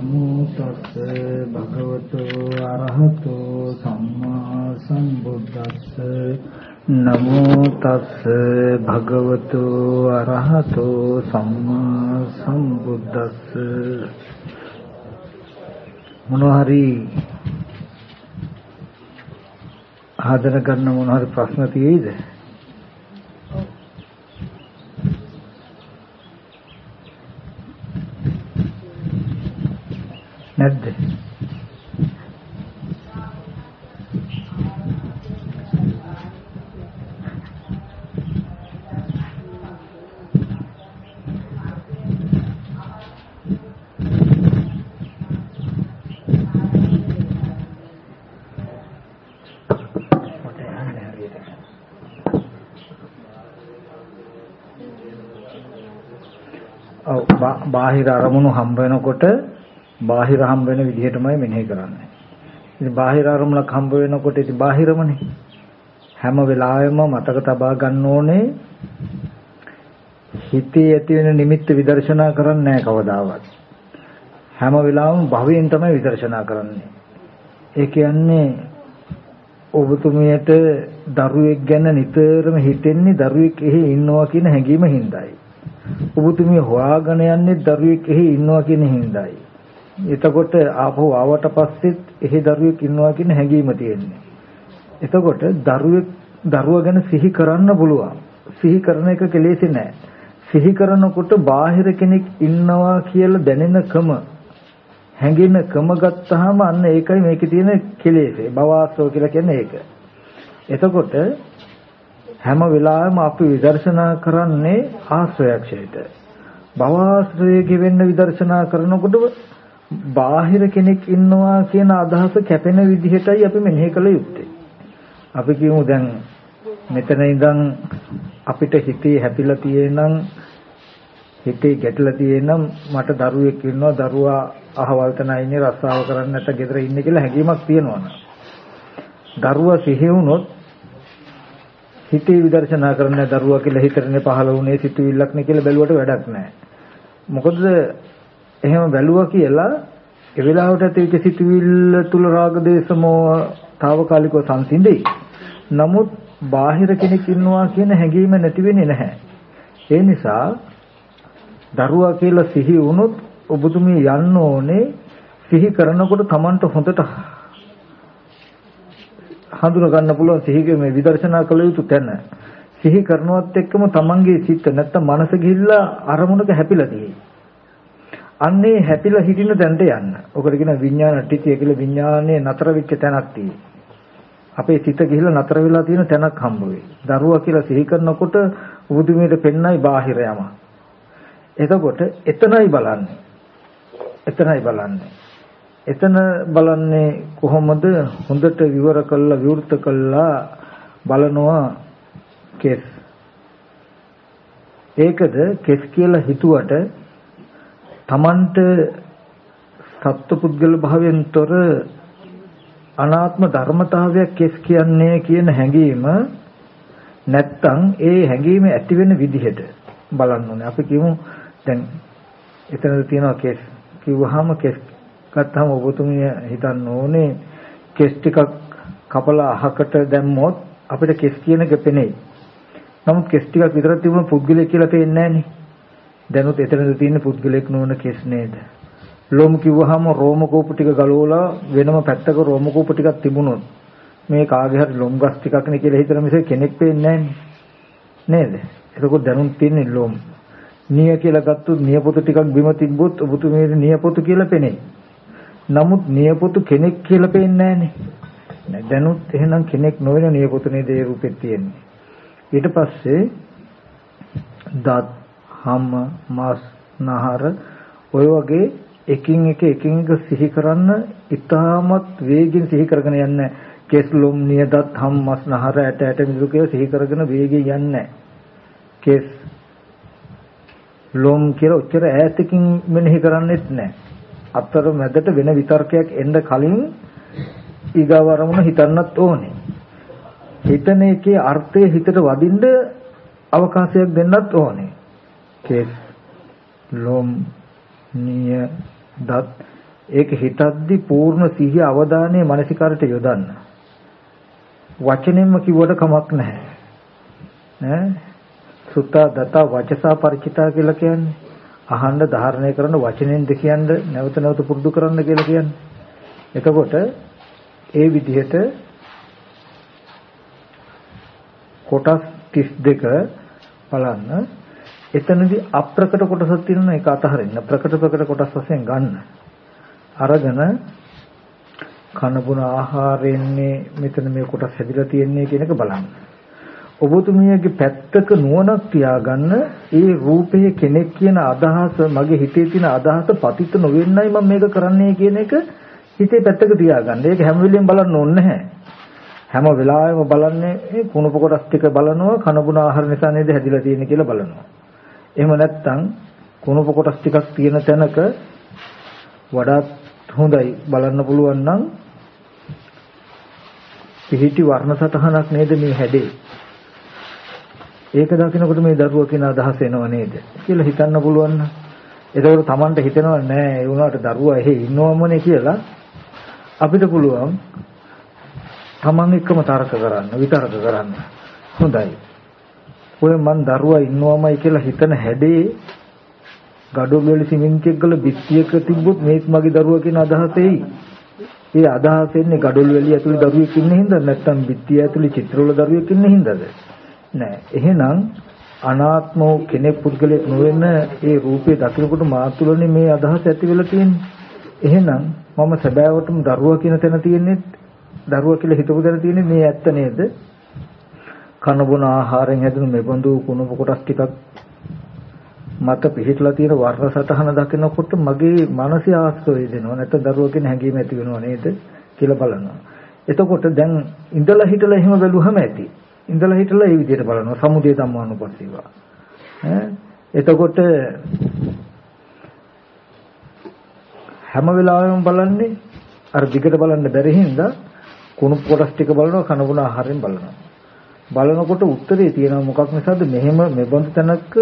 නමෝ තස්ස භගවතු අරහතෝ සම්මා සම්බුද්දස්ස නමෝ තස්ස භගවතු අරහතෝ සම්මා සම්බුද්දස්ස මොනවා හරි ආදර කරන මොනවා හරි ප්‍රශ්න තියෙයිද? නැද්ද? බාහිර අරමුණු හම්බ වෙනකොට බාහිර හම්බ වෙන විදිහටමයි මෙනෙහි කරන්නේ. ඉතින් බාහිර අරමුණක් හම්බ වෙනකොට ඉතින් බාහිරමනේ. හැම වෙලාවෙම මතක තබා ගන්න ඕනේ හිතේ ඇති වෙන නිමිත්ත විදර්ශනා කරන්නේ නැහැ කවදාවත්. හැම වෙලාවෙම භවයෙන් තමයි විදර්ශනා කරන්නේ. ඒ කියන්නේ ඔබතුමියට දරුවෙක් ගැන නිතරම හිතෙන්නේ දරුවෙක් එහි ඉන්නවා කියන හැඟීම හින්දායි. ඔබතුමිය හොයාගෙන යන්නේ දරුවෙක් එහි ඉන්නවා කියන හින්දායි. එතකොට ආපහු ආවට පස්සෙත් එහි දරුවෙක් ඉන්නවා කියන හැඟීම තියෙන්නේ. එතකොට දරුවෙක් දරුවා ගැන සිහි කරන්න පුළුවන්. සිහි කරන එක කෙලෙසි නෑ. සිහි කරනකොට බාහිර කෙනෙක් ඉන්නවා කියලා දැනෙනකම හැඟෙනකම ගත්තාම අන්න ඒකයි මේකේ තියෙන කෙලෙසේ. භවආශ්‍රව කියලා කියන්නේ ඒක. එතකොට හැම වෙලාවෙම අපි විදර්ශනා කරන්නේ ආශ්‍රයක්ෂයට. භවආශ්‍රය ගෙවෙන්න විදර්ශනා කරනකොට බාහිර කෙනෙක් ඉන්නවා කියන අදහස කැපෙන විදිහටයි අපි මෙනෙහි කළ යුත්තේ. අපි කියමු දැන් මෙතන ඉඳන් අපිට හිතේ හැපිලා තියෙනම් හිතේ ගැටලා තියෙනම් මට දරුවෙක් ඉන්නවා දරුවා අහවල් තැන ඉන්නේ රස්සාව කරන්න නැත්නම් ගෙදර ඉන්නේ කියලා හැඟීමක් තියෙනවනේ. දරුවා සිහි වුණොත් හිතේ විදර්ශනා කරන්න දරුවා කියලා හිතරනේ පහළ වුණේ සිතුවිල්ලක් නේ කියලා බැලුවට වැඩක් නැහැ. මොකද එහෙම බැලුවා කියලා ඒ වෙලාවට ඇතිවෙච්ච සිතුවිල්ල තුල රාග දේශ මොහ తాවකාලිකව සංසිඳෙයි. නමුත් බාහිර කෙනෙක් ඉන්නවා කියන හැඟීම නැති වෙන්නේ නැහැ. ඒ නිසා දරුවා කියලා සිහි වුණොත් ඔබතුමිය යන්න ඕනේ සිහි කරනකොට Tamanට හොඳට හඳුනා ගන්න පුළුවන් සිහිගේ මේ විදර්ශනා කළ යුතු තැන. සිහි කරනවත් එක්කම Tamanගේ සිත නැත්තම් මනස ගිහිල්ලා අරමුණක හැපිලා තියෙයි. අන්නේ හැපිලා හිටින තැනට යන්න. ඔකට කියන විඥාන ටිතිය කියලා විඥානයේ නතර වෙච්ච තැනක් තියෙයි. අපේ සිත ගිහිල්ලා නතර වෙලා තියෙන තැනක් හම්බ වෙයි. දරුවා කියලා සිහි කරනකොට උදුමේට පෙන්නයි බාහිර යම. එතකොට එතනයි බලන්නේ. එතනයි බලන්නේ. එතන බලන්නේ කොහොමද හොඳට විවර කළා විවෘත කළා බලනවා කෙස්. ඒකද කෙස් කියලා හිතුවට තමන්ට සත්පුද්ගල භාවයෙන් තොර අනාත්ම ධර්මතාවයක් කෙස් කියන්නේ කියන හැඟීම නැත්තම් ඒ හැඟීම ඇති වෙන විදිහට බලන්න ඕනේ. අපි කියමු දැන් එතනද තියෙනවා කෙස් කිව්වහම කෙස් ගත්තාම ඔබතුමිය හිතන්න ඕනේ කෙස් ටිකක් කපලා අහකට දැම්මොත් අපිට කෙස් කියන එක පෙනෙයි. නමුත් කෙස් ටිකක් විතර තිබුණ පුද්ගලයෙක් කියලා පේන්නේ නැහනේ. දැනුත් එතනද තියෙන පුද්ගලෙක් නොවන කෙස් නේද? ලෝම කිව්වහම රෝම කෝප ටික ගලවලා වෙනම පැත්තක රෝම කෝප ටිකක් තිබුණොත් මේ කාගේ හරි ලොම් ගස් ටිකක් නේ කියලා හිතන මිස කෙනෙක් පේන්නේ නේද? එතකොට දැනුත් තියෙන්නේ ලෝම. නිය කියලා ගත්තොත් නියපොතු ටිකක් බිම තිබ්බොත් ඔබතුමේ නියපොතු කියලා පෙනේ. නමුත් නියපොතු කෙනෙක් කියලා පේන්නේ නැහනේ. දැනුත් එහෙනම් කෙනෙක් නොවන නියපොතු නේද ඒ රූපෙත් තියෙන්නේ. ඊට පස්සේ දත් හම මස් නහර ඔය වගේ එකින් එක එකින් එක සිහි කරන්න ඉතාමත් වේගෙන් සිහි කරගෙන යන්නේ කෙස් ලොම් නියදත් හම් මස් නහර ඇට ඇට මිදුළු කියලා සිහි කරගෙන වේගෙන් යන්නේ කෙස් ලොම් කියලා ඔච්චර ඈතකින් මෙනෙහි කරන්නේත් නැහැ. අතර මැදට වෙන විතර්කයක් එන්න කලින් ඊගාව අරමුණ හිතන්නත් ඕනේ. හිතන එකේ අර්ථය හිතට වදින්න අවකාශයක් දෙන්නත් ඕනේ. කෙස් ලොම් නිය දත් ඒක හිතද්දි පූර්ණ සිහිය අවධානය මානසිකාරට යොදන්න. වචනෙන්ම කිව්වට කමක් නැහැ. ඈ සුත්තා දතා වචසා ಪರಿචිතා කියලා කියන්නේ අහන්න ධාරණය කරන වචනෙන්ද කියන්නේ නැවත නැවත පුරුදු කරන්න කියලා කියන්නේ. එතකොට ඒ විදිහට කොටස් 32 බලන්න එතනදී අප්‍රකට කොටසක් තියෙනවා ඒක අතහරින්න ප්‍රකට ප්‍රකට කොටස් වශයෙන් ගන්න අරගෙන කන බොන ආහාරයෙන්නේ මෙතන මේ කොටස් හැදිලා තියෙන්නේ කියන එක බලන්න ඔබතුමියගේ පැත්තක නුවණක් තියාගන්න ඒ රූපයේ කෙනෙක් කියන අදහස මගේ හිතේ තියෙන අදහස පතිත නොවෙන්නයි මම මේක කරන්නේ කියන එක හිතේ පැත්තක තියාගන්න. ඒක හැම වෙලෙම බලන්න ඕනේ නැහැ. හැම වෙලාවෙම බලන්නේ මේ කුණප කොටස් ටික බලනවා කනබුන ආහාර නිසා නේද හැදිලා තියෙන්නේ කියලා බලනවා. එහෙම නැත්නම් කුණප කොටස් ටිකක් තියෙන තැනක වඩාත් හොඳයි. බලන්න පුළුවන් නම් පිහිටි වර්ණ සටහනක් නේද මේ හැදේ. ඒක දකිනකොට මේ දරුවා කියන අදහස එනව නේද කියලා හිතන්න පුළුවන් නම්. එතකොට Tamanට හිතෙනව නෑ ඒ වුණාට දරුවා එහෙ ඉන්නවමනේ කියලා අපිට පුළුවන් Taman එක්කම තර්ක කරන්න විතර්ක කරන්න. හොඳයි. ඔය මන් දරුවා ඉන්නවමයි කියලා හිතන හැඩේ gadol වල සිමෙන්තියක් ගල බිත්තියක තිබ්බොත් මේත් මගේ දරුවා කියන අදහස එයි. ඒ අදහස එන්නේ gadol වල ඇතුලේ දරුවෙක් ඉන්න හින්දා නැත්නම් බිත්තිය ඇතුලේ චිත්‍රවල දරුවෙක් ඉන්න හින්දාද? නෑ. එහෙනම් අනාත්ම කෙනෙක් පුද්ගලයෙක් නොවෙන ඒ රූපේ දකිනකොට මා තුළනේ මේ අදහස ඇති වෙලා තියෙන්නේ. එහෙනම් මම සැබෑවටම දරුවා කියන තැන තියෙන්නේ දරුවා කියලා හිතපු තැන තියෙන්නේ මේ ඇත්ත නේද? කන බොන ආහාරයෙන් හැදුණු මෙබඳු කුණප කොටස් ටිකක් මත පිහිටලා තියෙන වර්ණ සටහන දකිනකොට මගේ මානසික ආස්තෝය දෙනවා නැත්නම් දරුවා කියන හැඟීම ඇති වෙනව නේද කියලා බලනවා. එතකොට දැන් ඉඳලා හිටලා එහෙම බැලුවම ඇති. ඉඳලා හිටලා ඒ විදිහට බලනවා සමුදය ධම්මානුපස්සීවා. ඈ එතකොට හැම වෙලාවෙම බලන්නේ අර දිගට බලන්න බැරි හින්දා කුණු කොටස් ටික බලනවා කනබුන ආහාරයෙන් බලනවා. බලනකොට උත්තරේ තියෙනවා මොකක් නිසාද? මෙහෙම මෙබඳු තැනක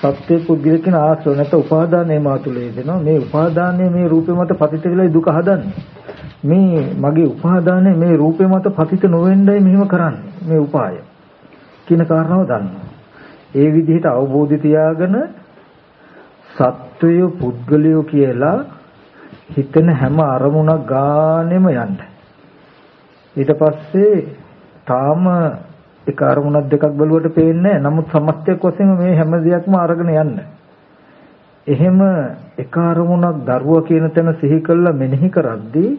සත්‍ය පුද්ගලිකින ආශ්‍රව නැත උපාදානයේ මාතුලේ දෙනවා මේ උපාදානයේ මේ රූපේ මත පතිත වෙලා දුක හදන්නේ. මේ මගේ උපාදානයේ මේ රූපේ මත පතිත නොවෙන්නයි මෙහෙම කරන්නේ. මේ උපාය කියන කාරණාව දන්නවා. ඒ විදිහට අවබෝධය තියාගෙන සත්වය පුද්ගලයෝ කියලා හිතන හැම අරමුණක් ගානෙම යන්න. ඊට පස්සේ තාම එක අරමුණක් දෙකක් බැලුවට පේන්නේ නමුත් සමස්තයක් වශයෙන් මේ හැම දෙයක්ම අරගෙන යන්න. එහෙම එක අරමුණක් දරුවා කියන තැන සිහි කළා මෙනෙහි කරද්දී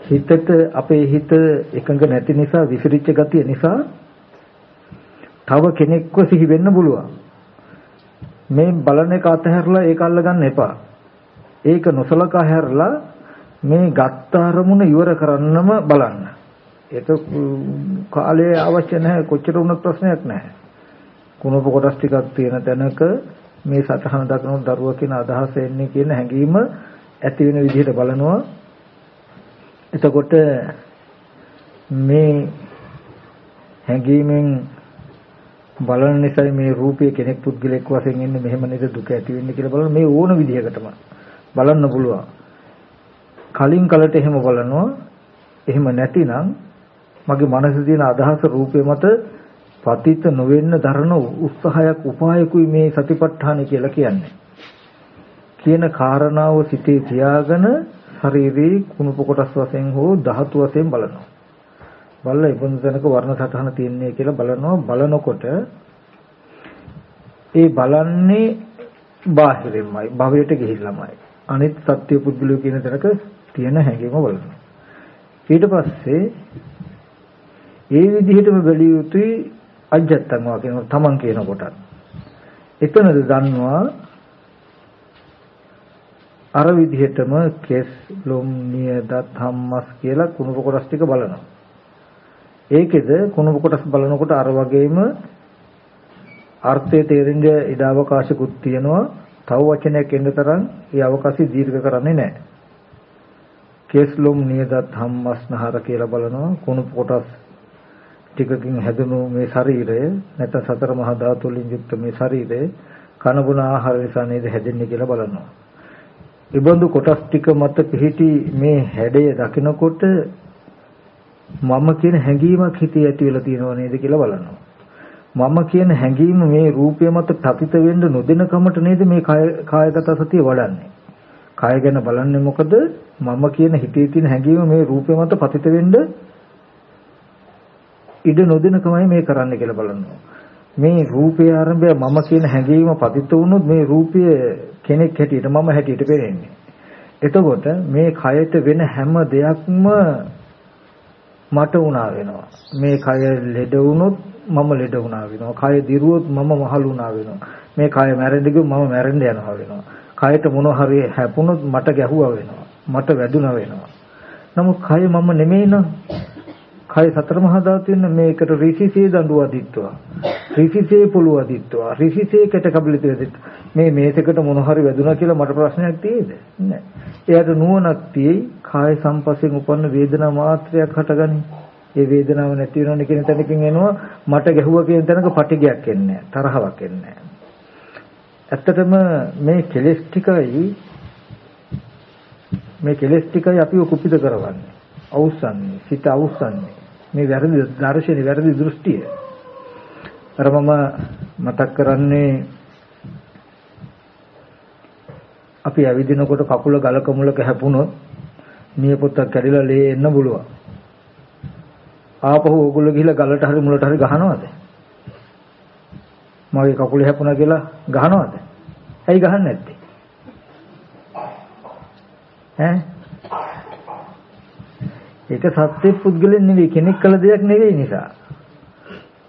හිතට අපේ හිත එකඟ නැති නිසා විසිරිච්ච ගතිය නිසා තව කෙනෙක්ව සිහි වෙන්න පුළුවන්. මේ බලන එක අතහැරලා ඒක අල්ලගන්න එපා. ඒක නොසලකා හැරලා මේ ගත්ත අරමුණ ඉවර කරන්නම බලන්න. ඒක කාලේ අවශ්‍ය නැහැ කොච්චර වුණත් ප්‍රශ්නයක් නැහැ. කුණප කොටස් ටිකක් තියෙන තැනක මේ සතහන දක්නොත් දරුවා කියන අදහස එන්නේ කියන හැඟීම ඇති වෙන විදිහට බලනවා. එතකොට මේ හැඟීමෙන් බලන නිසා මේ රූපයේ කෙනෙක් පුද්ගලෙක් වශයෙන් ඉන්නේ මෙහෙම නේද දුක ඇති වෙන්නේ කියලා බලන මේ ඕන විදිහකටම බලන්න පුළුවන්. කලින් කලට එහෙම බලනවා. එහෙම නැතිනම් මගේ මනසේ තියෙන අදහස රූපේ මත පතිත නොවෙන්න දරන උත්සාහයක් උපායකුයි මේ සතිපට්ඨාන කියලා කියන්නේ. කියන කාරණාව සිතේ තියාගෙන ශරීරේ කුණුප කොටස් වශයෙන් හෝ ධාතු වශයෙන් බලනවා. බලලා ඉබඳු තැනක වර්ණ සටහන තියන්නේ කියලා බලනවා බලනකොට ඒ බලන්නේ බාහිරින්මයි භවයට ගිහිල්ලාමයි. අනිත් සත්‍ය පුද්ගලයෝ කියන තැනක තියෙන හැඟීම බලනවා. ඊට පස්සේ ඒ විදිහටම බැලිය යුතුයි අජත්තන්වා කියන තමන් කියන කොටත්. එතනද දන්නවා අර විදිහටම කෙස් ලොම් නියදත් හම්මස් කියලා කුණුප කොටස් ටික බලනවා. ඒකෙද කුණුප කොටස් බලනකොට අර වගේම අර්ථය තේරෙන්න ඉඩ අවකාශකුත් තියෙනවා. තව වචනයක් එන්න තරම් ඒ අවකාශය දීර්ඝ කරන්නේ නැහැ. කෙස් ලොම් නියදත් හම්මස් නහර කියලා බලනවා කුණුප කොටස් ටිකකින් හැදුණු මේ ශරීරය නැත්නම් සතර මහා ධාතු වලින් යුක්ත මේ ශරීරය කන බොන ආහාර නිසා නේද හැදෙන්නේ කියලා බලනවා. ඉබඳු කොටස් ටික මත පිහිටි මේ හැඩය දකිනකොට මම කියන හැඟීමක් හිතේ ඇති වෙලා තියෙනව නේද කියලා බලනවා. මම කියන හැඟීම මේ රූපය මත තපිත වෙන්න නොදෙන කමට නේද මේ කායගත සතිය වඩන්නේ. කාය ගැන බලන්නේ මොකද? මම කියන හිතේ තියෙන හැඟීම මේ රූපය මත පතිත වෙන්න ඉඩ නොදෙන කමයි මේ කරන්න කියලා බලනවා. මේ රූපේ ආරම්භය මම කියන හැඟීම පතිත වුණොත් මේ රූපය කෙනෙක් හැටියට මම හැටියට පේන්නේ. එතකොට මේ කයට වෙන හැම දෙයක්ම මට වුණා වෙනවා. මේ කය ලෙඩ වුණොත් මම ලෙඩ වුණා වෙනවා. කය දිරුවොත් මම මහලු වුණා වෙනවා. මේ කය මැරෙන්න ගියොත් මම මැරෙන්න යනවා වෙනවා. කයට මොන හරි හැපුණොත් මට ගැහුවා වෙනවා. මට වැදුනා වෙනවා. නමුත් කය මම නෙමෙයි නං. කය සතර මහා ධාතුන් මේකට ඍෂිසේ දඬුව අදිත්වා. ඍෂිසේ පොළොව අදිත්වා. ඍෂිසේ කට කබලිත වෙදිත්. මේ මේසෙකට මොන හරි වැදුනා කියලා මට ප්‍රශ්නයක් තියෙයිද? නැහැ. එයාට නුවණක් තියෙයි කාය සංපස්යෙන් උපන්න වේදනා මාත්‍රයක් හටගනි. ඒ වේදනාව නැති වෙනවනේ කියන තැනකින් එනවා මට ගැහුවා කියන තැනක පටිගයක් එන්නේ තරහවක් එන්නේ ඇත්තටම මේ කෙලෙස් ටිකයි මේ කෙලෙස් ටිකයි අපිව කුපිත කරවන්නේ. අවුස්සන්නේ, සිත අවුස්සන්නේ. මේ වැරදි දර්ශනේ වැරදි දෘෂ්ටිය. අර මම මතක් කරන්නේ අපි ඇවිදිනකොට කකුල ගලක මුලක හැපුණොත් නියපොත්තක් කැඩිලා ලේ එන්න පුළුවන්. ආපහු ඕගොල්ලෝ ගිහිල්ලා ගලට හරි මුලට හරි ගහනවද? මගේ කකුල හැපුණා කියලා ගහනවද? ඇයි ගහන්නේ නැත්තේ? ඈ? ඒක සත්‍ය පුද්ගලෙන් නෙවෙයි කෙනෙක් කළ දෙයක් නෙවෙයි නිසා.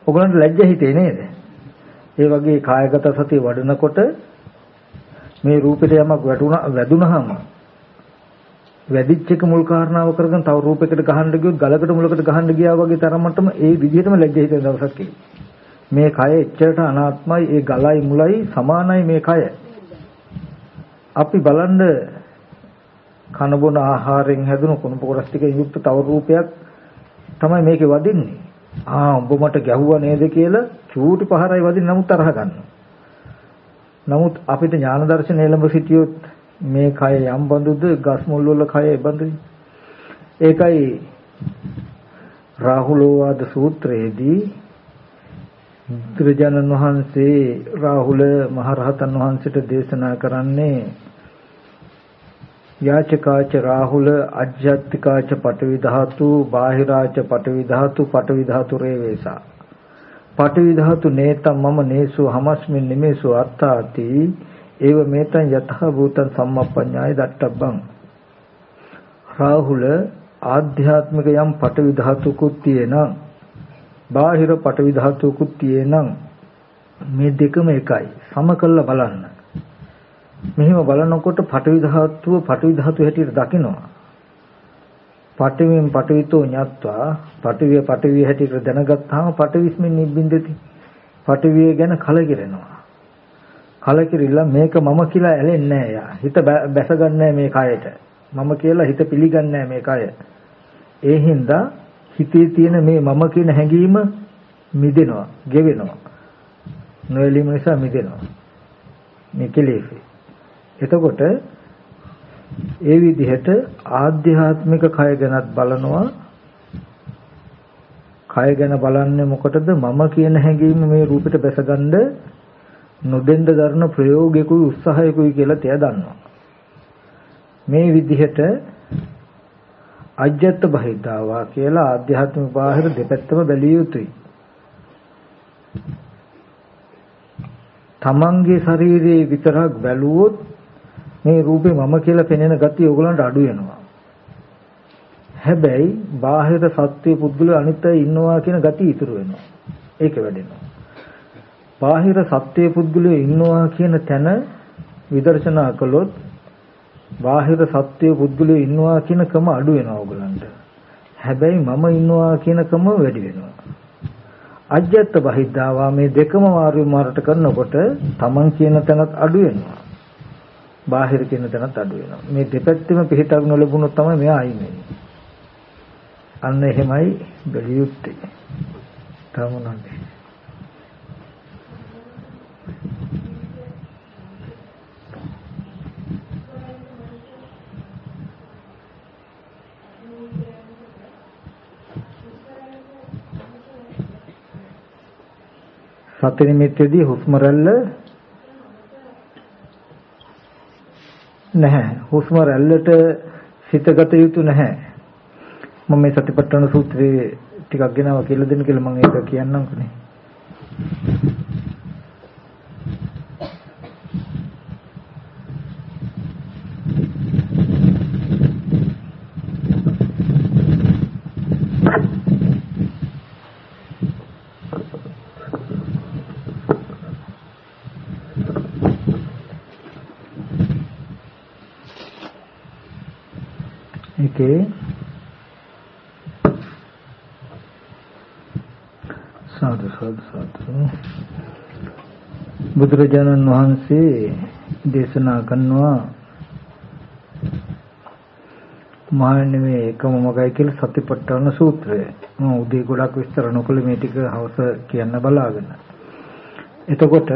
ඔයගලන්ට ලැජ්ජ හිතේ නේද? ඒ වගේ කායගත සතිය වඩනකොට මේ රූපෙට යමක් වැටුණා වැදුනහම වැඩිච්ච එක මුල් කාරණාව කරගෙන තව රූපයකට ගහන්න ගියොත් ගලකට මුලකට ගහන්න ගියා වගේ තරමටම ඒ විදිහටම ලැජ්ජ හිතෙන දවසක් මේ කය එච්චරට අනාත්මයි ඒ ගලයි මුලයි සමානයි මේ කය අපි බලන්න කන බොන ආහාරයෙන් හැදුණු කුණප කොටස් ටිකෙන් යුක්ත තව රූපයක් තමයි මේකේ වදින්නේ. ආ උඹ මට ගැහුවා නේද කියලා චූටි පහරයි වදින්න. නමුත් තරහ ගන්නවා නමුත් අපිට ඥාන දර්ශන එළඹ සිටියොත් මේ කය යම් බඳුද ගස් මුල් වල කය බඳුයි. ඒකයි රාහුලෝවාද සූත්‍රයේදී බුදුරජාණන් වහන්සේ රාහුල මහරහතන් වහන්සේට දේශනා කරන්නේ යාචකාච රාහුල අජ්ජත්තිකාච පටවි ධාතු බාහිරාච පටවි ධාතු පටවි ධාතු රේවේසා. පටවි ධාතු නේතම් මම නේසු හමස්මින් නිමේසු අත්තාති. ඒව මේතං යතහ භූතං සම්මප්පඤ්ඤාය දට්ටබ්බං. රාහුල ආධ්‍යාත්මික යම් පටවි ධාතුකුත් තියෙනම් බාහිර පටවි ධාතුකුත් තියෙනම් මේ දෙකම එකයි. සම කළා බලන්න. මෙහිම බලනකොට පටවි ධාතුව පටවි ධාතුව හැටියට දකිනවා. පඨවියෙන් පඨවිතෝ ඤත්වා පඨවිය පඨවිය හැටියට දැනගත්තාම පඨවිස්මින් නිබ්බින්දති. පඨවිය ගැන කලකිරෙනවා. කලකිරිලා මේක මම කියලා ඇලෙන්නේ නැහැ යා. හිත බැසගන්නේ මේ කයට. මම කියලා හිත පිළිගන්නේ මේ කය. ඒ හින්දා හිතේ තියෙන මේ මම කියන හැඟීම මිදෙනවා ගෙවෙනවා. නොයලීම නිසා මිදෙනවා. මේ කෙලෙස්. එතකොට ඒ විදිහට ආධ්‍යාත්මික කය ගැනත් බලනවා. කය ගැන බලන්නේ මොකටද? මම කියන හැඟීම මේ රූපෙට බැසගන්න නොදෙන්න දරන ප්‍රයෝගිකුයි උත්සාහයකුයි කියලා තියා දන්නවා. මේ විදිහට අජ්‍යත්ත බහිද්ධාවා කියලා ආධ්‍යාත්මික බාහිර දෙපැත්තම බැලිය යුතුයි. තමන්ගේ ශරීරයේ විතරක් බැලුවොත් මේ රූපේ මම කියලා පෙනෙන ගතිය ඕගලන්ට අඩු වෙනවා. හැබැයි බාහිර සත්‍ය පුද්ගල අනිත්‍ය ඉන්නවා කියන ගතිය ඉතුරු වෙනවා. ඒක වැඩෙනවා. බාහිර සත්‍ය පුද්ගලයෝ ඉන්නවා කියන තැන විදර්ශනා කළොත් බාහිර සත්‍ය පුද්ගලයෝ ඉන්නවා කියන කම අඩු වෙනවා ඕගලන්ට. හැබැයි මම ඉන්නවා කියන කම වැඩි වෙනවා. අජ්‍යත්ත බහිද්ධාවා මේ දෙකම මාරු මාරට කරනකොට තමන් කියන තැනත් අඩු වෙනවා. බාහිර කියන තැනත් අඩු වෙනවා. මේ දෙපැත්තෙම පිහිටක් නොලැබුණොත් තමයි මෙයා අයින් වෙන්නේ. අන්න එහෙමයි බැලිය යුත්තේ. තමුණන්නේ. සති නිමිත්තේදී හුස්ම රැල්ල නැහැ. හුස්ම රැල්ලට සිතගත යුතු නැහැ. මම මේ සතිපට්ඨාන සූත්‍රයේ ටිකක් ගෙනාවා කියලා දෙන්න කියලා මම ඒක කියන්නම්කනේ. ඒකේ සාදු සාදු සාදු බුදුරජාණන් වහන්සේ දේශනා කරනවා මහන්නේ මේ එකම මොකයි කියලා සතිපට්ඨාන සූත්‍රය. මම උදේ ගොඩක් විස්තර නොකළ මේ ටික හවස කියන්න බලාගෙන. එතකොට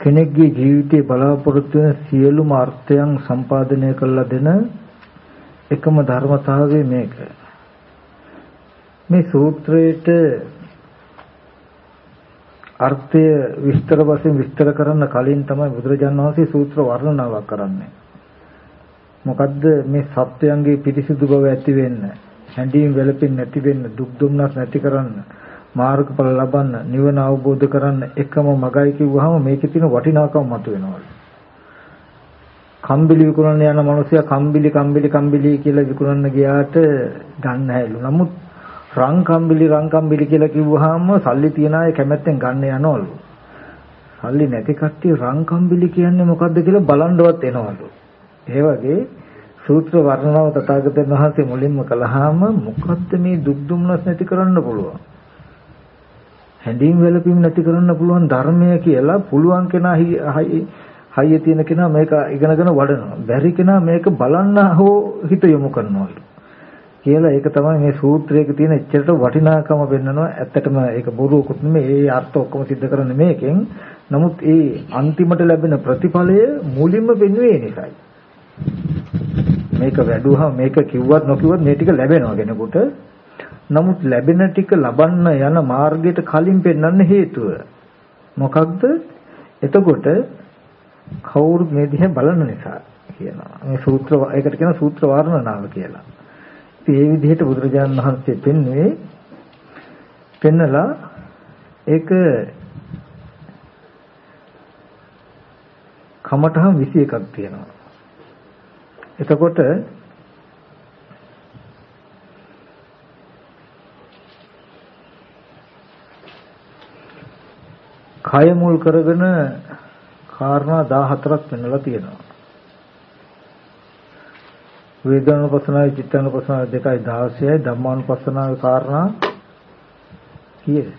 කෙනෙක්ගේ ජීවිතේ බලාපොරොත්තු වෙන සියලුම අර්ථයන් සම්පාදනය කරලා දෙන එකම ධර්මතාවය මේක. මේ සූත්‍රයේට අර්ථය විස්තර වශයෙන් විස්තර කරන්න කලින් තමයි බුදුරජාණන් වහන්සේ සූත්‍ර වර්ණනාවක් කරන්නේ. මොකද්ද මේ සත්‍යයන්ගේ පිරිසිදු බව ඇති වෙන්න, හැඬීම් වැළපෙන්නේ නැති වෙන්න, දුක් දුම්නස් නැති කරන්න, මාර්ගඵල ලබන්න, නිවන අවබෝධ කරන්න එකම මගයි කිව්වහම මේකේ තියෙන වටිනාකම මතුවෙනවා. කම්බිලි විකුණන්න යන මිනිස්සයා කම්බිලි කම්බිලි කම්බිලි කියලා විකුණන්න ගියාට ගන්න හැලු. නමුත් රං කම්බිලි රං කම්බිලි කියලා කිව්වහම සල්ලි තියන අය කැමැත්තෙන් ගන්න යනවලු. සල්ලි නැති කට්ටිය රං කම්බිලි කියන්නේ මොකද්ද කියලා බලන්නවත් එනවලු. ඒ වගේ සූත්‍ර වර්ණනාව තථාගතයන් වහන්සේ මුලින්ම කළාම මොකද්ද මේ දුක් දුම්නස් නැති කරන්න පුළුවන්? හැඳින් වැළපීම් නැති කරන්න පුළුවන් ධර්මය කියලා පුළුවන් කෙනා හයිය තියෙන කෙනා මේක ඉගෙනගෙන වඩනවා. බැරි කෙනා මේක බලන්න හෝ හිත යොමු කරනවා. කියලා ඒක තමයි මේ සූත්‍රයක තියෙන එච්චරට වටිනාකම වෙන්නනවා. ඇත්තටම ඒක බොරුවකුත් නෙමෙයි. ඒ අර්ථ ඔක්කොම सिद्ध කරන්නේ මේකෙන්. නමුත් ඒ අන්තිමට ලැබෙන ප්‍රතිඵලය මුලින්ම වෙන්නේ නිසායි. මේක වැඩුවහම මේක කිව්වත් නොකිව්වත් මේ ටික ලැබෙනවා කෙනෙකුට. නමුත් ලැබෙන ටික ලබන්න යන මාර්ගයට කලින් පෙන්වන්න හේතුව මොකක්ද? එතකොට කවුරුත් මේ දිහා බලන නිසා කියනවා. මේ සූත්‍ර ඒකට කියන සූත්‍ර වර්ණනාව කියලා. ඉතින් ඒ විදිහට බුදුරජාණන් වහන්සේ පෙන්වුවේ පෙන්නලා ඒක කමඨහම් 21ක් තියෙනවා. එතකොට කය මුල් කරගෙන කාරණා 14ක් පෙන්වලා තියෙනවා. වේදනානුපස්සනාවේ චිත්තානුපස්සනාවේ දෙකයි 16යි ධම්මානුපස්සනාවේ කාරණා කීයද?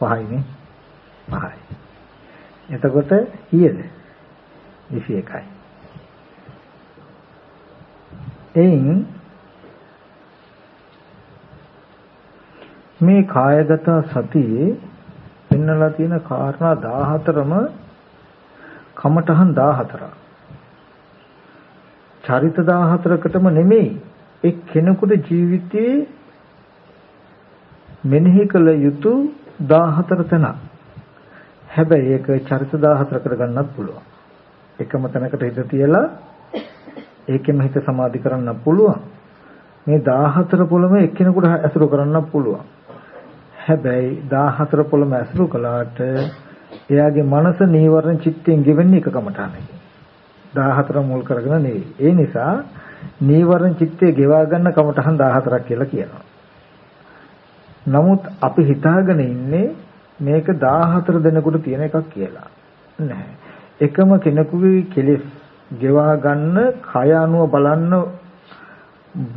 පහයිනේ. පහයි. එතකොට කීයද? 21යි. එයින් මේ කායගත සතියේ පෙන්වලා තියෙන කාරණා 14ම කමඨහන් 14ක්. චරිත 14කටම නෙමෙයි එක් කෙනෙකුට ජීවිතයේ මෙනෙහි කළ යුතු 14 තැනක්. හැබැයි ඒක චරිත 14කට ගන්නත් පුළුවන්. එකම තැනකට හිත තියලා ඒකෙම හිත සමාධි කරන්න පුළුවන්. මේ 14 පොළම එක්කෙනෙකුට ඇසුරු කරන්න පුළුවන්. හැබැයි 14 පොළම ඇසුරු කළාට එයාගේ මනස නීවරණ චිත්තයෙන් ගෙවෙන්නේ එක කමටහනකින්. 14 මුල් කරගෙන නෙවෙයි. ඒ නිසා නීවරණ චිත්තය ගෙවා ගන්න කමටහන් 14ක් කියලා කියනවා. නමුත් අපි හිතාගෙන ඉන්නේ මේක 14 දෙනෙකුට තියෙන එකක් කියලා. නැහැ. එකම කෙනෙකුගේ කෙලෙස් ගෙවා ගන්න කය අනුව බලන්න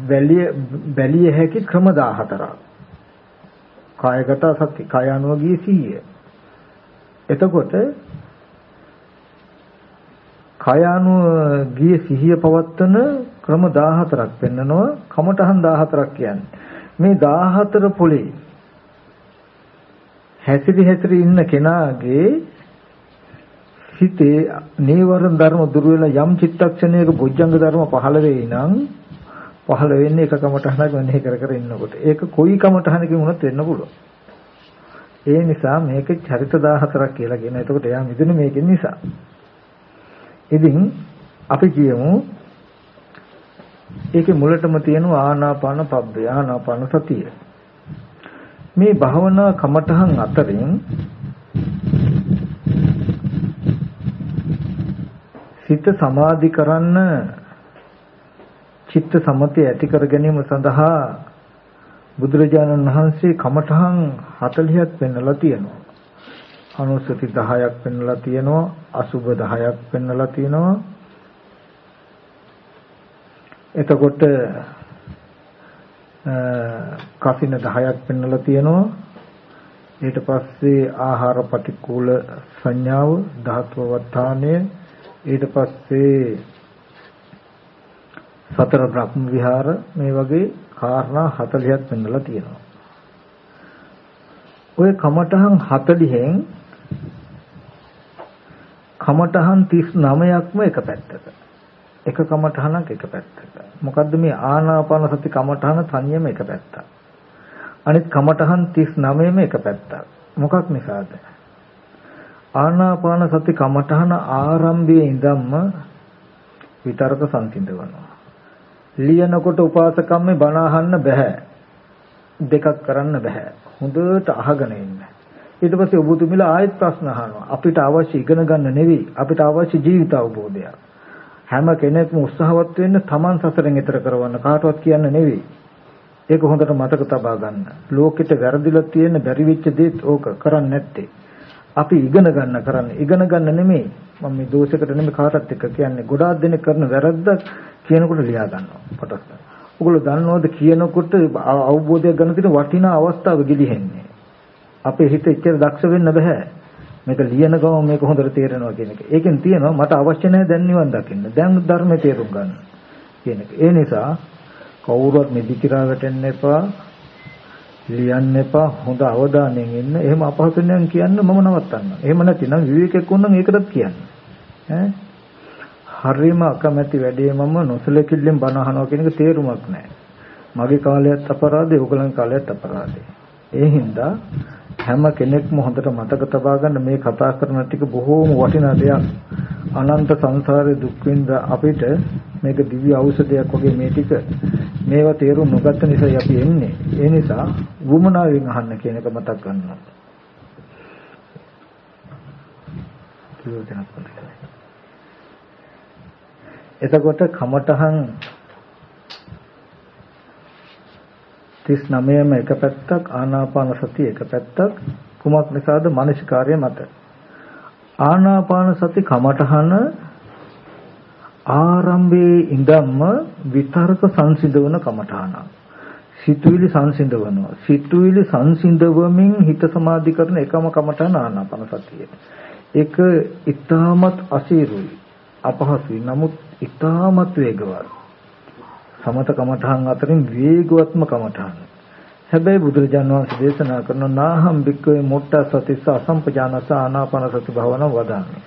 බැලිය බැලිය හැකි ක්‍රම 14ක් කායගත සති කාය අනුව ගිය සිහිය. එතකොට කාය අනුව ගිය සිහිය පවත්තන ක්‍රම 14ක් පෙන්නනවා කමඨහන් 14ක් කියන්නේ. මේ 14 පොලේ හැසිරි හැසිරි ඉන්න කෙනාගේ හිතේ නීවරණ ධර්ම දුර වෙලා යම් චිත්තක්ෂණයක බොජ්ජංග ධර්ම පහළ වෙයි නම් පහළ වෙන්නේ එක කමටහනක් මෙනෙහි කර කර ඉන්නකොට. ඒක කොයි කමටහනකින් වුණත් වෙන්න පුළුවන්. ඒ නිසා මේක චරිත 14ක් කියලා කියන. එතකොට එයා මිදුනේ මේකෙන් නිසා. ඉතින් අපි කියමු ඒකේ මුලටම තියෙනවා ආනාපාන පබ්බේ ආනාපාන සතිය. මේ භාවනා කමඨහන් අතරින් සිත සමාධි කරන්න චිත්ත සමතය ඇති කර ගැනීම සඳහා බුදුරජාණන් වහන්සේ කමඨහන් 40ක් පෙන්වලා තියෙනවා. අනුසති 10ක් පෙන්වලා තියෙනවා, අසුබ 10ක් පෙන්වලා තියෙනවා. එතකොට කසින 10ක් පෙන්වලා තියෙනවා. ඊට පස්සේ ආහාර පටිකූල සංඥාව ධාතුව වත්තානය ඊට පස්සේ සතර බ්‍රහ්ම විහාර මේ වගේ කාරණා 40ක් පෙන්වලා තියෙනවා. ඔය කමඨහන් 40න් කමඨහන් 39ක්ම එක පැත්තක. එක කමඨහනක් එක පැත්තක. මොකද්ද මේ ආනාපාන සති කමඨහන තනියම එක පැත්තක්. අනිත් කමඨහන් 39ම එක පැත්තක්. මොකක් නිසාද? ආනාපාන සති කමඨහන ආරම්භයේ ඉඳන්ම විතරක සංසිඳවනවා. ලියනකොට උපාසකම්මේ බණ අහන්න බෑ. දෙකක් කරන්න බෑ. හොඳට අහගෙන ඉන්න. ඊට පස්සේ ඔබතුමිලා ආයෙත් ප්‍රශ්න අහනවා. අපිට අවශ්‍ය ඉගෙන ගන්න නෙවෙයි. අපිට අවශ්‍ය ජීවිත අවබෝධයක්. හැම කෙනෙක්ම උත්සාහවත් වෙන්න Taman සසරෙන් එතර කරවන්න කාටවත් කියන්න නෙවෙයි. ඒක හොඳට මතක තබා ගන්න. ලෝකෙට වැරදිලා තියෙන බැරි වෙච්ච දේත් ඕක කරන්නේ නැත්තේ. අපි ඉගෙන ගන්න කරන්නේ. ඉගෙන ගන්න නෙමෙයි. මම මේ දෝෂයකට නෙමෙයි කාටවත් එක්ක කියන්නේ. ගොඩාක් දෙනෙක් කරන වැරද්ද කියනකොට ලියා ගන්නවා. පොතක්. ඔගොල්ලෝ දන්නවද කියනකොට අවබෝධය ගන්න තියෙන වටිනා අවස්ථාව ගිලිහෙන්නේ. අපේ හිත එච්චර දක්ෂ වෙන්න බෑ. මේක ලියන ගමන් මේක හොඳට තේරෙනවා කියන එක. ඒකෙන් තියෙනවා මට අවශ්‍ය නැහැ දැන් නිවන් දකින්න. දැන් ධර්මයේ තේරුම් ගන්න කියන එක. ඒ නිසා කවුරුවත් මෙදිකිරා වැටෙන්න එපා. ලියන්න එපා. හොඳ අවධානයෙන් ඉන්න. එහෙම අපහසුයෙන් කියන්න මම නවත්තන්න. එහෙම නැතිනම් විවේකයක් වුණනම් ඒකටත් කියන්න. ඈ හරිම අකමැති වැඩේ මම නොසලකිල්ලෙන් බණ අහනවා කියන එක තේරුමක් නැහැ. මගේ කාලයත් අපරාධේ, ඕගලන්ගේ කාලයත් අපරාධේ. ඒ හින්දා හැම කෙනෙක්ම හොඳට මතක තබා ගන්න මේ කතා කරන ටික බොහෝම වටිනා දෙයක්. අනන්ත සංසාරේ දුක් විඳ අපිට මේක දිව්‍ය ඖෂධයක් වගේ මේ ටික මේවා තේරුම් නොගත්ත නිසා අපි එන්නේ. ඒ නිසා වුමනාවෙන් අහන්න කියන එක මතක් ගන්නවා. එතකොට කමඨහන් 39ම එක පැත්තක් ආනාපාන සතිය එක පැත්තක්. කුමක් නිසාද? මානසිකාර්ය මත. ආනාපාන සති කමඨහන ආරම්භයේ ඉඳන්ම විතර්ක සංසිඳවන කමඨහන. සිතුවිලි සංසිඳවනවා. සිතුවිලි සංසිඳවමින් හිත සමාධි කරන එකම කමඨහන ආනාපාන සතිය. ඒක ඊටමත් අසීරුයි. අපහසුයි. නමුත් ඊටමත් වේගවත් සමත කමඨහන් අතරින් වේගවත්ම කමඨහන්. හැබැයි බුදුරජාණන් වහන්සේ දේශනා කරන නාහම් බික්කවේ මොට්ට සතිස්ස අසම්පජානස ආනාපාන සති භාවන වදාන්නේ.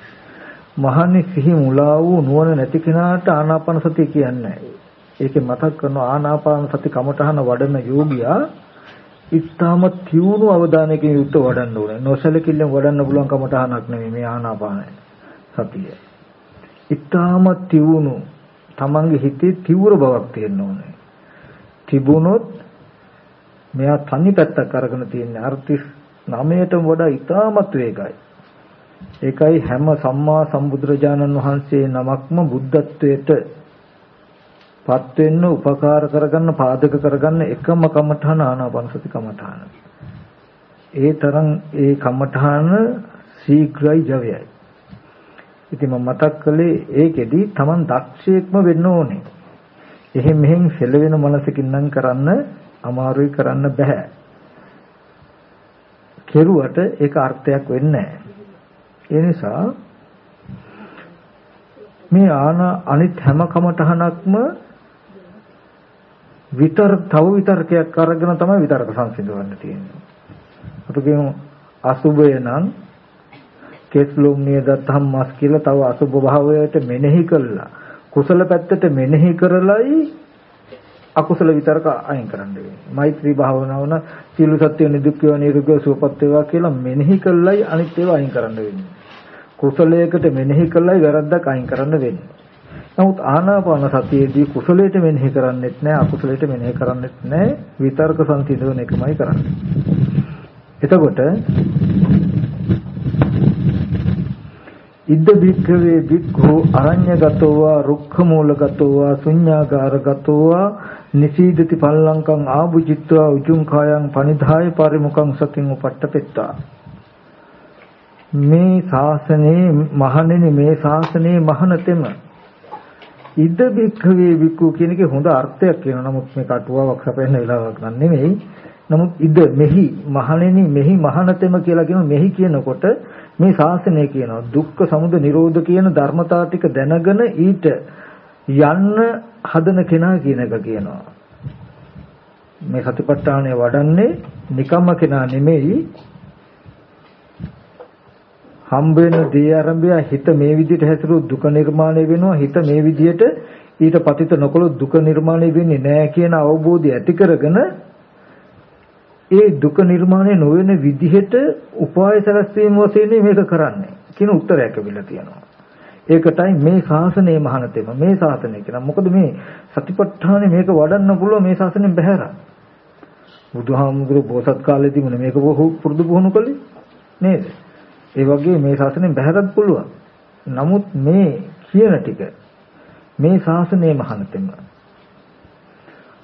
මහන්නේ සිහි මුලා වූ නුවණ නැති කෙනාට ආනාපාන සතිය කියන්නේ ඒකේ මතක් කරන ආනාපාන සති කමඨහන වඩන යෝගියා ඉස්තාම තියුණු අවධානයකින් යුක්ත වඩන්න ඕනේ. නොසලකිල්ලෙන් වඩන්න පුළුවන් කමඨහනක් නෙමෙයි මේ ආනාපානය සතිය. ඉස්තාම තියුණු තමන්ගේ හිතේ තීව්‍ර බවක් තියෙන්න ඕනේ. තිබුණොත් මෙයා තනි පැත්තක් අරගෙන තියෙන අර්ථිස් 9ටම වඩා ඉතාමත් වේගයි. ඒකයි හැම සම්මා සම්බුදුරජාණන් වහන්සේ නමක්ම බුද්ධත්වයට පත් වෙන්න උපකාර කරගන්න පාදක කරගන්න එකම කමඨාන ආනාපානසති කමඨාන. ඒ තරම් ඒ කමඨාන ශීඝ්‍රයි ජවයයි. ඉතින් මම මතක් කළේ ඒකෙදි Taman දක්ෂයෙක්ම වෙන්න ඕනේ. එහෙන් මෙහෙන් සෙලවෙන මනසකින් නම් කරන්න අමාරුයි කරන්න බෑ. කෙරුවට ඒක අර්ථයක් වෙන්නේ ඒ නිසා මේ ආන අනිත් හැම කමටහනක්ම විතර තව විතරකයක් අරගෙන තමයි විතරක සංසිඳවන්න තියෙන්නේ. අපි කියමු අසුබය නම් කෙස්ලොම් නියදත් හම්මස් කියලා තව අසුභ භාවයට මෙනෙහි කළා. කුසල පැත්තට මෙනෙහි කරලයි අකුසල විතරක අයින් කරන්න වෙන්නේ. මෛත්‍රී භාවනාව න සීල සත්‍ය නිදුක්ඛය නිරුක්ඛය සුවපත් වේවා කියලා මෙනෙහි කළයි අනිත් ඒවා අයින් කරන්න වෙන්නේ. කුසලයකට මෙනෙහි කළයි වැරද්දක් අයින් කරන්න වෙන්නේ. නමුත් ආනාපාන සතියේදී කුසලයට මෙනෙහි කරන්නෙත් නැහැ අකුසලයට මෙනෙහි කරන්නෙත් නැහැ විතර්ක සංසිඳන එකමයි කරන්නේ. එතකොට ඉද්ද භික්ඛවේ භික්ඛු අරඤ්‍යගතෝවා රුක්ඛමූලගතෝවා ශුඤ්ඤාගාරගතෝවා නිසීදති පල්ලංකං ආභුජිත්වා උජුං කායං පනිධාය පරිමුඛං සතින් උපට්ඨපෙත්තා මේ ශාසනයේ මහණෙනි මේ ශාසනයේ මහණතෙම ඉද්ද භික්ඛවේ භික්ඛු කියන එකේ හොඳ අර්ථයක් කියනවා නමුත් මේ කටුවාවක් සපයන වෙලාවක් නන් නෙමෙයි. නමුත් ඉද මෙහි මහණෙනි මෙහි මහණතෙම කියලා කියන මෙහි කියනකොට මේ ශාසනය කියනවා දුක්ඛ සමුදය නිරෝධ කියන ධර්මතා ටික දැනගෙන ඊට යන්න හදන කෙනා කියන එක කියනවා. මේ සතිපට්ඨානය වඩන්නේ නිකම්ම කෙනා නෙමෙයි. හම්බ වෙන දේ ආරම්භය හිත මේ විදිහට හැසිරුවොත් දුක නිර්මාණය වෙනවා. හිත මේ විදිහට ඊට පතිත නොකළොත් දුක නිර්මාණය වෙන්නේ නැහැ කියන අවබෝධය ඇති කරගෙන ඒ දුක නිර්මාණය නොවන විදිහට උපාය සැලැස්වීම වශයෙන් මේක කරන්නේ කියන උත්තරයක් ලැබිලා තියෙනවා. ඒකටයි මේ ශාසනයේ මහානතෙම මේ ශාසනය කියන. මොකද මේ සතිපට්ඨානේ මේක වඩන්න පුළුවන් මේ ශාසනයෙන් බැහැරා. බුදුහාමුදුරු බෝසත් කාලේදී මොන මේක පුරුදු පුහුණු කළේ නේද? ඒ වගේ මේ ශාසනයෙන් බැහැරත් පුළුවන්. නමුත් මේ කියන ටික මේ ශාසනයේ මහානතෙම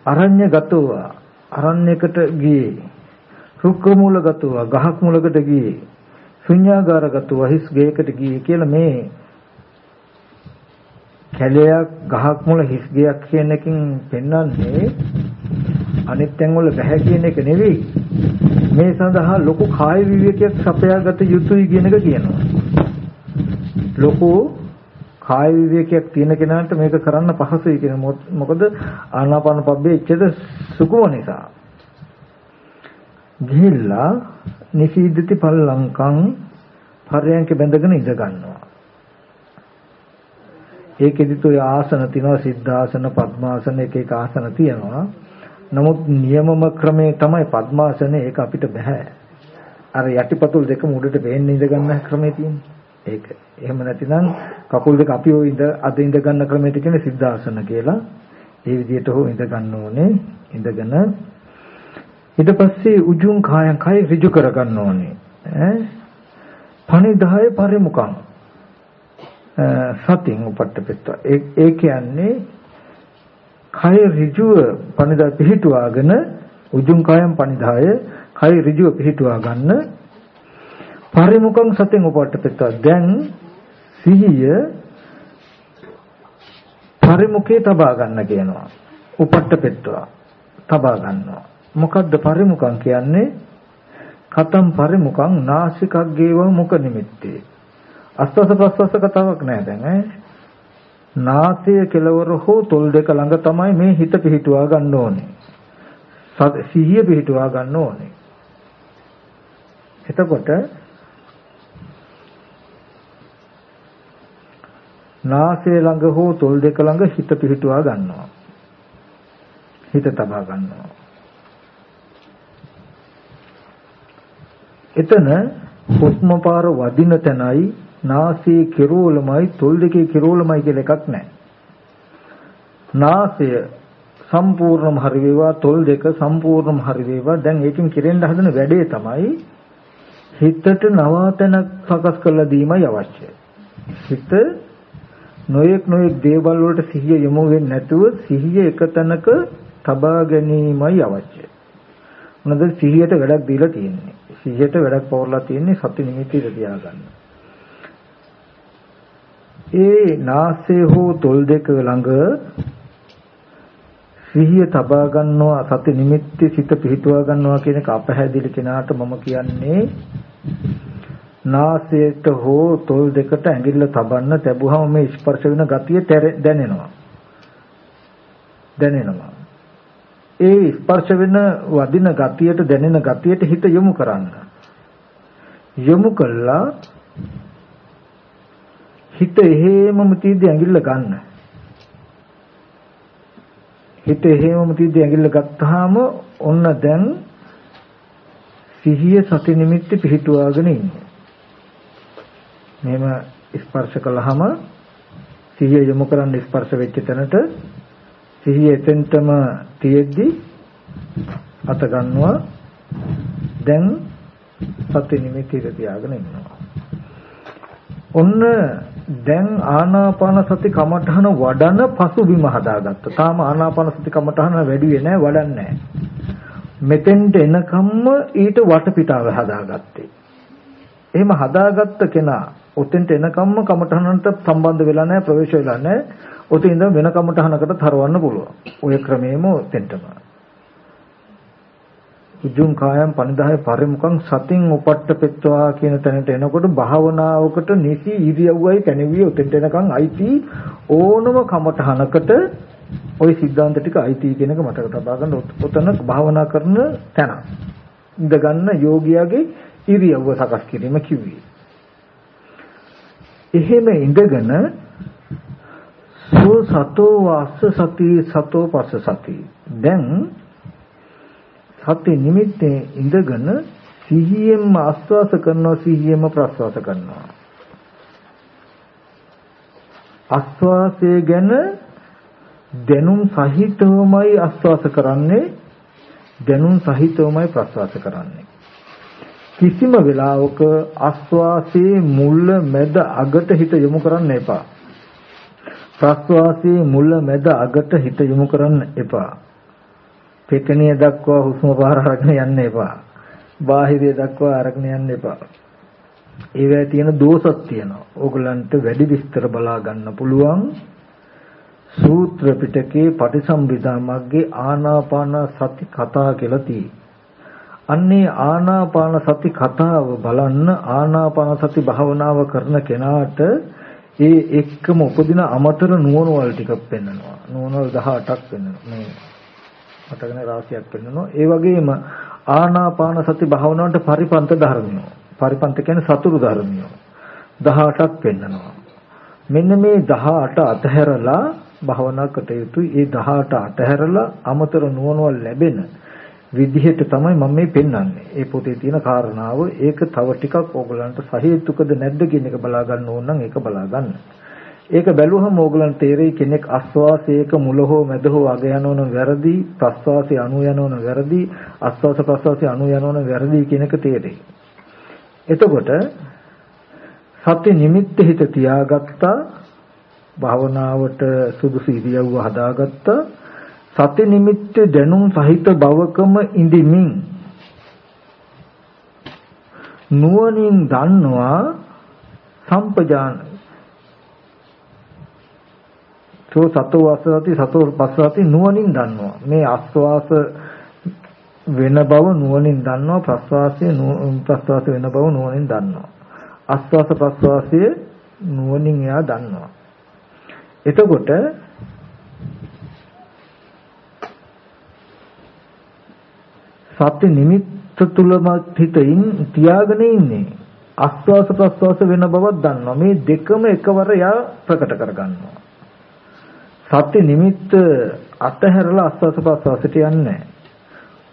අරඤ්‍ය ගතෝවා අරණ්‍යකට ගියේ රුක්ක මූලගතව ගහක් මූලකට ගියේ ශුන්‍යාගාරගතව හිස් ගේකට ගියේ කියලා මේ කැලයක් ගහක් මුල හිස් ගයක් කියන එකකින් පෙන්වන්නේ අනිත් තැන් වල බෑ කියන එක නෙවෙයි. මේ සඳහා ලොකු කාය විවේකයක් සපයාගත යුතුයි කියන එක කියනවා. ලොකු කාය විවේකයක් තියෙන කෙනාට මේක කරන්න පහසුයි කියන මොකද ආනාපාන පබ්බේ එච්චර සුකුම නිසා. ගිහිල්ලා නිසීදති පල්ලංකං පරයන්ක බැඳගෙන ඉඳ ගන්නවා. ඒකෙදිත් ඔය ආසන තියෙනවා සිද්ධාසන පద్මාසන එක එක ආසන තියෙනවා. නමුත් නියමම ක්‍රමේ තමයි පద్මාසන ඒක අපිට බෑ. අර යටිපතුල් දෙකම උඩට බෙහෙන්න ඉඳ ගන්න ක්‍රමේ තියෙන්නේ. ඒක. එහෙම නැතිනම් කකුල් දෙක අපි ඔය ඉඳ අද ඉඳ ගන්න ක්‍රමයට කියන්නේ සිද්ධාසන කියලා. ඒ විදිහට හෝ ඉඳ ගන්න ඕනේ. ඉඳගෙන ඊට පස්සේ උජුං කායං කය ඍජු කරගන්න ඕනේ. ඈ? පණිදාය පරිමුඛං. සතින් උපට්ඨපෙත්ත ඒ කියන්නේ කය ඍජුව පණිදා පිහිටුවාගෙන උජුං කායං පණිදාය කය ඍජුව පිහිටුවා ගන්න පරිමුඛං සතින් උපට්ඨපෙත්ත දැන් සිහිය පරිමුඛේ තබා ගන්න කියනවා. උපට්ඨපෙත්වා තබා ගන්නවා. මොකද්ද පරිමුඛං කියන්නේ? කතම් පරිමුඛං නාසිකග්ගේව මුඛ නිමිත්තේ. අස්වස ප්‍රස්වස කතාවක් නෑ දැන් ඈ. නාසය කෙලවර හෝ තොල් දෙක ළඟ තමයි මේ හිත පිහිටුවා ගන්න ඕනේ. සිහිය පිහිටුවා ගන්න ඕනේ. එතකොට නාසය ළඟ හෝ තොල් දෙක ළඟ හිත පිහිටුවා ගන්නවා. හිත තබා ගන්නවා. එතන හුස්ම පාර වදින තැනයි නාසයේ කෙරෝලමයි තොල් දෙකේ කෙරෝලමයි කියලා එකක් නැහැ. නාසය සම්පූර්ණම හරි වේවා තොල් දෙක සම්පූර්ණම හරි වේවා දැන් ඒකෙන් කෙරෙන්න හදන වැඩේ තමයි හිතට නවාතනක් සකස් කරලා දීමයි අවශ්‍ය. හිත නොයෙක් නොයෙක් දේවල් වලට සිහිය යොමු වෙන්නේ නැතුව සිහිය එක තැනක තබා ගැනීමයි අවශ්‍ය. මොනද සිහියට වැඩක් දීලා තියෙන්නේ. සිහියට වැඩක් පවරලා තියෙන්නේ සති නිමිතිට තියාගන්න. ඒ නාසය හෝ තොල් දෙක ළඟ සිහිය තබා ගන්නවා සති නිමිති සිත පිහිටුවා ගන්නවා කියන එක අපහැදිලි කෙනාට මම කියන්නේ නාසයට හෝ තොල් දෙකට ඇඟිල්ල තබන්න තැබුවම මේ ස්පර්ශ වෙන ගතිය දැනෙනවා දැනෙනවා ඒ ස්පර්ශ වෙන වදින ගතියට දැනෙන ගතියට හිත යොමු කරන්න. යොමු කළා හිත එහෙමම තීදී ඇඟිල්ල ගන්න. හිත එහෙමම තියදී ඇඟිල්ල ගත්තාම ඔන්න දැන් සිහිය සති නිමිත්ත පිහිටුවාගෙන ඉන්නේ. මෙහෙම ස්පර්ශ කළාම සිහිය යොමු කරන්න ස්පර්ශ වෙච්ච තැනට සිහිය එතෙන්ටම තියෙද්දි අත ගන්නවා දැන් සති නිමිති තියාගෙන ඉන්නවා ඔන්න දැන් ආනාපාන සති කමඨහන වඩන පසුබිම හදාගත්තා. තාම ආනාපාන සති කමඨහන වැඩි වෙන්නේ නැහැ, වඩන්නේ නැහැ. මෙතෙන්ට එනකම්ම ඊට වටපිටාව හදාගත්තේ. එහෙම හදාගත්ත කෙනා ඔතෙන්ට එනකම්ම කමඨහනන්ට සම්බන්ධ වෙලා නැහැ, ප්‍රවේශ වෙලා නැහැ. ඔතන ඉඳන් වෙන කමටහනකට තරවන්න පුළුවන්. ඔය ක්‍රමෙම ඔතෙන්ටම. උජුං කායම් පනිදාය පරිමුඛං සතින් උපට්ඨපෙත්වා කියන තැනට එනකොට භාවනාවකට නිසි ඉරියව්වයි පැනවි ඔතෙන්ට එනකන් අයිති ඕනම කමටහනකට ওই સિદ્ધාන්ත ටික අයිති කියන එක මතක තබා ගන්න ඔතන භාවනා කරන තැන. ඉඳ ගන්න යෝගියාගේ ඉරියව්ව සකස් කිරීම කිව්වේ. එහෙම ඉඳගෙන සෝ සතෝ වාස්ස සති සතෝ පස්ස සති. දැන් සති නිමිත්තේ ඉඳගෙන සිහියෙන්ම ආස්වාස කරනවා සිහියෙන්ම ප්‍රස්වාස කරනවා. ආස්වාසය ගැන දැනුම් සහිතවමයි ආස්වාස කරන්නේ දැනුම් සහිතවමයි ප්‍රස්වාස කරන්නේ. කිසිම වෙලාවක ආස්වාසයේ මුල මැද අගට හිත යොමු කරන්න එපා. ප්‍රස්වාසයේ මුල මැද අගට හිත යොමු කරන්න එපා පෙකණිය දක්වා හුස්ම පහර අරගෙන යන්න එපා. බාහිරය දක්වා අරගෙන යන්න එපා. ඒවැය තියෙන දෝෂක් තියෙනවා. ඕගලන්ට වැඩි විස්තර බලා ගන්න පුළුවන්. සූත්‍ර පිටකේ පටිසම්භිදා මග්ගේ ආනාපාන සති කතා කියලා තියෙයි. අන්නේ ආනාපාන සති කතාව බලන්න ආනාපාන සති භාවනාව කරන කෙනාට ඒ එක්කම උපදින අමතර නුවණවල් ටිකක් පෙන්වනවා. නුවණවල් 18ක් පෙන්වනවා. මේ මතකන රාශියක් පෙන්වනවා. ඒ වගේම ආනාපාන සති භාවනාවට පරිපන්ත ධර්මියෝ. පරිපන්ත කියන්නේ සතුරු ධර්මියෝ. 18ක් පෙන්වනවා. මෙන්න මේ 18 අතහැරලා භාවනා කටයුතු ඒ 18 අතහැරලා අමතර නුවණවල් ලැබෙන විදිහට තමයි මම මේ පෙන්වන්නේ. ඒ පොතේ තියෙන කාරණාව ඒක තව ටිකක් ඕගලන්ට සහේතුකද නැද්ද කියන එක බලා ගන්න ඕන නම් ඒක බලා ගන්න. ඒක බැලුවහම ඕගලන්ට තේරෙයි කෙනෙක් ආස්වාසයක මුල හෝ මැද හෝ අග යනවන වැරදි ප්‍රස්වාසය අනු යනවන වැරදි ආස්වාස ප්‍රස්වාසය අනු යනවන වැරදි කියන එක තේරෙයි. එතකොට සත්‍ය නිමිත්ත හිත තියාගත්තා භාවනාවට සුදුසු ඉරියව්ව හදාගත්තා සත්‍ය නිමිත්ත දැනුම් සහිත භවකම ඉඳිමින් නුවණින් දන්නවා සම්පජාන සෝ සතෝ අස්සති සතෝ පස්සති නුවණින් දන්නවා. මේ ආස්වාස වෙන බව නුවණින් දන්නවා ප්‍රස්වාසය ප්‍රස්වාස වෙන බව නුවණින් දන්නවා. ආස්වාස ප්‍රස්වාසය නුවණින් එයා දන්නවා. එතකොට සත්‍ය නිමිත්ත තුලම හිතින් තියාගෙන ඉන්නේ. ආස්වාස ප්‍රස්වාස වෙන බවක් දන්නවා. මේ දෙකම එකවර යා ප්‍රකට කරගන්නවා. සත්‍ය නිමිත්ත අතහැරලා අස්වාස ප්‍රස්වාසයට යන්නේ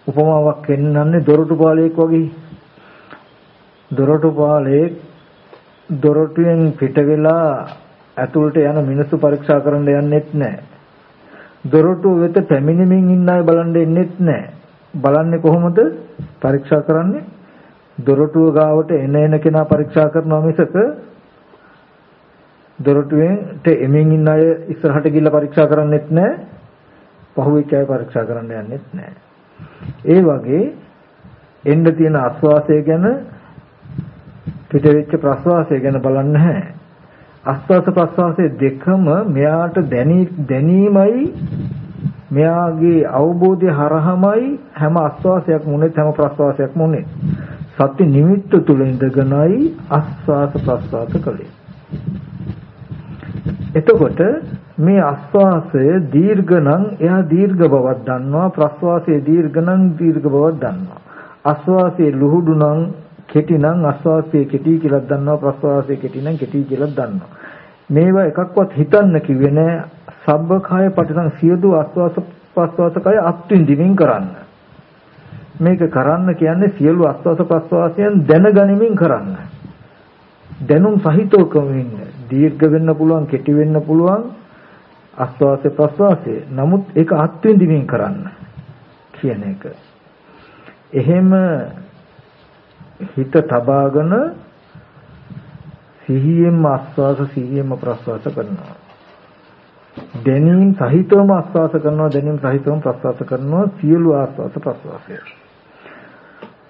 උපමාවක් පෙන්වන්නේ දොරටු පාලයක් වගේ දොරටු පාලේ දොරටුවෙන් පිට වෙලා ඇතුළට යන මිනිස්සු පරීක්ෂා කරන්න යන්නෙත් නැහැ. දොරටුව වෙත පැමිණෙමින් ඉන්න අය බලන්න එන්නෙත් නැහැ. බලන්නේ කොහොමද? පරීක්ෂා කරන්නේ දොරටුව ගාවට එන එන කෙනා පරීක්ෂා කරනවා මිසක දොරටුවෙන්ට එමින් ඉන්න අය ඉස්සරහට ගිහිල්ලා පරීක්ෂා කරන්නෙත් නැහැ. පහුවෙච්ච අය පරීක්ෂා කරන්න යන්නෙත් නැහැ. ඒ වගේ එන්න තියෙන ආස්වාසය ගැන පිටවෙච්ච ප්‍රස්වාසය ගැන බලන්නේ නැහැ. ආස්වාස ප්‍රස්වාසයේ දෙකම මෙයාට දැනීමයි මෙයාගේ අවබෝධය හරහමයි හැම ආස්වාසයක් මුනේ හැම ප්‍රස්වාසයක් මුනේ. සත්‍ය නිමිත්ත තුල ඉඳගෙනයි ආස්වාස ප්‍රස්වාස කළේ. එතකොට මේ ආස්වාසය දීර්ඝ නම් එයා දීර්ඝ බවක් දන්නවා ප්‍රස්වාසය දීර්ඝ නම් දීර්ඝ බවක් දන්නවා ආස්වාසය ලුහුඩු නම් කෙටි නම් ආස්වාසය කෙටි කියලා දන්නවා ප්‍රස්වාසය කෙටි නම් කෙටි කියලා දන්නවා මේවා එකක්වත් හිතන්න කිව්වේ නෑ සබ්බකාය පටිසං සියදු ආස්වාස ප්‍රස්වාස කය අත්විඳින්මින් කරන්න. මේක කරන්න කියන්නේ සියලු ආස්වාස ප්‍රස්වාසයන් දැනගනිමින් කරන්න. දැනුම් සහිතව කමින්න. දීර්ඝ වෙන්න පුළුවන්, කෙටි වෙන්න පුළුවන් ආස්වාස ප්‍රස්වාසය. නමුත් ඒක අත්විඳින්මින් කරන්න කියන එක. එහෙම හිත තබාගෙන සිහියෙන්ම ආස්වාස සිහියෙන්ම ප්‍රස්වාස කරනවා. දැනීම් සහිතවම ආස්වාස කරනවා දැනීම් සහිතවම ප්‍රස්වාස කරනවා සියලු ආස්වාස ප්‍රස්වාසය.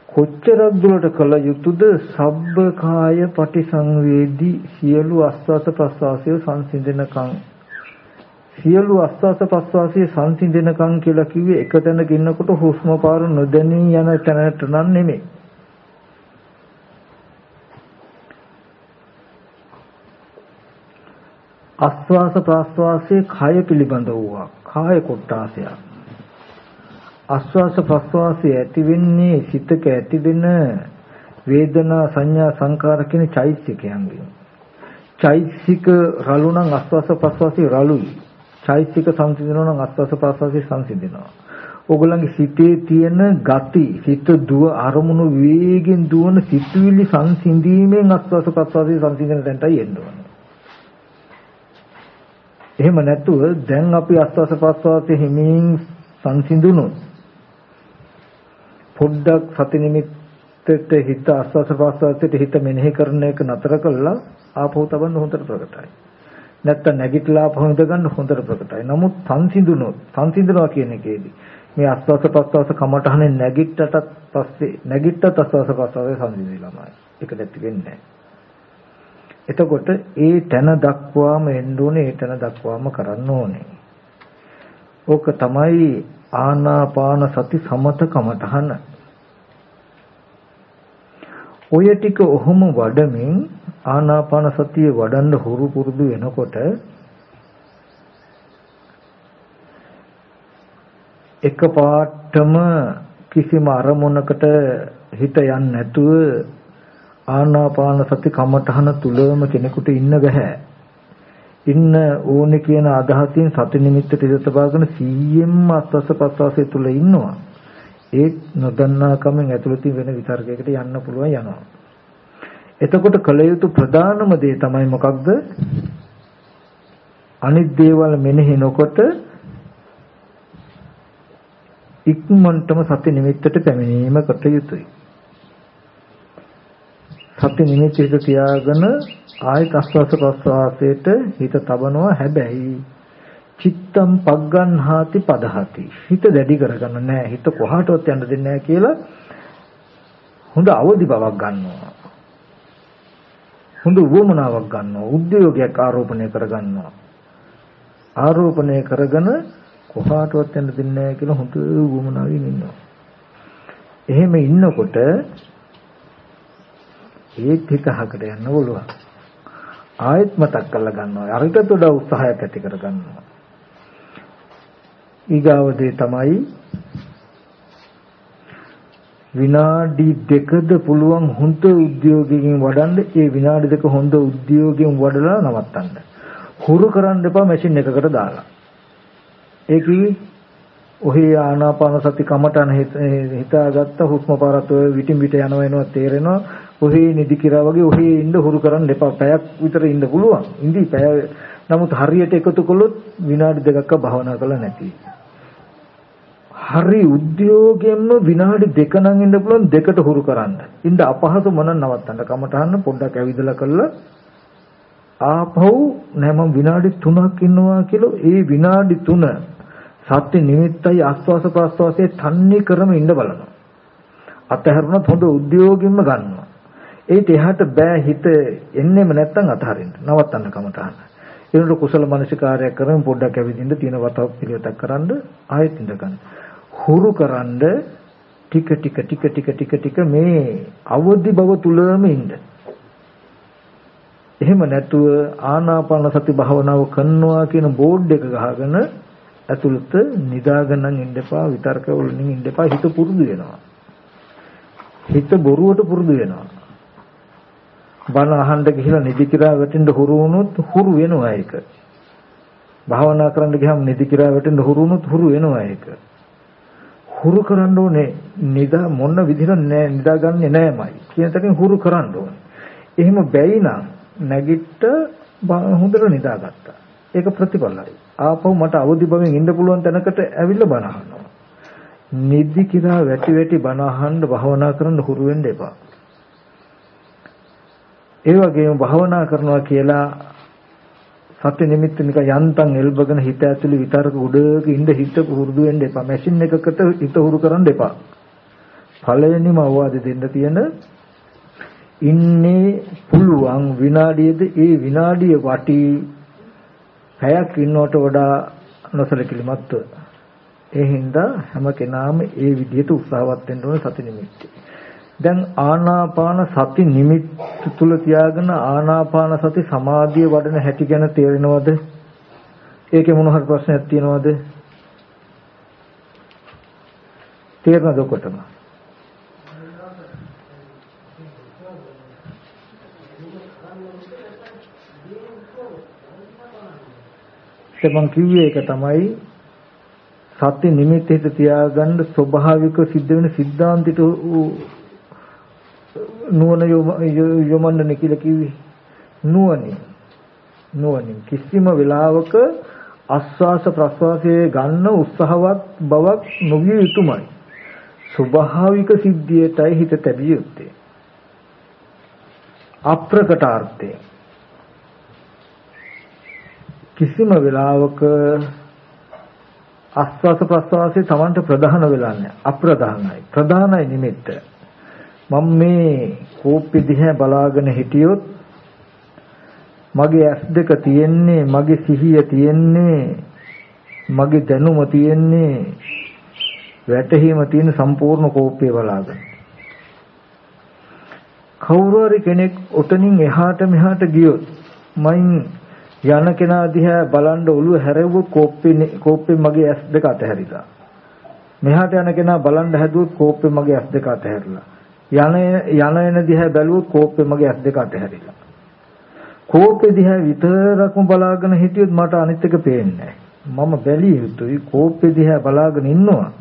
කොච්චරක් දුරට කළ යුතුද සබ්බ කාය පටිසංවේදී සියලු ආස්වාස ප්‍රස්වාසය සංසිඳනකම් සියලු ආස්වාස ප්‍රස්වාසයේ සංසිඳනකම් කියලා කිව්වේ එක තැනක ඉන්නකොට හුස්ම පාර නොදැනී යන තැනට නම් නෙමෙයි. ආස්වාස ප්‍රාස්වාසයේ කය පිළිබඳ වූවා. කාය කොටාසයක්. ආස්වාස ප්‍රාස්වාසයේ ඇති වෙන්නේ සිතක ඇතිවෙන වේදනා සංඥා සංකාර කියන චෛතසිකයන්ගෙන් චෛතසික රළු නම් ආස්වාස ප්‍රාස්වාසයේ රළුයි. චෛතසික සංසිඳනවා නම් ආස්වාස ප්‍රාස්වාසයේ සංසිඳනවා. ඕගොල්ලන්ගේ සිතේ තියෙන ගති සිත දුව අරමුණු වේගෙන් දුවන සිතුවිලි සංසිඳීමෙන් ආස්වාස ප්‍රාස්වාසයේ සංසිඳන තැනටයි එන්න ඕනේ. එහෙම නැතුව දැන් අපි ආස්වාස ප්‍රස්වාසයේ හිමින් සංසිඳුනොත් පොඩ්ඩක් සති නිමිත්තට හිත ආස්වාස ප්‍රස්වාසයට හිත මෙනෙහි කරන එක නතර කළා ආපහු තබන්න හොඳට ප්‍රකටයි. නැත්තම් නැගිටලා ආපහු ඉඳ ගන්න හොඳට ප්‍රකටයි. නමුත් සංසිඳුනොත් සංසිඳනවා කියන එකේදී මේ ආස්වාස ප්‍රස්වාස කමටහනේ නැගිට්ටටත් පස්සේ නැගිට්ටත් ආස්වාස ප්‍රස්වාසය සංසිඳිලාමයි. ඒක නැති වෙන්නේ නැහැ. එතකොට ඒ තැන දක්වාම එන්න ඕනේ ඒ තැන දක්වාම කරන්න ඕනේ. ඕක තමයි ආනාපාන සති සමත කමඨහන. ඔය ටික ඔහොම වඩමින් ආනාපාන සතිය වඩන්න හුරු පුරුදු වෙනකොට එක පාටම කිසිම අරමුණකට හිත යන්නේ නැතුව ආනාපාන සති කමඨහන තුලම කෙනෙකුට ඉන්න බෑ. ඉන්න ඕනේ කියන අදහසින් සති නිමිත්තට ඉඳ තබාගෙන 100ෙන්ම අස්වස්ස පස්වාසය තුල ඉන්නවා. ඒ නොදන්නා කමෙන් ඇතුළතින් වෙන විතර්කයකට යන්න පුළුවන් යනවා. එතකොට කල යුතු ප්‍රධානම දේ තමයි මොකක්ද? අනිත් දේවල් මෙනෙහි නොකොට ඉක්මනටම සති නිමිත්තට පැමිණීමකට යුතුයි. සති නිමිති හිත තියාගෙන ආයත ආස්වාස ප්‍රස්වාසයට හිත තබනවා හැබැයි චිත්තම් පග්ගන්හාති පදහති. හිත දැඩි කරගන්න නෑ. හිත කොහාටවත් යන්න දෙන්නේ නෑ කියලා හොඳ අවදි බවක් ගන්නවා. හොඳ වුමනාවක් ගන්නවා. උද්‍යෝගයක් ආරෝපණය කරගන්නවා. ආරෝපණය කරගෙන කොහාටවත් යන්න දෙන්නේ නෑ කියලා හොඳ වුමනාවෙන් ඉන්නවා. එහෙම ඉන්නකොට ඒත් හිත හකට යන්න පුළුවන්. ආයෙත් මතක් කරලා ගන්නවා. අරිටත් වඩා උත්සාහයක් ඇති කර ගන්නවා. ඊගාව දේ තමයි විනාඩි දෙකද පුළුවන් හොඳ උද්‍යෝගයෙන් වඩන්න ඒ විනාඩි දෙක හොඳ උද්‍යෝගයෙන් වඩලා නවත්තන්න. හුරු කරන්න එපා මැෂින් එකකට දාලා. ඒ කිවි ඔහේ ආනාපාන සති කමටන හිතාගත්ත හුස්ම පාරත් ඔය විටින් විට යනවා එනවා තේරෙනවා ඔහේ නිදි කිරා වගේ ඔහේ ඉන්න හුරු කරන්න එපා. පැයක් විතර ඉන්න පුළුවන්. ඉඳි පැය නමුත් හරියට එකතු කළොත් විනාඩි දෙකක් භාවනා කළා නැති. හරි උද්‍යෝගයෙන්ම විනාඩි දෙක නම් ඉන්න පුළුවන් දෙකට හුරු කරන්න. ඉන්න අපහසු මොන නවත්තන්න කමටහන්න පොඩ්ඩක් ඇවිදලා කළා ආපහු නෑ මම විනාඩි 3ක් ඉන්නවා කියලා ඒ විනාඩි 3 සත්‍ය නිමිත්තයි ආස්වාස ප්‍රාස්වාසයේ තන්නේ කරම ඉන්න බලනවා. අතහැරුණත් හොඳ උද්‍යෝගින්ම ගන්නවා. ඒත් එහාට බෑ හිත එන්නෙම නැත්තම් අතහරින්න. නවත්තන්න කමටහන. ඒනට කුසල මනසිකාරයක් කරමින් පොඩ්ඩක් ඇවිදින්න තියෙන වතාව පිළිවෙතක් කරන්ද ආයෙත් ඉඳ ගන්න. හුරු කරන්ද ටික ටික ටික ටික ටික ටික මේ අවදි බව තුලම ඉන්න. එහෙම නැතුව ආනාපාන සති භාවනාව කරනවා කියන බෝඩ් එක ගහගෙන ඇතුළත නිදාගෙන ඉන්න එපා විතර්ක වලින් ඉන්න එපා හිත පුරුදු වෙනවා. හිත බොරුවට පුරුදු වෙනවා. බණ අහන්න ගිහිලා නිදි කිරා වැටෙන්න හුරු වුණොත් හුරු වෙනවා ඒක. භාවනා කරන්න ගියාම නිදි කිරා වැටෙන්න හුරුනොත් හුරු වෙනවා ඒක. හුරු කරන්න ඕනේ නිදා මොන විදිහට නිදාගන්නේ නෑමයි කියන තැනින් හුරු කරන්න ඕනේ. එහෙම බැයි නම් නැගිට හොඳට නිදාගත්තා. ඒක ප්‍රතිඵලයි. ආපහු මට අවදි භවෙන් ඉන්න පුළුවන් තැනකට ඇවිල්ලා බණ අහනවා. නිදි කිරා වැටි වැටි බණ අහන්න භාවනා කරන්න හුරු වෙන්න එපා. ඒ වගේම භාවනා කරනවා කියලා සත්‍ය නිමිත්ත නිකන් යන්තම් එල්බගෙන හිත ඇතුලේ විතරක උඩක ඉඳ හිත පුරුදු වෙන්න එපා. මැෂින් එකකට හිත හුරු කරන්න එපා. පළවෙනිම අවවාද දෙන්න තියෙන ඉන්නේ පුළුවන් විනාඩියේද ඒ විනාඩිය වටි පැයක් ඉන්නවට වඩා නොසලකිලිමත්ව ඒ හින්දා හැම කෙනාම ඒ විදිහට උත්සාහවත් වෙන්න ඕනේ සති නිමිත්තේ. දැන් ආනාපාන සති නිමිත්ත තුල තියාගෙන ආනාපාන සති සමාධිය වඩන හැටි ගැන තේරෙනවද? ඒකේ මොන හරි ප්‍රශ්නයක් තියෙනවද? තේරෙනද ඔකොටම? මම කිව්වේ ඒක තමයි සත්‍ය නිමිත්ත හිත තියාගන්න ස්වභාවික සිද්ධ වෙන සිද්ධාන්තිට නුවණ යොමන්නන කියලා කිව්වේ. නුවණින්. නුවණින්. කිසිම වෙලාවක ආස්වාස ප්‍රස්වාසයේ ගන්න උත්සාහවත් බවක් නොවිය යුතුමයි. ස්වභාවික සිද්ධියටයි හිත තැබිය යුත්තේ. අප්‍රකටාර්ථය. කිසිම වෙලාවක ආස්වාස ප්‍රස්වාසයේ Tamanට ප්‍රධාන වෙලා නැහැ. අප්‍රධානයි. ප්‍රධානයි නිමිත්ත. මම මේ කෝප්පෙ දිහා බලාගෙන හිටියොත් මගේ ඇස් දෙක තියෙන්නේ මගේ සිහිය තියෙන්නේ මගේ දැනුම තියෙන්නේ වැටහීම තියෙන සම්පූර්ණ කෝප්පේ බලාගෙන. කවුරු හරි කෙනෙක් ඔතනින් එහාට මෙහාට ගියොත් මයින් යන කෙනා දිහා බලන් ඔළුව හැරෙව්වොත් කෝප්පේ කෝප්පේ මගේ ඇස් දෙක අතහැරිලා. මෙහාට යන කෙනා බලන් හැදුවොත් කෝප්පේ මගේ ඇස් දෙක අතහැරිලා. යන යන එන දිහා බැලුවොත් කෝප්පේ මගේ ඇස් දෙක අතහැරිලා. කෝප්පේ දිහා විතරක්ම බලාගෙන හිටියොත් මට අනිත් එක පේන්නේ මම බැලිය යුතුයි කෝප්පේ දිහා බලාගෙන ඉන්නවා.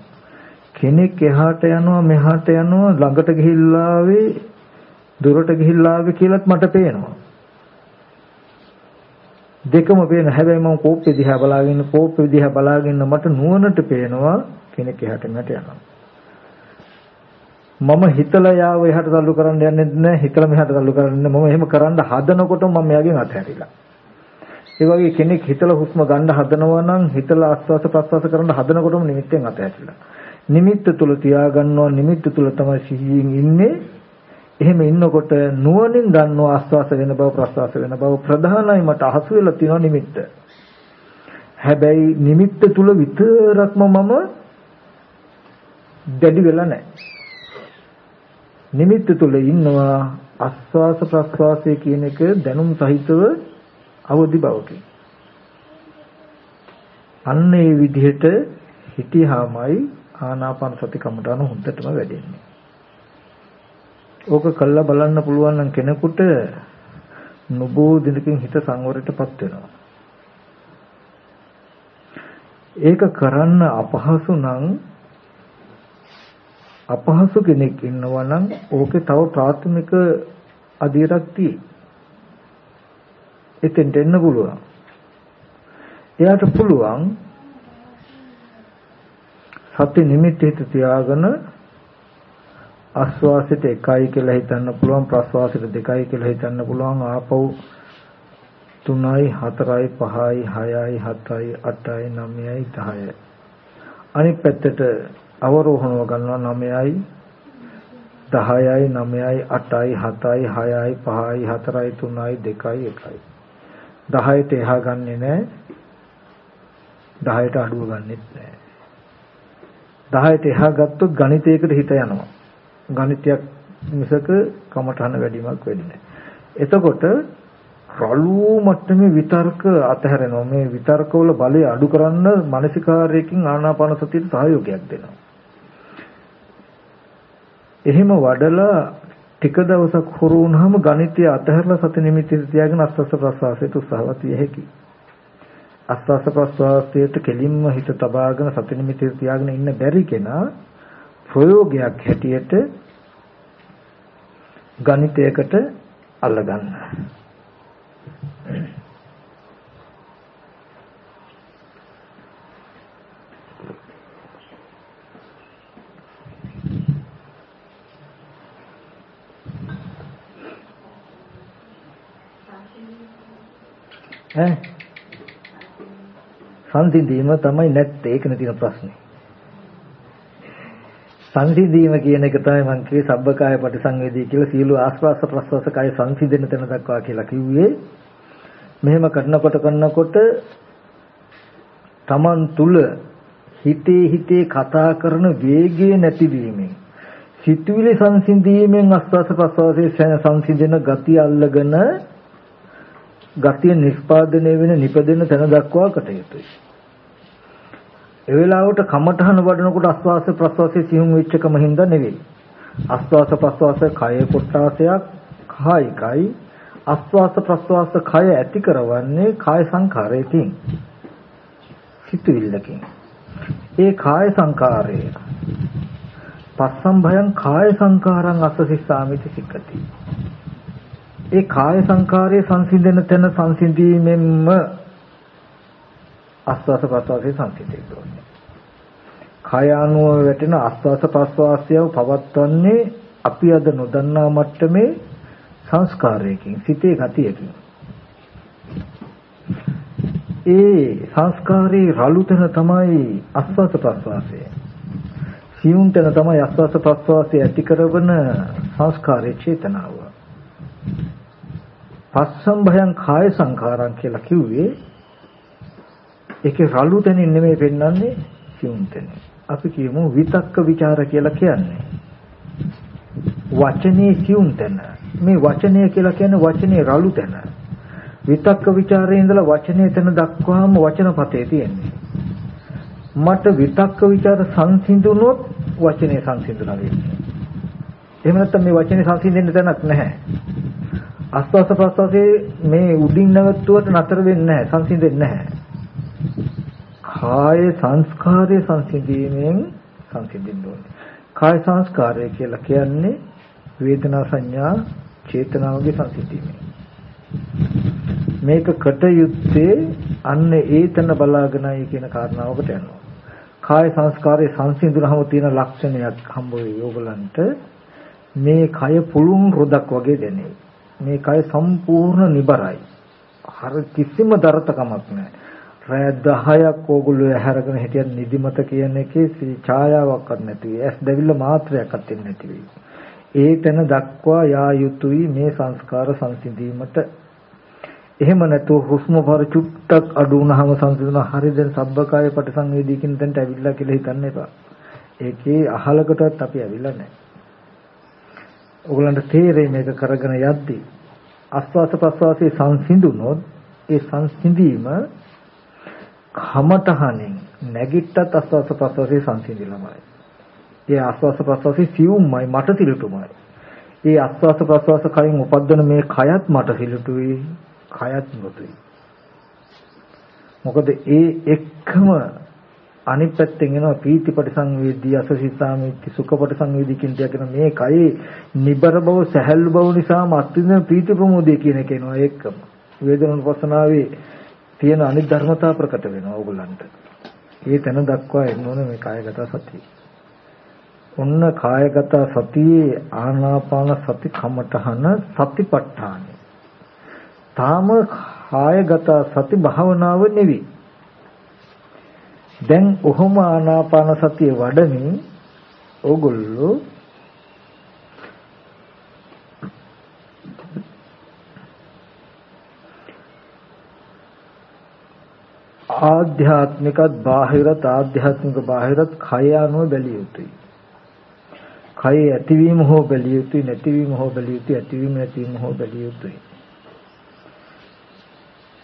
කෙනෙක් එහාට යනවා මෙහාට යනවා ළඟට ගිහිල්ලා ආවේ දුරට ගිහිල්ලා ආවේ කියලාත් මට පේනවා. දෙකම පේන හැබැයි මම කෝප්පේ දිහා බලාගෙන කෝප්පේ දිහා බලාගෙන මට නුවණට පේනවා කෙනෙක් එහාට මෙහාට යනවා. මම හිතලා යාව එහාට තල්ලු කරන්න යන්නේ නැහැ හිතලා මෙහාට තල්ලු කරන්නේ මම එහෙම කරන්න හදනකොට මම එයාගෙන් අතහැරිලා. ඒ වගේ කෙනෙක් හිතලා හුස්ම ගන්න හදනවා නම් හිතලා ආස්වාස ප්‍රස්වාස කරන්න හදනකොටම නිමිත්තෙන් අතහැරිලා. නිමිත්ත තුල තියාගන්නවා නිමිත්ත තුල තමයි සිහියෙන් ඉන්නේ. එහෙම ඉන්නකොට නුවණින් දන්නවා ආස්වාස වෙන බව ප්‍රස්වාස වෙන බව. ප්‍රධානයි මට අහසු වෙලා තියෙනවා නිමිත්ත. හැබැයි නිමිත්ත තුල විතරක්ම මම දැඩි වෙලා නැහැ. නිමිත්ත තුල ඉන්නවා ආස්වාස ප්‍රස්වාසය කියන එක දැනුම් සහිතව අවදි බවකින්. අන්න ඒ විදිහට හිටියාමයි ආනාපාන සති කමටහන හොඳටම වැඩෙන්නේ. ඕක කළා බලන්න පුළුවන් නම් කෙනෙකුට නොබෝ දිනකින් හිත සංවරයටපත් වෙනවා. ඒක කරන්න අපහසු නම් අපහසු කෙනෙක් ඉන්නවා නම් ඕකේ තව ප්‍රාථමික අධීරක් තියෙයි. එතෙන්ට එන්න පුළුවන්. එයාට පුළුවන් සති නිමිති හිත තියාගෙන ආස්වාසයට එකයි කියලා හිතන්න පුළුවන් ප්‍රස්වාසයට දෙකයි කියලා හිතන්න පුළුවන් ආපහු 3යි 4යි 5යි 6යි 7යි 8යි 9යි 10යි අනිත් පැත්තට අවරෝහණව ගන්නවා 9යි 10යි 9යි 8යි 7යි 6යි 5යි 4යි 3යි 2යි 1යි 10ට එහා ගන්නෙ නෑ. 10ට අඩුව ගන්නෙත් නෑ. 10ට එහා ගත්තොත් ගණිතයකට හිත යනවා. ගණිතයක් මිසක කමඨහන වැඩිමක් වෙන්නේ එතකොට රළු මට්ටමේ විතර්ක අතහැරෙනවා. මේ විතර්කවල බලය අඩු කරන්න මානසිකාරයකින් ආනාපාන සතියට සහයෝගයක් දෙනවා. එහෙම වඩලා ටික දවසක් හුරු වුණාම ගණිතය අතහැරලා සති නිමිති තියාගෙන අස්වස්ස ප්‍රසවාසයට උත්සාහවත් විය හැකියි. ආස්වාස ප්‍රස්වාසයට කෙලින්ම හිත තබාගෙන සති නිමිති තියාගෙන ඉන්න බැරි කෙනා ප්‍රයෝගයක් හැටියට ගණිතයකට අල්ලගන්න. ඈ සංසිඳීම තමයි නැත්තේ ඒකනේ තියෙන ප්‍රශ්නේ. සංසිඳීම කියන එක තමයි මම කිව්වේ සබ්බකාය පටිසංවේදී කියලා සීල ආස්වාස ප්‍රස්වාස කාය සංසිඳෙන තැන දක්වා කියලා කිව්වේ. මෙහෙම කරනකොට කරනකොට Taman තුල හිතේ හිතේ කතා කරන වේගය නැතිවීමෙන් සිතුවිලි සංසිඳීමෙන් ආස්වාස ප්‍රස්වාසයේ සංසිඳෙන ගතිය අල්ලගෙන ගතිය නිස්පාදනය වෙන නිපදෙන තැන දක්වා කටයුතුයි. ඒ වෙලාවට කමඨහන වඩනකොට ආස්වාස ප්‍රස්වාසයේ සිහුම් වෙච්චකම හින්දා නෙවෙයි. ආස්වාස ප්‍රස්වාස කය කොටාසයක් කායිකයි ආස්වාස ප්‍රස්වාස කය ඇති කරවන්නේ කාය සංඛාරයකින්. සිතුවිල්ලකින්. ඒ කාය සංඛාරය පස්සම් භයං කාය සංඛාරං අස්සසිස්සාමිති සික්කති. ඒ කාය සංකාරයේ සංසිඳන තැන සංසිඳීමෙන්ම ආස්වාස ප්‍රස්වාසයේ සංසිඳෙන්න ඕනේ. කාය අනුව වැටෙන ආස්වාස ප්‍රස්වාසයව පවත්වන්නේ අපි අද නොදන්නා මට්ටමේ සංස්කාරයකින් සිතේ ගතියකින්. ඒ සංස්කාරේ රළු තැන තමයි ආස්වාස ප්‍රස්වාසය. සියුම් තැන තමයි ආස්වාස ප්‍රස්වාසය ඇති කරවන සංස්කාරයේ චේතනාව. පස්සම්භයං කාය සංඛාරං කියලා කිව්වේ ඒකේ රළු තැනින් නෙමෙයි පෙන්වන්නේ සියුම් තැන. අපි කියමු විතක්ක ਵਿਚාර කියලා කියන්නේ. වචනේ සියුම් තැන. මේ වචනය කියලා කියන්නේ වචනේ රළු තැන. විතක්ක ਵਿਚාරයේ ඉඳලා වචනේ තැන දක්වාම වචනපතේ තියෙන්නේ. මට විතක්ක ਵਿਚාර සංසිඳුනොත් වචනේ සංසිඳුණා වෙන්නේ. එහෙම නැත්නම් මේ වචනේ සංසිඳෙන්න තැනක් නැහැ. ආස්වාස ප්‍රස්වාසයේ මේ උඩින් නැවතුවට නතර වෙන්නේ නැහැ සංසිඳෙන්නේ නැහැ. කාය සංස්කාරය සංසිඳීමෙන් සංසිඳෙන්න ඕනේ. කාය සංස්කාරය කියලා කියන්නේ වේදනා සංඥා චේතනාවගේ සංසිඳීම. මේක කටයුත්තේ අන්න ඒතන බලාගෙනයි කියන කාරණාවකට යනවා. කාය සංස්කාරයේ සංසිඳුනහම තියෙන ලක්ෂණයක් හම්බ වෙයි ඕගලන්ට මේ කය පුළුන් රොදක් වගේ දැනේ. මේ කය සම්පූර්ණ නිබරයි. හර කිසිම දරතකමක් නැහැ. රෑ 10ක් ඕගොල්ලෝ ඇහැරගෙන හිටියත් නිදිමත කියන එකේ ඡායාවක්වත් නැති වෙයි. ඇස් දෙවිල්ල මාත්‍රයක්වත් දෙන්නේ නැති වෙයි. ඒ තැන දක්වා යා යුතුයි මේ සංස්කාර සංසිඳීමට. එහෙම නැතුව හුස්ම භර චුට්ටක් අඩු වුණාම සංසිඳන හරි දැන් සබ්බකාය පටිසංවේදී කියන තැනට ඇවිල්ලා කියලා හිතන්න එපා. ඒකේ අහලකටවත් අපි ඇවිල්ලා නැහැ. ඔයගලන්ට තේරෙයි මේක කරගෙන යද්දී ආස්වාස ප්‍රස්වාසයේ සංසිඳුනොත් ඒ සංසිඳීම කමතහණෙන් නැගිට්ටත් ආස්වාස ප්‍රස්වාසයේ සංසිඳිලාමයි. ඒ ආස්වාස ප්‍රස්වාසයේ සියුම්මයි මට තිලුටුමයි. ඒ ආස්වාස ප්‍රස්වාස කයින් උපද්දන මේ කයත් මට සිලුටුයි, කයත් මෘදුයි. මොකද ඒ එක්කම අනිත් පැත්තෙන් එනවා පීතිපට සංවේදී අසසිතාමිති සුඛපට සංවේදී කියන කියන මේ කයේ නිබර බව සැහැල්ලු බව නිසාම අත්විඳින පීති ප්‍රමෝදය කියන එක එනවා ඒකම වේදනුපස්සනාවේ තියෙන අනිත් ධර්මතා ප්‍රකට වෙනවා ඕගොල්ලන්ට. ඒ තැන දක්වා එන්න ඕනේ මේ කායගත සතිය. ඔන්න කායගත සතියේ ආනාපාන සති කමඨහන සතිපට්ඨාන. තාම කායගත සති භාවනාව නෙවෙයි. දැන් ඔහොම ආනාපාන සතිය වඩමින් ඕගොල්ලෝ ආධ්‍යාත්මිකත් බාහිරත් ආධ්‍යාත්මික බාහිරත් කය අනුව බැලිය යුතුයි. කය ඇතිවීම හෝ බැලිය යුතුයි නැතිවීම හෝ බැලිය යුතුයි ඇතිවීම නැතිවීම හෝ බැලිය යුතුයි.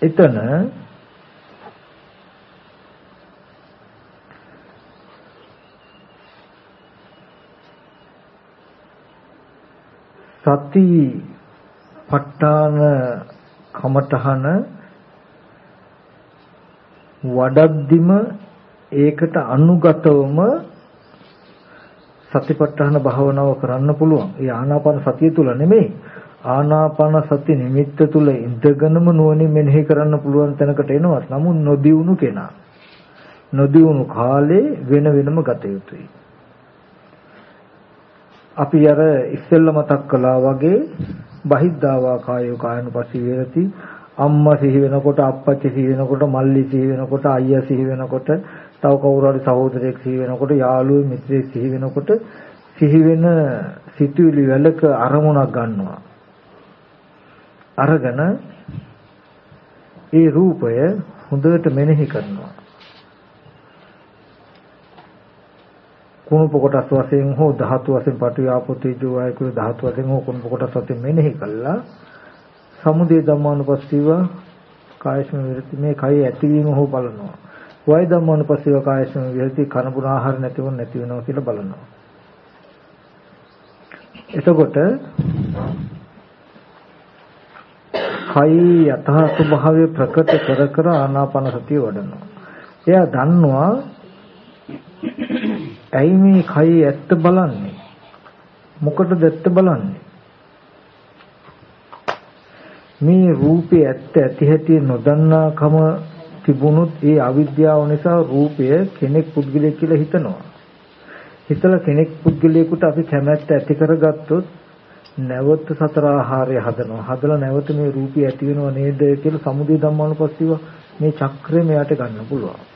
එතන සති ප ဋ ාණ කමඨහන වඩද්දිම ඒකට අනුගතවම සතිපට්ඨාන භාවනාව කරන්න පුළුවන්. ඒ ආනාපාන සතිය තුල නෙමෙයි. ආනාපාන සති නිමිත්ත තුල ඉඳගෙනම නුවණින් මෙනෙහි කරන්න පුළුවන් තැනකට එනවා. නමුත් නොදියුණු කෙනා. නොදියුණු කාලේ වෙන වෙනම ගත යුතුයි. අපි අර ඉස්සෙල්ල මතක් කළා වගේ බහිද්ධාවා කායෝ කායනුපස්සී වේරති අම්මා සිහි වෙනකොට අප්පච්චි සිහි වෙනකොට මල්ලි සිහි වෙනකොට අයියා සිහි වෙනකොට තව කවුරු හරි සහෝදරයෙක් සිහි වෙනකොට යාළුවෙක් මිත්‍රයෙක් සිහි වෙනකොට සිහි වෙන සිතුවිලි වලක අරමුණක් ගන්නවා. අරගෙන ඒ රූපය හොඳට මෙනෙහි කරනවා. කුණුප කොටස් වශයෙන් හෝ ධාතු වශයෙන් පටවිය ආපෝ තේජෝ වායු කුල ධාතු වශයෙන් හෝ කුණුප කොටස් වශයෙන් මෙනෙහි කළා. සමුදය ධම්මානුපස්සීව කායස්ම විරති මේ කය ඇතිවීම හෝ බලනවා. වය ධම්මානුපස්සීව කායස්ම විරති කනබුන ආහාර නැතිව නැති වෙනවා කියලා බලනවා. එතකොට කයි යථා ස්වභාවය ප්‍රකට කර කර ආනාපාන සතිය වඩනවා. එයා දන්නවා ඇයි මේ කයේ ඇත්ත බලන්නේ? මොකටද ඇත්ත බලන්නේ? මේ රූපේ ඇත්ත ඇති හැටි නොදන්නාකම තිබුණොත් ඒ අවිද්‍යාව නිසා රූපය කෙනෙක් පුද්ගලයෙක් කියලා හිතනවා. හිතලා කෙනෙක් පුද්ගලයෙකුට අපි කැමැත්ත ඇති කරගත්තොත් නැවත සතර ආහාරය හදනවා. හදලා නැවත මේ රූපය ඇති වෙනව නේද කියලා සමුදය ධම්මානුපස්සීව මේ චක්‍රය මෙයාට ගන්න පුළුවන්.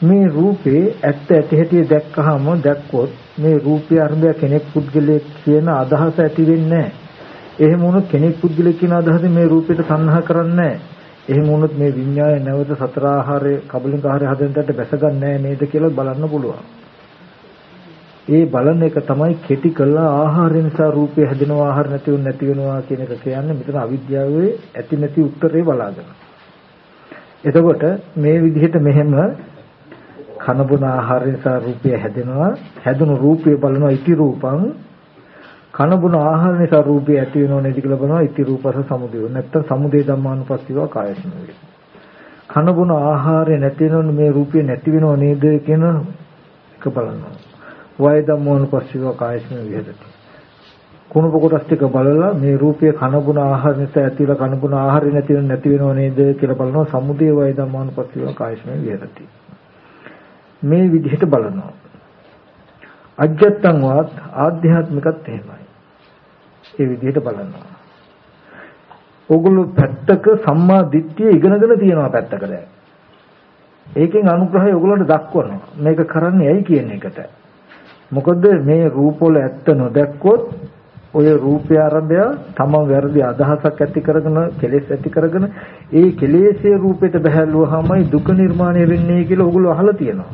මේ රූපේ ඇත්ත ඇති හැටි දැක්කහම දැක්කොත් මේ රූපය අරඹය කෙනෙක් පුද්ගලයෙක් කියන අදහස ඇති වෙන්නේ නැහැ. එහෙම වුණොත් කෙනෙක් පුද්ගලයෙක් කියන අදහස මේ රූපයට තණ්හා කරන්නේ නැහැ. එහෙම වුණොත් මේ විඤ්ඤාණය නැවත සතර ආහාරයේ කබලින්ක ආහාරය හදන්නට බැසගන්නේ නැහැ නේද කියලා බලන්න පුළුවන්. ඒ බලන එක තමයි කෙටි කළා ආහාරය නිසා රූපය හැදෙනවා ආහාර නැති වෙන නැති වෙනවා කියන එක කියන්නේ මෙතන අවිද්‍යාවේ ඇති නැති උත්තරේ බලාගෙන. එතකොට මේ විදිහට මෙහෙම කන බොන ආහාර නිසා රූපය හැදෙනවා. හැදුණු රූපය බලනවා ඉති රූපං. කන බොන ආහාර නිසා රූපය ඇති වෙනව නේද කියලා බලනවා ඉති රූපස සමුදය. නැත්තම් සමුදය ධම්මානුපස්සීව කායස්ම වේ කන බොන ආහාරය නැති වෙනවනේ මේ රූපය නැති වෙනව නේද කියන එක බලනවා. වය ධම්මානුපස්සීව කායස්ම විහෙදති කුණප කොටස් ටික බලලා මේ රූපය කන බොන ආහාර නිසා ඇතිවලා කන බොන ආහාරය නැති වෙනව නැති වෙනව නේද කියලා බලනවා. සමුදය වය ධම්මානුපස්සීව කායස්ම විහෙදති මේ විදිහට බලනවා. අජත්තං වාත් ආධ්‍යාත්මිකත් එහෙමයි. ඒ විදිහට බලනවා. ඕගොල්ලෝ පැත්තක සම්මා දිට්ඨිය ඉගෙනගෙන තියෙනවා පැත්තක දැන්. ඒකෙන් අනුග්‍රහය ඕගොල්ලන්ට දක්වනවා. මේක කරන්නේ ඇයි කියන එකට. මොකද මේ රූපවල ඇත්ත නොදැක්කොත් ඔය රූපය ආරම්භය තමන් වැරදි අදහසක් ඇති කරගෙන කෙලෙස් ඇති කරගෙන ඒ කෙලෙස්යේ රූපයට බහැල්ලුවාමයි දුක නිර්මාණය වෙන්නේ කියලා ඕගොල්ලෝ අහලා තියෙනවා.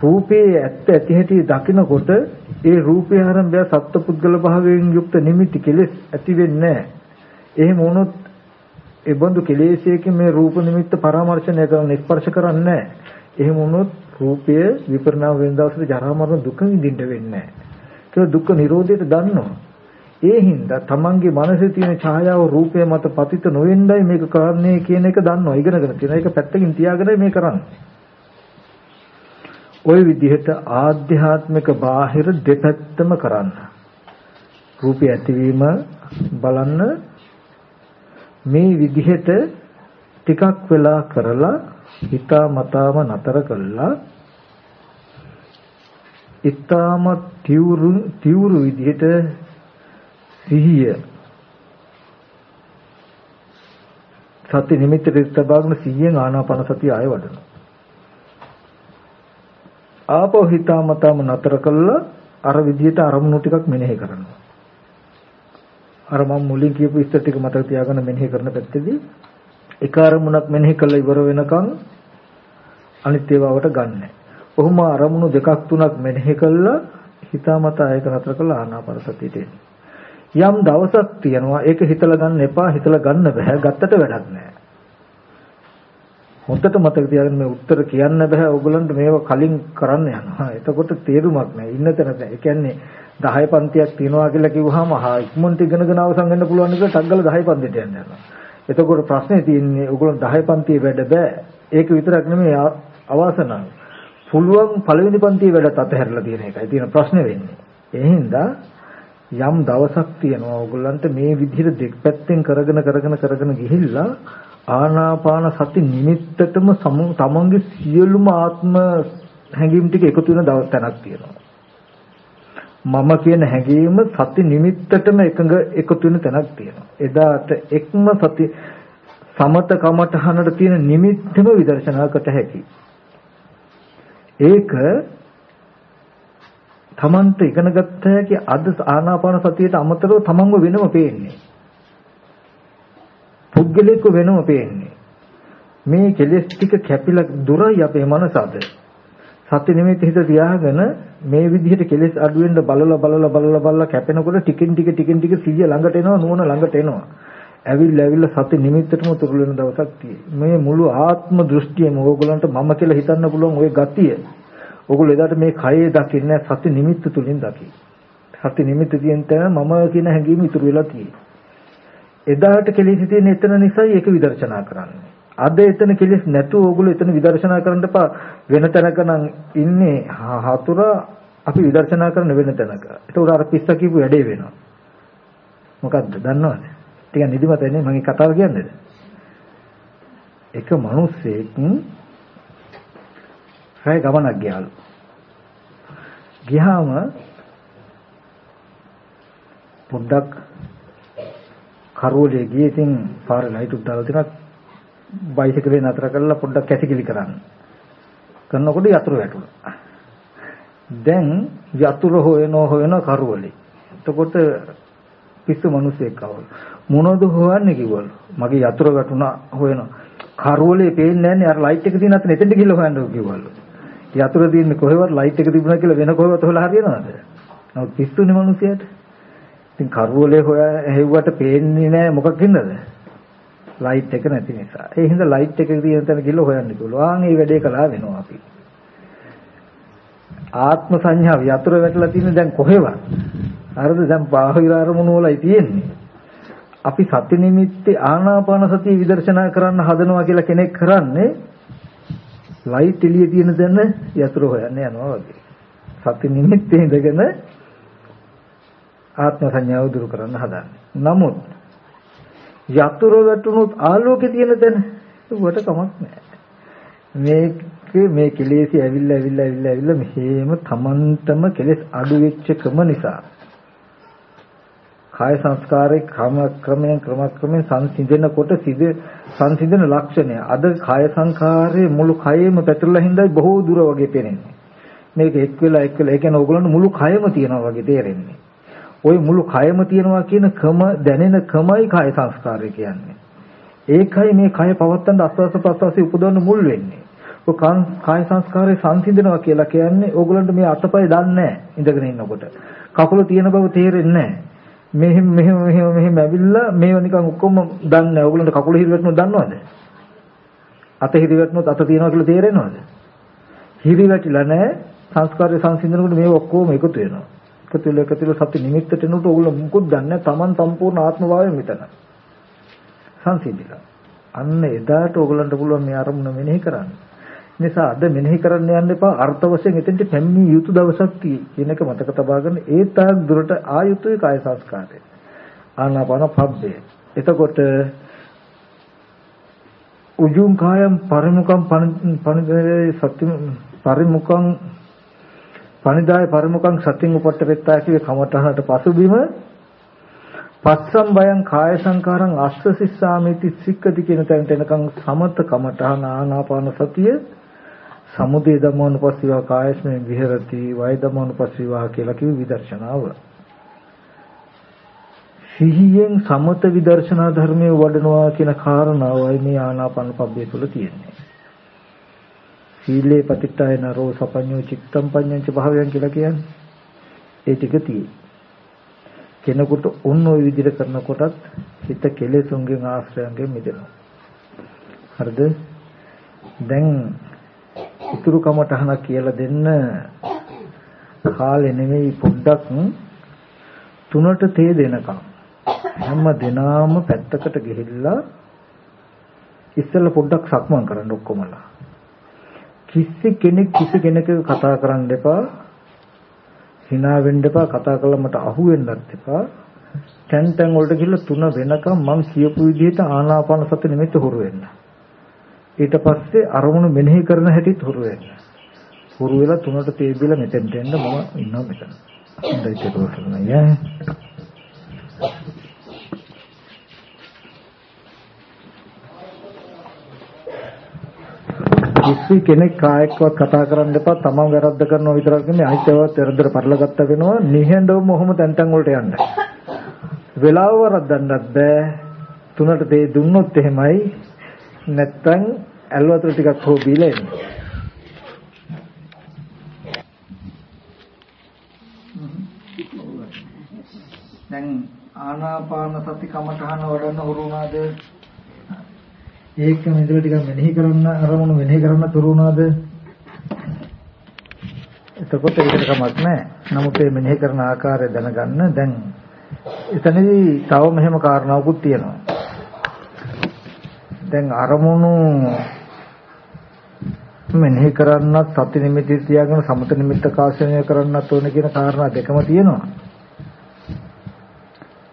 රූපේ ඇත්ත ඇති හැටි දකිනකොට ඒ රූපේ ආරම්භය සත්පුද්ගල භාවයෙන් යුක්ත නිමිති කෙලෙස් ඇති වෙන්නේ නැහැ. එහෙම වුණොත් ඒ බඳු කෙලෙසයකින් මේ රූප නිමිත්ත පරාමර්ශනය කරන ස්පර්ශ කරන්නේ නැහැ. එහෙම වුණොත් රූපය විපරිණාම වෙන දවසට ජරා මරණ දුක විඳින්න වෙන්නේ නැහැ. ඒක දුක්ඛ නිරෝධයට දන්නවා. ඒ හින්දා තමන්ගේ මනසේ තියෙන ඡායාව රූපය මත පතිත නොවෙන්නයි මේක කරන්නේ කියන එක දන්නවා. ඉගෙනගෙන තියෙන එක පැත්තකින් තියාගෙන මේ කරන්නේ. ওই විදිහට ආධ්‍යාත්මික බාහිර දෙපැත්තම කරන්න. රූපය ඇතිවීම බලන්න මේ විදිහට ටිකක් වෙලා කරලා හිතා මතාම නතර කළා ඊටාම තිවුරු තිවුරු විදිහට සිහිය සති නිමිත්තට තබාගෙන සිහියෙන් ආනාපාන සතිය ආය වඩනවා. ආපෝ හිතාමතාම නතර කළා අර විදිහට අරමුණු ටිකක් මෙනෙහි කරනවා. අර මම මුලින් කියපු ඉස්තර ටික මතක තියාගෙන මෙනෙහි කරන පැත්තේදී එක අරමුණක් මෙනෙහි කළා ඉවර වෙනකන් අනිත් ඒවාවට ගන්නෑ. කොහොම අරමුණු දෙකක් තුනක් මෙනෙහි කළා හිතාමතා ඒක නතර කළා ආනාපාන සතියට එන්නේ. යම් දවසක් තියනවා ඒක හිතලා ගන්න එපා හිතලා ගන්න බෑ ගත්තට වැඩක් නෑ. හොඳට මතක තියාගන්න මේ උත්තර කියන්න බෑ ඕගලන්ට මේව කලින් කරන්න යනවා. එතකොට තේරුමක් නෑ. ඉන්න තැන නෑ. ඒ කියන්නේ 10 පන්තියක් තියනවා කියලා කිව්වහම හා ඉක්මනට ඉගෙනගෙන අවසන් වෙන්න පුළුවන් එක ටග්ගල 10 පන්තියට යන්න යනවා. එතකොට ප්‍රශ්නේ තියෙන්නේ ඔයගොල්ලෝ 10 පන්තියේ වැඩ බෑ. ඒක විතරක් නෙමෙයි අවාසනාව. පුළුවන් පළවෙනි පන්තියේ වැඩත් අතහැරලා තියෙන එකයි තියෙන ප්‍රශ්නේ වෙන්නේ. ඒ හින්දා යම් දවසක් තියෙනවා ඕගොල්ලන්ට මේ විදිහට දෙපැත්තෙන් කරගෙන කරගෙන කරගෙන ගිහිල්ලා ආනාපාන සති නිමිත්තටම තමන්ගේ සියලුම ආත්ම හැඟීම් ටික එකතු වෙන දවස් තැනක් තියෙනවා. මම කියන හැඟීම සති නිමිත්තටම එකඟ එකතු වෙන තැනක් තියෙනවා. එදාට එක්ම සති සමත කමඨහනට තියෙන නිමිත්තම විදර්ශනාකට හැකි. ඒක තමන්ට ඉගෙන ගත්ත හැකි අද ආනාපාන සතියට අමතරව තමන්ව වෙනම පේන්නේ. පුද්ගලික වෙනම පේන්නේ. මේ කෙලෙස් ටික කැපිලා දුරයි අපේ මනස අද. සත්‍ය නිමිති හිත තියාගෙන මේ විදිහට කෙලෙස් අඩු වෙන්න බලලා බලලා බලලා බලලා කැපෙනකොට ටිකෙන් ටික ටිකෙන් ටික සිහිය ළඟට එනවා නුවණ ළඟට එනවා. ඇවිල්ලා ඇවිල්ලා සත්‍ය නිමිත්තටම තුරුල වෙන දවසක් තියෙයි. මේ මුළු ආත්ම දෘෂ්ටියම ඕගොල්ලන්ට මම කියලා හිතන්න පුළුවන් ওই ගතිය. ඕගොල්ලෝ එදාට මේ කයේ දකින්නේ සත්‍ය නිමිත්ත තුලින් දකි. සත්‍ය නිමිත්ත තියෙන තැන මම කියන හැඟීම ඉතුරු වෙලා තියෙයි. එදාට කෙලෙස් තියෙන එතන නිසායි ඒක විදර්ශනා කරන්නේ. අද එතන කෙලෙස් නැතුව ඕගොල්ලෝ එතන විදර්ශනා කරන්න එපා වෙන තැනක නම් ඉන්නේ හතුර අපි විදර්ශනා කරන වෙන තැනක. ඒක උඩ අර පිස්ස කියපු වැඩේ වෙනවා. මොකද්ද දන්නවද? ටිකක් නිදිමත එන්නේ මගේ කතාව කියන්නේද? එක මිනිස්සෙක් රැය ගමනක් ගියාලු. ගියාම පොඩ්ඩක් කරෝලේ ගියේ ඉතින් පාරේ ලයිට් උඩ දාලා තිනත් බයිසිකලේ නතර කරලා පොඩ්ඩක් කැසිකිලි කරන්න. කරනකොට යතුරු වැටුණා. දැන් යතුරු හොයන හොයන කරෝලේ. එතකොට පිස්සු මිනිස්සෙක් ආවලු. මොනවද හොයන්නේ කිව්වලු. මගේ යතුරු වැටුණා හොයන. කරෝලේ පේන්නේ නැහැ නේ අර ලයිට් එක තියෙන අතන එතෙන්ට ගිහලා හොයන්න කිව්වලු. යතුරු තියෙන්නේ කොහෙවත් ලයිට් එක තිබුණා කියලා වෙන කොහෙවත් හොයලා හරියනවද? නමුත් පිස්සුනේ මිනිහයාට. ඉතින් කරවලේ හොයා ඇහෙව්වට පේන්නේ නැහැ මොකක් හින්දාද? ලයිට් එක නැති නිසා. ඒ හින්දා ලයිට් එක තියෙන තැන ගිහලා හොයන්න කිව්වා. ආන් මේ වැඩේ කළා වෙනවා අපි. ආත්ම සංඥාව යතුරු වැටලා තියෙන දැන් කොහෙවත්? හරිද? දැන් බාහිර අරමුණු වලයි තියෙන්නේ. අපි සති නිමිත්තේ ආනාපාන සතිය විදර්ශනා කරන්න හදනවා කියලා කෙනෙක් කරන්නේ ලයිට් එළිය තියෙන තැන යතුරු හොයන්න යනවා වගේ. සති නිමිත්තේ ඉඳගෙන ආත්ම සංඥාව දුරු කරන්න හදන්නේ. නමුත් යතුරු වැටුනොත් ආලෝකේ තියෙන තැන උවට කමක් නැහැ. මේක මේ කෙලෙසි ඇවිල්ලා ඇවිල්ලා ඇවිල්ලා ඇවිල්ලා මෙහෙම තමන්ටම කෙලෙස් අඩු වෙච්චකම නිසා කාය සංස්කාරේ ක්‍රම ක්‍රමයෙන් ක්‍රම ක්‍රමයෙන් සංසිඳනකොට සිද සංසිඳන ලක්ෂණය. අද කාය සංකාරයේ මුළු කයෙම පැතිරලා හින්දායි බොහෝ දුර වගේ පේන්නේ. මේක එක් වෙලා එක් වෙලා ඒ කියන්නේ ඕගොල්ලන්ට මුළු කයම තියෙනවා වගේ තේරෙන්නේ. ওই මුළු කයම තියෙනවා කියන ක්‍රම දැනෙන ක්‍රමයි කාය සංස්කාරය කියන්නේ. ඒකයි මේ කය පවත්තන අස්වාස ප්‍රස්වාසයේ උපදවන්න මුල් වෙන්නේ. ඔය කාය සංස්කාරයේ සංසිඳනවා කියලා කියන්නේ ඕගොල්ලන්ට මේ අතපය දන්නේ නැහැ ඉඳගෙන ඉන්නකොට. කකුල තියෙන බව තේරෙන්නේ නැහැ. මෙහෙම මෙහෙම මෙහෙම මෙහෙම ඇවිල්ලා මේව නිකන් ඔක්කොම දන්නේ නැහැ. ඕගොල්ලන්ට කකුල හිරිවැටුණොත් දන්නවද? අත හිරිවැටුණොත් අත තියනවා කියලා තේරෙනවද? හිරිවැටිලා නැහැ. සංස්කාරයේ සංසිඳනකොට මේව ඔක්කොම එකතු වෙනවා. එකතු වෙලා එකතු වෙලා සත්‍ය නිමිත්තට එනකොට ඕගොල්ලෝ මුකුත් දන්නේ තමන් සම්පූර්ණ ආත්මභාවය මෙතන. සංසිඳිලා. අන්න එදාට ඕගොල්ලන්ට පුළුවන් මේ අරමුණ මෙනෙහි කරන්න. නිසා අද මෙනෙහි කරන්න යන්න එපා අර්ථ වශයෙන් එතෙන්ට පැමිණිය යුතු දවසක් කියන එක මතක තබා ගන්න. ඒ තාක් දුරට ආයුතුයි කාය සංස්කාරය. ආනාපාන පබ්බේ. එතකොට උජුං කායම් පරිමුඛම් පනිදේ සත්‍ය පරිමුඛම් පනිදාය පරිමුඛං සතින් උපට්ඨපෙත්තා කියේ කමඨහනට පසුබිම පස්සම් බයං කාය සංකාරං අස්ස සිස්සාමිති සික්කති කියන තැනට එනකන් සමත කමඨහන ආනාපාන සතිය සමුදය ධම්මෝනුපස්සීවා කායස්මෙන් විහෙරති වය ධම්මෝනුපස්සීවා කියලා කිව්ව විදර්ශනාව සිහියෙන් සමත විදර්ශනා ධර්මයේ වඩනවා කියන කාරණාවයි මේ ආනාපාන පබ්බේ තුල තියෙන්නේ සීලේ පතිට්ඨාය නරෝ සපඤ්ඤෝ චිත්තම් පඤ්ඤංච භාවයන් කියලා කියන්නේ. ඒ ටික තියෙයි. කෙනෙකුට උන් ওই විදිහට කරනකොටත් හිත කෙලෙසුන්ගෙන් ආශ්‍රයන්ගෙන් මිදෙනවා. හරිද? දැන් ඉතුරු කමටහන කියලා දෙන්න කාලේ නෙමෙයි පොඩ්ඩක් තුනට තේ දෙනකම් හැම දිනාම පැත්තකට ගිහිල්ලා ඉස්සෙල්ලා පොඩ්ඩක් සක්මන් කරන්න ඔක්කොමලා. කිසි කෙනෙක් කිසි කෙනෙක් කතා කරන්න එපා. hina වෙන්න එපා. කතා කළා මට අහු වෙන්නත් එපා. තැන් තැන් වලට ගිහලා තුන වෙනකම් මම කියපු විදිහට ආනාපාන සති නිමිත්ත හුරු වෙන්න. ඊට පස්සේ අරමුණු මෙනෙහි කරන හැටිත් හුරු වෙන්න. හුරු වෙලා තුනට තේබිලා මෙතෙන්ට එන්න මම ඉන්නවා මෙතන. හොඳයි ඒක තමයි. කිසි කෙනෙක් කායකවත් කතා කරන්න එපා තමන් වැරද්ද කරනවා විතරක් නෙමෙයි අනිත් ඒවාත් වැරද්දට පටලගත්ත වෙනවා නිහඬවම ඔහොම තැන් තැන් වලට යන්න. වෙලාව වරද්දන්නත් බෑ. තුනට තේ දුන්නොත් එහෙමයි නැත්තම් ඇල් වතුර ටිකක් හො බීලා එන්න. දැන් ආනාපාන සති කමඨහන වඩන්න හුරුුණාද ඒක මෙතන ටිකක් මෙනෙහි කරන්න අරමුණු මෙනෙහි කරන්න තුරු වුණාද? එතකොට ඒකට කමක් නැහැ. නමුත් මේ මෙනෙහි කරන ආකාරය දැනගන්න දැන් එතනදී තව මෙහෙම කාරණාවකුත් තියෙනවා. දැන් අරමුණු මෙනෙහි කරන්නත් සති නිමිති තියාගෙන සමත නිමිත්ත කාශනය කරන්නත් ඕන කියන කාරණා දෙකම තියෙනවා.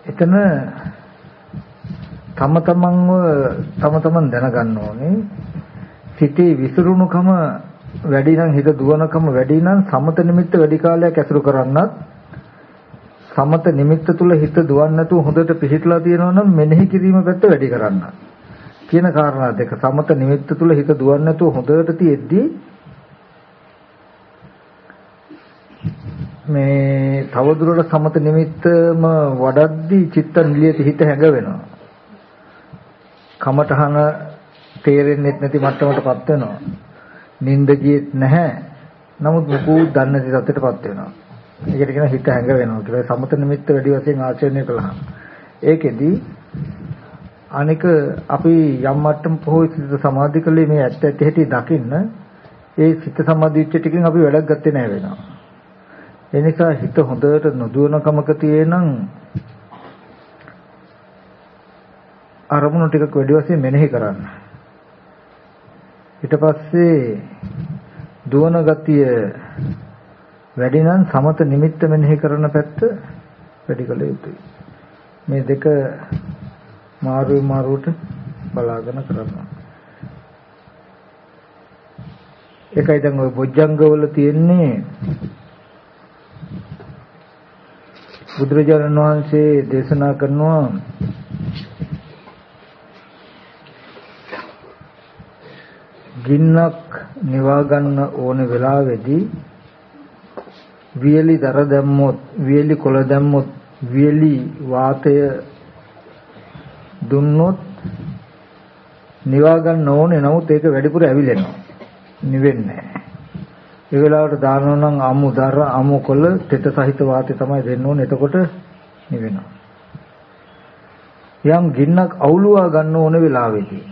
එතන තම තමන්ව තම තමන් දැනගන්න ඕනේ සිතේ විසිරුණුකම වැඩි නම් හිත දුවනකම වැඩි නම් සමත නිමිත්ත වැඩි කාලයක් ඇසුරු කරන්නත් සමත නිමිත්ත තුල හිත දුවන්නේ නැතුව හොඳට පිහිටලා තියෙනවා නම් මෙනෙහි කිරීම පැත්ත වැඩි කරන්න කියන කාරණා දෙක සමත නිමිත්ත තුල හිත දුවන්නේ නැතුව හොඳට තියෙද්දී මේ තවදුරට සමත නිමිත්තම වඩද්දී චිත්ත නිලියට හිත හැඟ වෙනවා කමටහන තේරෙන්නේ නැති මට්ටමටපත් වෙනවා. නිින්ද ගියෙත් නැහැ. නමුත් මොකුත් දන්නේ නැති තත්ත්වයටපත් වෙනවා. ඒකට කියන හිත හැඟ වෙනවා කියලා. සමත නිමිත්ත වැඩි වශයෙන් ආචරණය කළා. ඒකෙදි අනික අපි යම් මට්ටම පොහොය සිත සමාධි කළේ මේ ඇත්ත ඇත්ත හැටි දකින්න ඒ සිත සමාධිච්ච ටිකෙන් අපි වැඩක් ගත්තේ නැහැ වෙනවා. ඒ නිසා හිත හොඳට නොදුවන කමක තියෙනං අරමුණු ටිකක් වැඩි වශයෙන් මෙනෙහි කරන්න. ඊට පස්සේ දුවන ගතිය වැඩි නම් සමත නිමිත්ත මෙනෙහි කරන පැත්ත වැඩි කළ යුතුයි. මේ දෙක මාරු මාරුවට බලාගෙන කරනවා. ඒකයි දැන් ওই බොජ්ජංගවල තියෙන්නේ බුදුරජාණන් වහන්සේ දේශනා කරනවා ගින්නක් නිවා ගන්න ඕන වෙලාවේදී වියලි දර දැම්මොත් වියලි කොළ දැම්මොත් වියලි වාතය දුන්නොත් නිවා ගන්න ඕනේ. නමුත් ඒක වැඩිපුර ඇවිලෙනවා. නිවෙන්නේ ඒ වෙලාවට දානවා නම් අමු දර අමු කොළ තෙත සහිත වාතය තමයි දෙන්න ඕනේ. එතකොට නිවෙනවා. යම් ගින්නක් අවුලුවා ගන්න ඕන වෙලාවේදී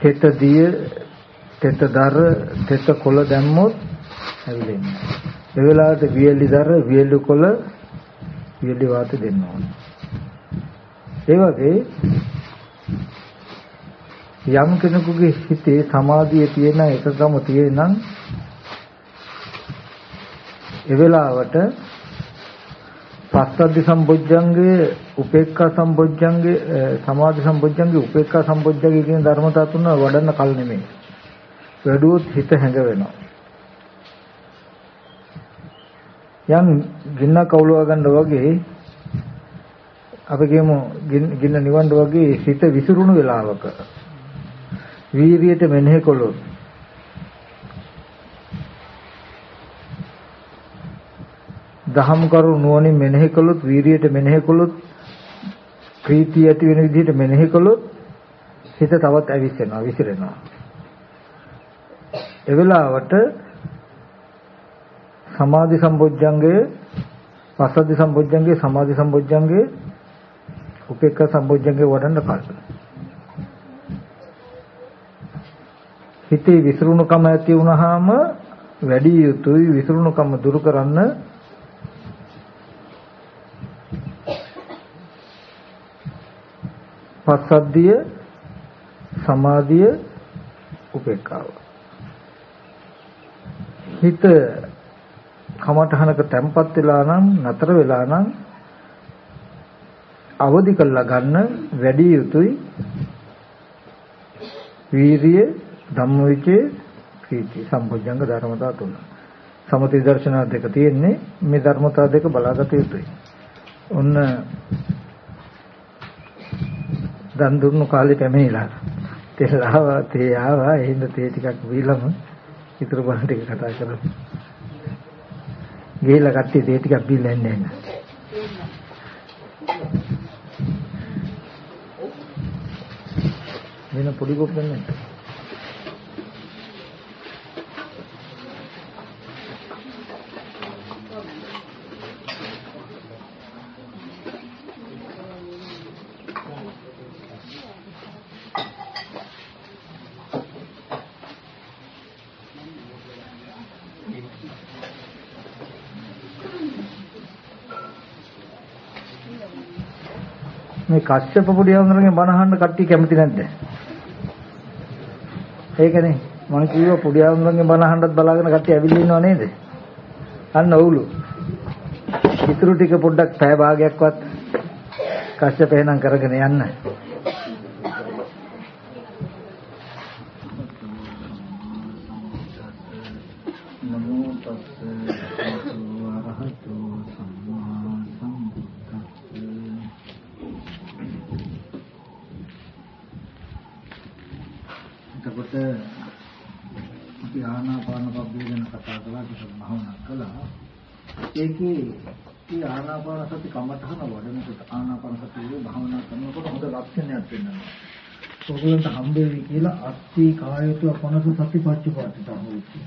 තෙත දිය තෙත දර තෙත කොළ දැම්මොත් ඇවිලෙන්නේ. ඒ වෙලාවට වියලි දර වියලි කොළ වියලි වාත දෙන්න ඕනේ. ඒ වගේ යම් කෙනෙකුගේ හිතේ සමාධිය තියෙන එකකම තියෙනනම් ඒ වෙලාවට පස්සද්ධි සම්බොජ්ජංගයේ උපේක්ඛා සම්බොජ්ජංගයේ සමාධි සම්බොජ්ජංගයේ උපේක්ඛා සම්බොජ්ජංගයේ කියන ධර්මතාව තුන වඩන්න කල නෙමෙයි. වැඩුවොත් හිත හැඟ වෙනවා. යම් ගින්න කවුලව ගන්න වගේ අපි කියමු ගින්න නිවන්න වගේ හිත විසිරුණු වෙලාවක වීරියට මෙනෙහි කළොත් දහම් කරු නුවණින් මෙනෙහි කළොත් වීරියට මෙනෙහි කළොත් ප්‍රීතිය ඇති වෙන විදිහට මෙනෙහි කළොත් හිත තවත් ඇවිස්සෙනවා විසිරෙනවා. ඒ වෙලාවට සමාධි සම්බොජ්ජංගයේ පසද්ධි සම්බොජ්ජංගයේ සමාධි සම්බොජ්ජංගයේ උපේක්ඛා සම්බොජ්ජංගයේ වඩන්න කල්පන හිතේ විසිරුණුකම ඇති වුනහම වැඩි යුතුයි විසිරුණුකම දුරු කරන්න. පස්සද්ධිය සමාධිය උපේක්ඛාව. හිත කමඨහනක තැම්පත් වෙලා නම් නතර වෙලා නම් අවදි කරලා ගන්න වැඩි යුතුයි. වීරිය ධම්මවිචේ ප්‍රීති සම්පොඥංග ධර්මතා තුන. සමති දර්ශන දෙක තියෙන්නේ මේ ධර්මතා දෙක බලාගත යුතුයි. ඔන්න දන් දුන්නු කාලේ පැමිණිලා තෙල් ආවා තේ ආවා එහෙනම් තේ ටිකක් බීලම ඉතුරු බණ ටික කතා කරමු. ගිහිල්ලා කට්ටිය තේ ටිකක් බීලා එන්නේ නැහැ. වෙන පොඩි කොප්පක් නැහැ මේ කශ්‍යප පුඩි හඳුනගෙන බණ අහන්න කට්ටිය කැමති නැද්ද? ඒකනේ මම කිව්වා පුඩි හඳුනගෙන බණ අහන්නත් බලාගෙන කට්ටිය ඇවිල්ලා ඉන්නව නේද? අන්න ඔවුලු. ඉතුරු ටික පොඩ්ඩක් පැය භාගයක්වත් කශ්‍යප එහෙනම් කරගෙන යන්න. ඔයගලන්ට හම්බෙවි කියලා අත්ති කායතු අපනස සතිපත්චපත්තා හොති.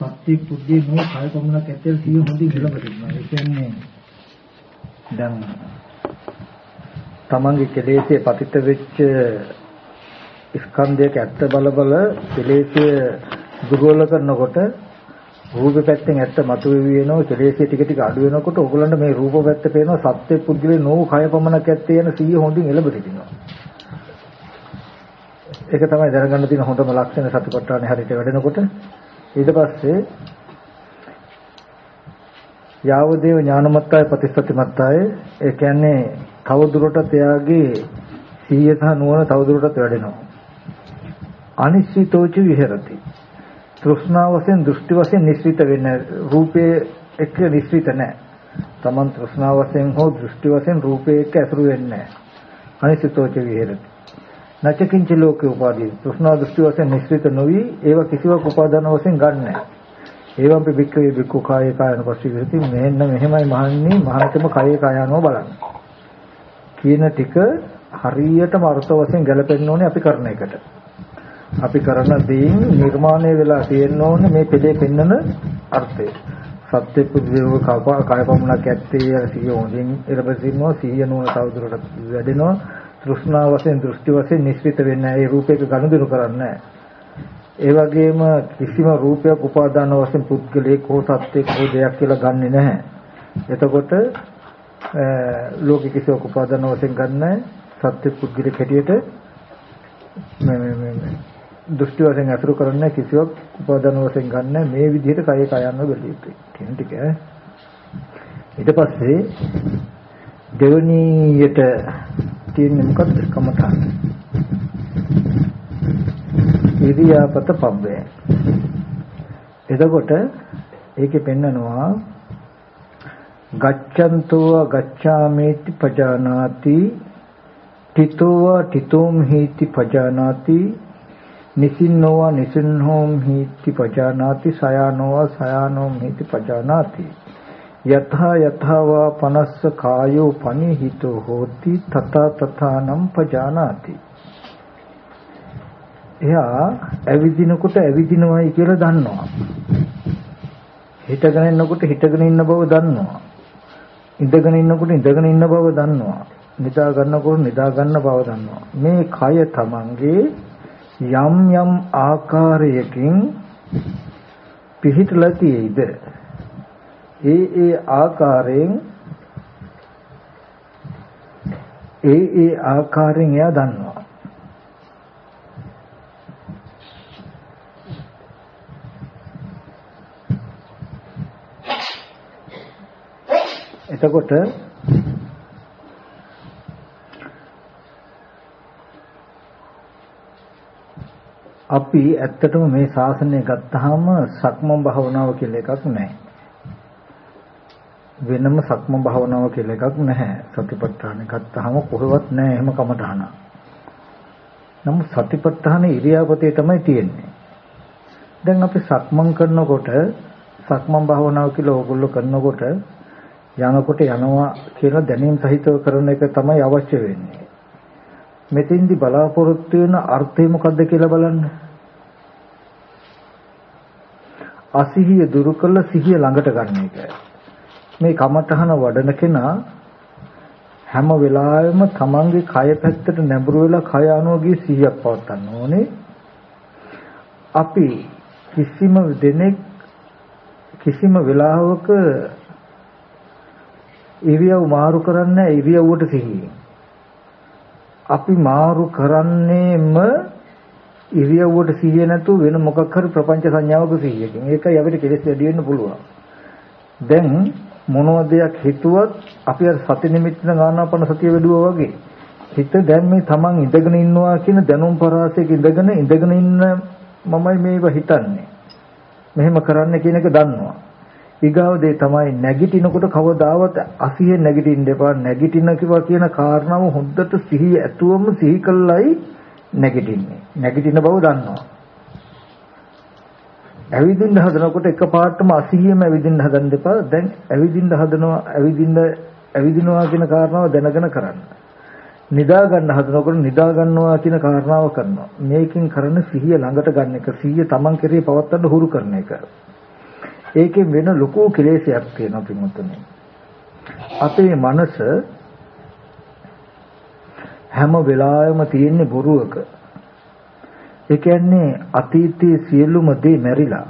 සත්‍ය පුද්දේ නෝ කාය පමණක් ඇත්තල් සිය හොඳින් ඉලබෙනවා. ඒ කියන්නේ දැන් තමන්ගේ කෙලෙසේ පතිත වෙච්ච ස්කන්ධයක ඇත්ත බල බල කෙලෙසේ දුර්වල කරනකොට රූප පැත්තෙන් ඇත්ත මතුවෙවි වෙනවා කෙලෙසේ ටික ටික අඩු වෙනකොට ඕගලන්ට මේ රූප පැත්ත පේනවා සත්‍ය පුද්ගලේ නෝ කය පමණක් ඇත්තේ යන සිය හොඳින් එළබෙනවා ඒක තමයි දැනගන්න තියෙන හොඳම ලක්ෂණ සතිපට්ඨානෙ හරියට වැඩෙනකොට. ඊට පස්සේ යාවදේව ඥානමත්තාය ප්‍රතිස්පතිමත්තාය ඒ කියන්නේ තව දුරටත් එයාගේ සීය සහ නුවණ තව දුරටත් වැඩෙනවා. අනිශ්චිතෝච විහෙරති. තෘෂ්ණාව වශයෙන් දෘෂ්ටි වශයෙන් නිශ්චිත වෙන්නේ රූපේ එක්ක නිශ්චිත නැහැ. තමන් තෘෂ්ණාව වශයෙන් හෝ දෘෂ්ටි වශයෙන් රූපේ එක්ක ඇසුරු වෙන්නේ නැහැ. අනිශ්චිතෝච විහෙරති. නචකින්ච ලෝකේ උපාදී. තෘෂ්ණා දෘෂ්ටි වශයෙන් නිශ්චිත නොවි ඒව කිසිවක් උපාදාන වශයෙන් ගන්නෑ ඒවම් පිබික්කේ බික්කු කායේ කායන පස්සේ විරති මෙන්න මෙහෙමයි මහන්නේ. මහානකම කායේ කායano බලන්න. කියන ටික හරියටම අර්ථ වශයෙන් ගැලපෙන්න ඕනේ අපි කරන එකට. අපි කරන දේෙන් නිර්මාණය වෙලා තියෙන්න ඕනේ මේ පෙළේ පෙන්නන අර්ථය. සත්‍ය පුද්ගලව කාය පමණක් ඇත්තේ සිහිය හොඳින් ඉරපසින්නවා සිහිය නුවණ තවදුරටත් වැඩෙනවා. තෘෂ්ණා වශයෙන් දෘෂ්ටි වශයෙන් නිස්සිත වෙන්නේ නැහැ. ඒ රූපයක ගනුදෙනු කරන්නේ ඒ වගේම කිසිම රූපයක් උපාදාන වශයෙන් පුද්ගලයෙක් හෝ සත්‍යයක් හෝ දෙයක් කියලා ගන්නෙ නැහැ. එතකොට ලෝක කිසිවක් උපාදාන වශයෙන් ගන්නෑ. සත්‍ය පුද්ගලෙක් හැටියට මේ මේ මේ දෘෂ්ටි වශයෙන් අතුරු කරන්නේ කිසිවක් උපාදාන වශයෙන් ගන්න මේ විදිහට කය කයන්න බැලිය යුතුයි කියන ටික ඊට පස්සේ දෙවනියට තියෙන්නේ මොකද්ද? කමඨාන. ඉරියාපත පබ්බය. එතකොට ඒකේ පෙන්නනවා ගච්ඡන්තෝ ගච්ඡාමේති පජානාති තිතෝ තිතෝම් හේති පජානාති නිසින්නෝ නිසින්නෝම් හේති පජානාති සයානෝ සයානෝම් හේති පජානාති. යථා යථාවා පනස්ස කායෝ පනිහිතෝ හෝති තථා තථානම් පජානාති. එයා ඇවිදිනකොට ඇවිදිනවයි කියලා දන්නවා. හිටගෙන ඉන්නකොට හිටගෙන ඉන්න බව දන්නවා. ඉඳගෙන ඉන්නකොට ඉඳගෙන ඉන්න බව දන්නවා. නිදා ගන්නකොට නිදා ගන්න බව දන්නවා. මේ කය තමන්ගේ යම් යම් ආකාරයකින් පිහිටලා තියෙයිද? ඒ ඒ ආකාරයෙන් ඒ ඒ ආකාරයෙන් එයා දන්නවා. එතකොට අපි ඇත්තටම මේ ශාසනය ගත්තාම සක්මන් භාවනාව කියලා එකක් නැහැ. වෙනම සක්මන් භාවනාව කියලා එකක් නැහැ. සතිපට්ඨාන ගත්තාම කොහෙවත් නැහැ එහෙම කමටහන. නමුත් සතිපට්ඨාන ඉරියාපතේ තමයි තියෙන්නේ. දැන් අපි සක්මන් කරනකොට සක්මන් භාවනාව කියලා ඕගොල්ලෝ කරනකොට යනකොට යනවා කියලා දැනීම සහිතව කරන එක තමයි අවශ්‍ය වෙන්නේ. මෙතෙන්දි බලාපොරොත්තු වෙන අර්ථය මොකද්ද කියලා බලන්න. අසිහිය දුරු කළ සිහිය ළඟට ගන්න එක. මේ කමඨහන වඩන කෙනා හැම වෙලාවෙම තමන්ගේ කය පැත්තට නැඹුරු වෙලා කය අනුවගේ සිහියක් පවත්වන්න ඕනේ. අපි කිසිම දෙනෙක් කිසිම වෙලාවක ඉරියව් මාරු කරන්නේ ඉරියව්වට සිහියෙන්. අපි මාරු කරන්නේම ඉරියව්වට සිහිය නැතුව වෙන මොකක් හරි ප්‍රපංච සංඥාවක සිහියකින්. ඒකයි අපිට කෙලෙස් වැඩි වෙන්න පුළුවන්. දැන් මොනව දෙයක් හිතුවත් අපි අර සති නිමිත්ත ගානාපන සතිය වැඩුවා වගේ හිත දැන් මේ Taman ඉඳගෙන ඉන්නවා කියන දැනුම් පරාසයක ඉඳගෙන ඉඳගෙන ඉන්න මමයි මේව හිතන්නේ. මෙහෙම කරන්න කියන එක දන්නවා. ඊගාව දේ තමයි නැගිටිනකොට කවදාවත් අසිහිය නැගිටින්න එපා නැගිටින කිවා කියන කාරණාව හොද්දට සිහිය ඇතුවම සිහි කළයි නැගිටින්නේ නැගිටින බව දන්නවා ඇවිදින්න හදනකොට එකපාරටම අසිහියම ඇවිදින්න හදන්න එපා දැන් ඇවිදින්න හදනවා ඇවිදින්න ඇවිදිනවා කියන කාරණාව දැනගෙන කරන්න නිදා ගන්න හදනකොට නිදා ගන්නවා කියන කාරණාව කරනවා මේකෙන් කරන සිහිය ළඟට ගන්න එක සිහිය Taman කෙරේ පවත්තන්න හුරු කරන එක ඒකෙන් වෙන ලොකු කෙලෙසයක් තියෙනවා පින්වතුනි. අපේ මනස හැම වෙලාවෙම තියෙන්නේ බොරුවක. ඒ කියන්නේ අතීතයේ සියලුම දේ මැරිලා.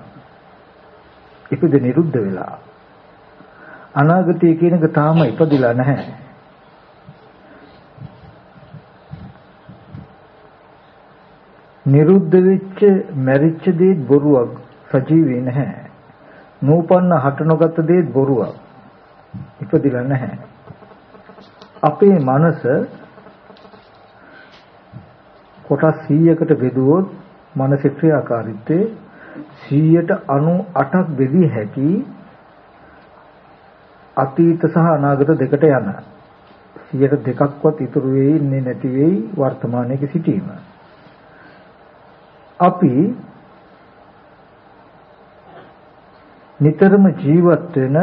ඉපද නිරුද්ධ වෙලා. අනාගතය කියන එක තාම ඉපදිලා නැහැ. නිරුද්ධ වෙච්ච මැරිච්ච දේ බොරුවක් සජීවී නැහැ. නූපන්න හට නොගත් දේ බොරුවක්. ඉපදිලා නැහැ. අපේ මනස කොටස් 100කට බෙදුවොත් මනසේ ක්‍රියාකාරීත්වය 198ක් බෙදිය හැකි අතීත සහ අනාගත දෙකට යන 102ක්වත් ඉතුරු වෙයි ඉන්නේ නැති වෙයි වර්තමානයේ සිටීම. අපි නිතරම ජීවත් වෙන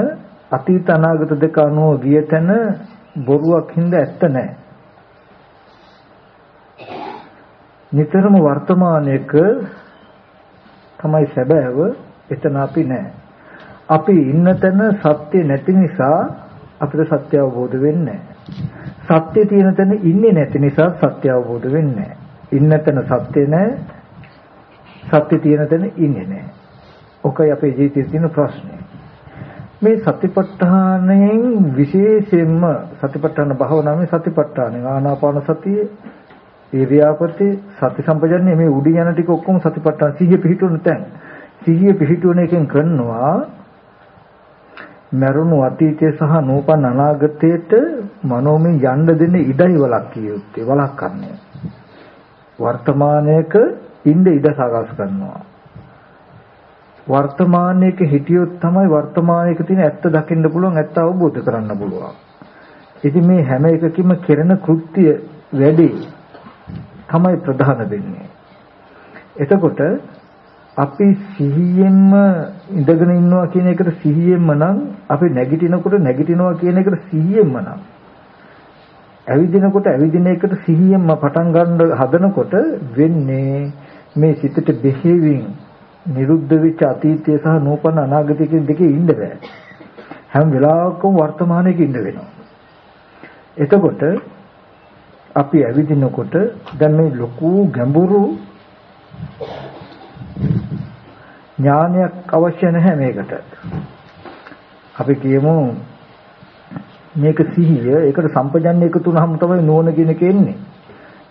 අතීත අනාගත දෙක අනුව ගිය තැන බොරුවක් හින්දා ඇත්ත නැහැ. නිතරම වර්තමානයේක තමයි සැබෑව එතන අපි නැහැ. අපි ඉන්න තැන සත්‍ය නැති නිසා අපිට සත්‍ය අවබෝධ වෙන්නේ සත්‍ය තියෙන තැන ඉන්නේ නැති නිසා සත්‍ය අවබෝධ වෙන්නේ ඉන්න තැන සත්‍ය නැහැ. සත්‍ය තියෙන තැන ඉන්නේ නැහැ. ඔකයි අපේ ජීවිතයේ තියෙන ප්‍රශ්නේ. මේ සතිපට්ඨානයෙන් විශේෂයෙන්ම සතිපට්ඨාන භාවනාවේ සතිපට්ඨාන ආනාපාන සතිය ඉරියාපති සති සම්පජන්‍ය මේ උඩින් යන ටික ඔක්කොම සතිපට්ඨාන සිහිය පිහිටුන තැන්. සිහිය පිහිටුන එකෙන් කරනවා මරුණු අතීතය සහ නූපන් අනාගතයට මනෝමය යන්න දෙන ඉඩයි වලක් කියුත්තේ වලක් කරන්නේ. වර්තමානයේක ඉන්න ඉඩ සකස් කරනවා. වර්තමානයේක හිටියොත් තමයි වර්තමානයේක තියෙන ඇත්ත දකින්න පුළුවන් ඇත්ත අවබෝධ කරන්න පුළුවන්. ඉතින් මේ හැම එකකින්ම කෙරෙන කෘත්‍ය වැඩි. තමයි ප්‍රධාන වෙන්නේ. එතකොට අපි සිහියෙන්ම ඉඳගෙන ඉන්නවා කියන එකට සිහියෙන්ම නම් අපි නැගිටිනකොට නැගිටිනවා කියන එකට සිහියෙන්ම නම් ඇවිදිනකොට ඇවිදින එකට සිහියෙන්ම පටන් ගන්න හදනකොට වෙන්නේ මේ සිතට බෙහෙවින් නිරුද්ධ වෙච්ච අතීතය සහ නූපන්න අනාගතය කියන දෙකේ ඉන්න බෑ. හැම වෙලාවකම වර්තමානයේ ඉන්න වෙනවා. එතකොට අපි ඇවිදිනකොට දැන් මේ ලොකු ගැඹුරු ඥානයක් අවශ්‍ය නැහැ මේකට. අපි කියමු මේක සිහිය ඒකට සම්පජන්‍ය එකතු වුනහම තමයි නුවණ කියන එක එන්නේ.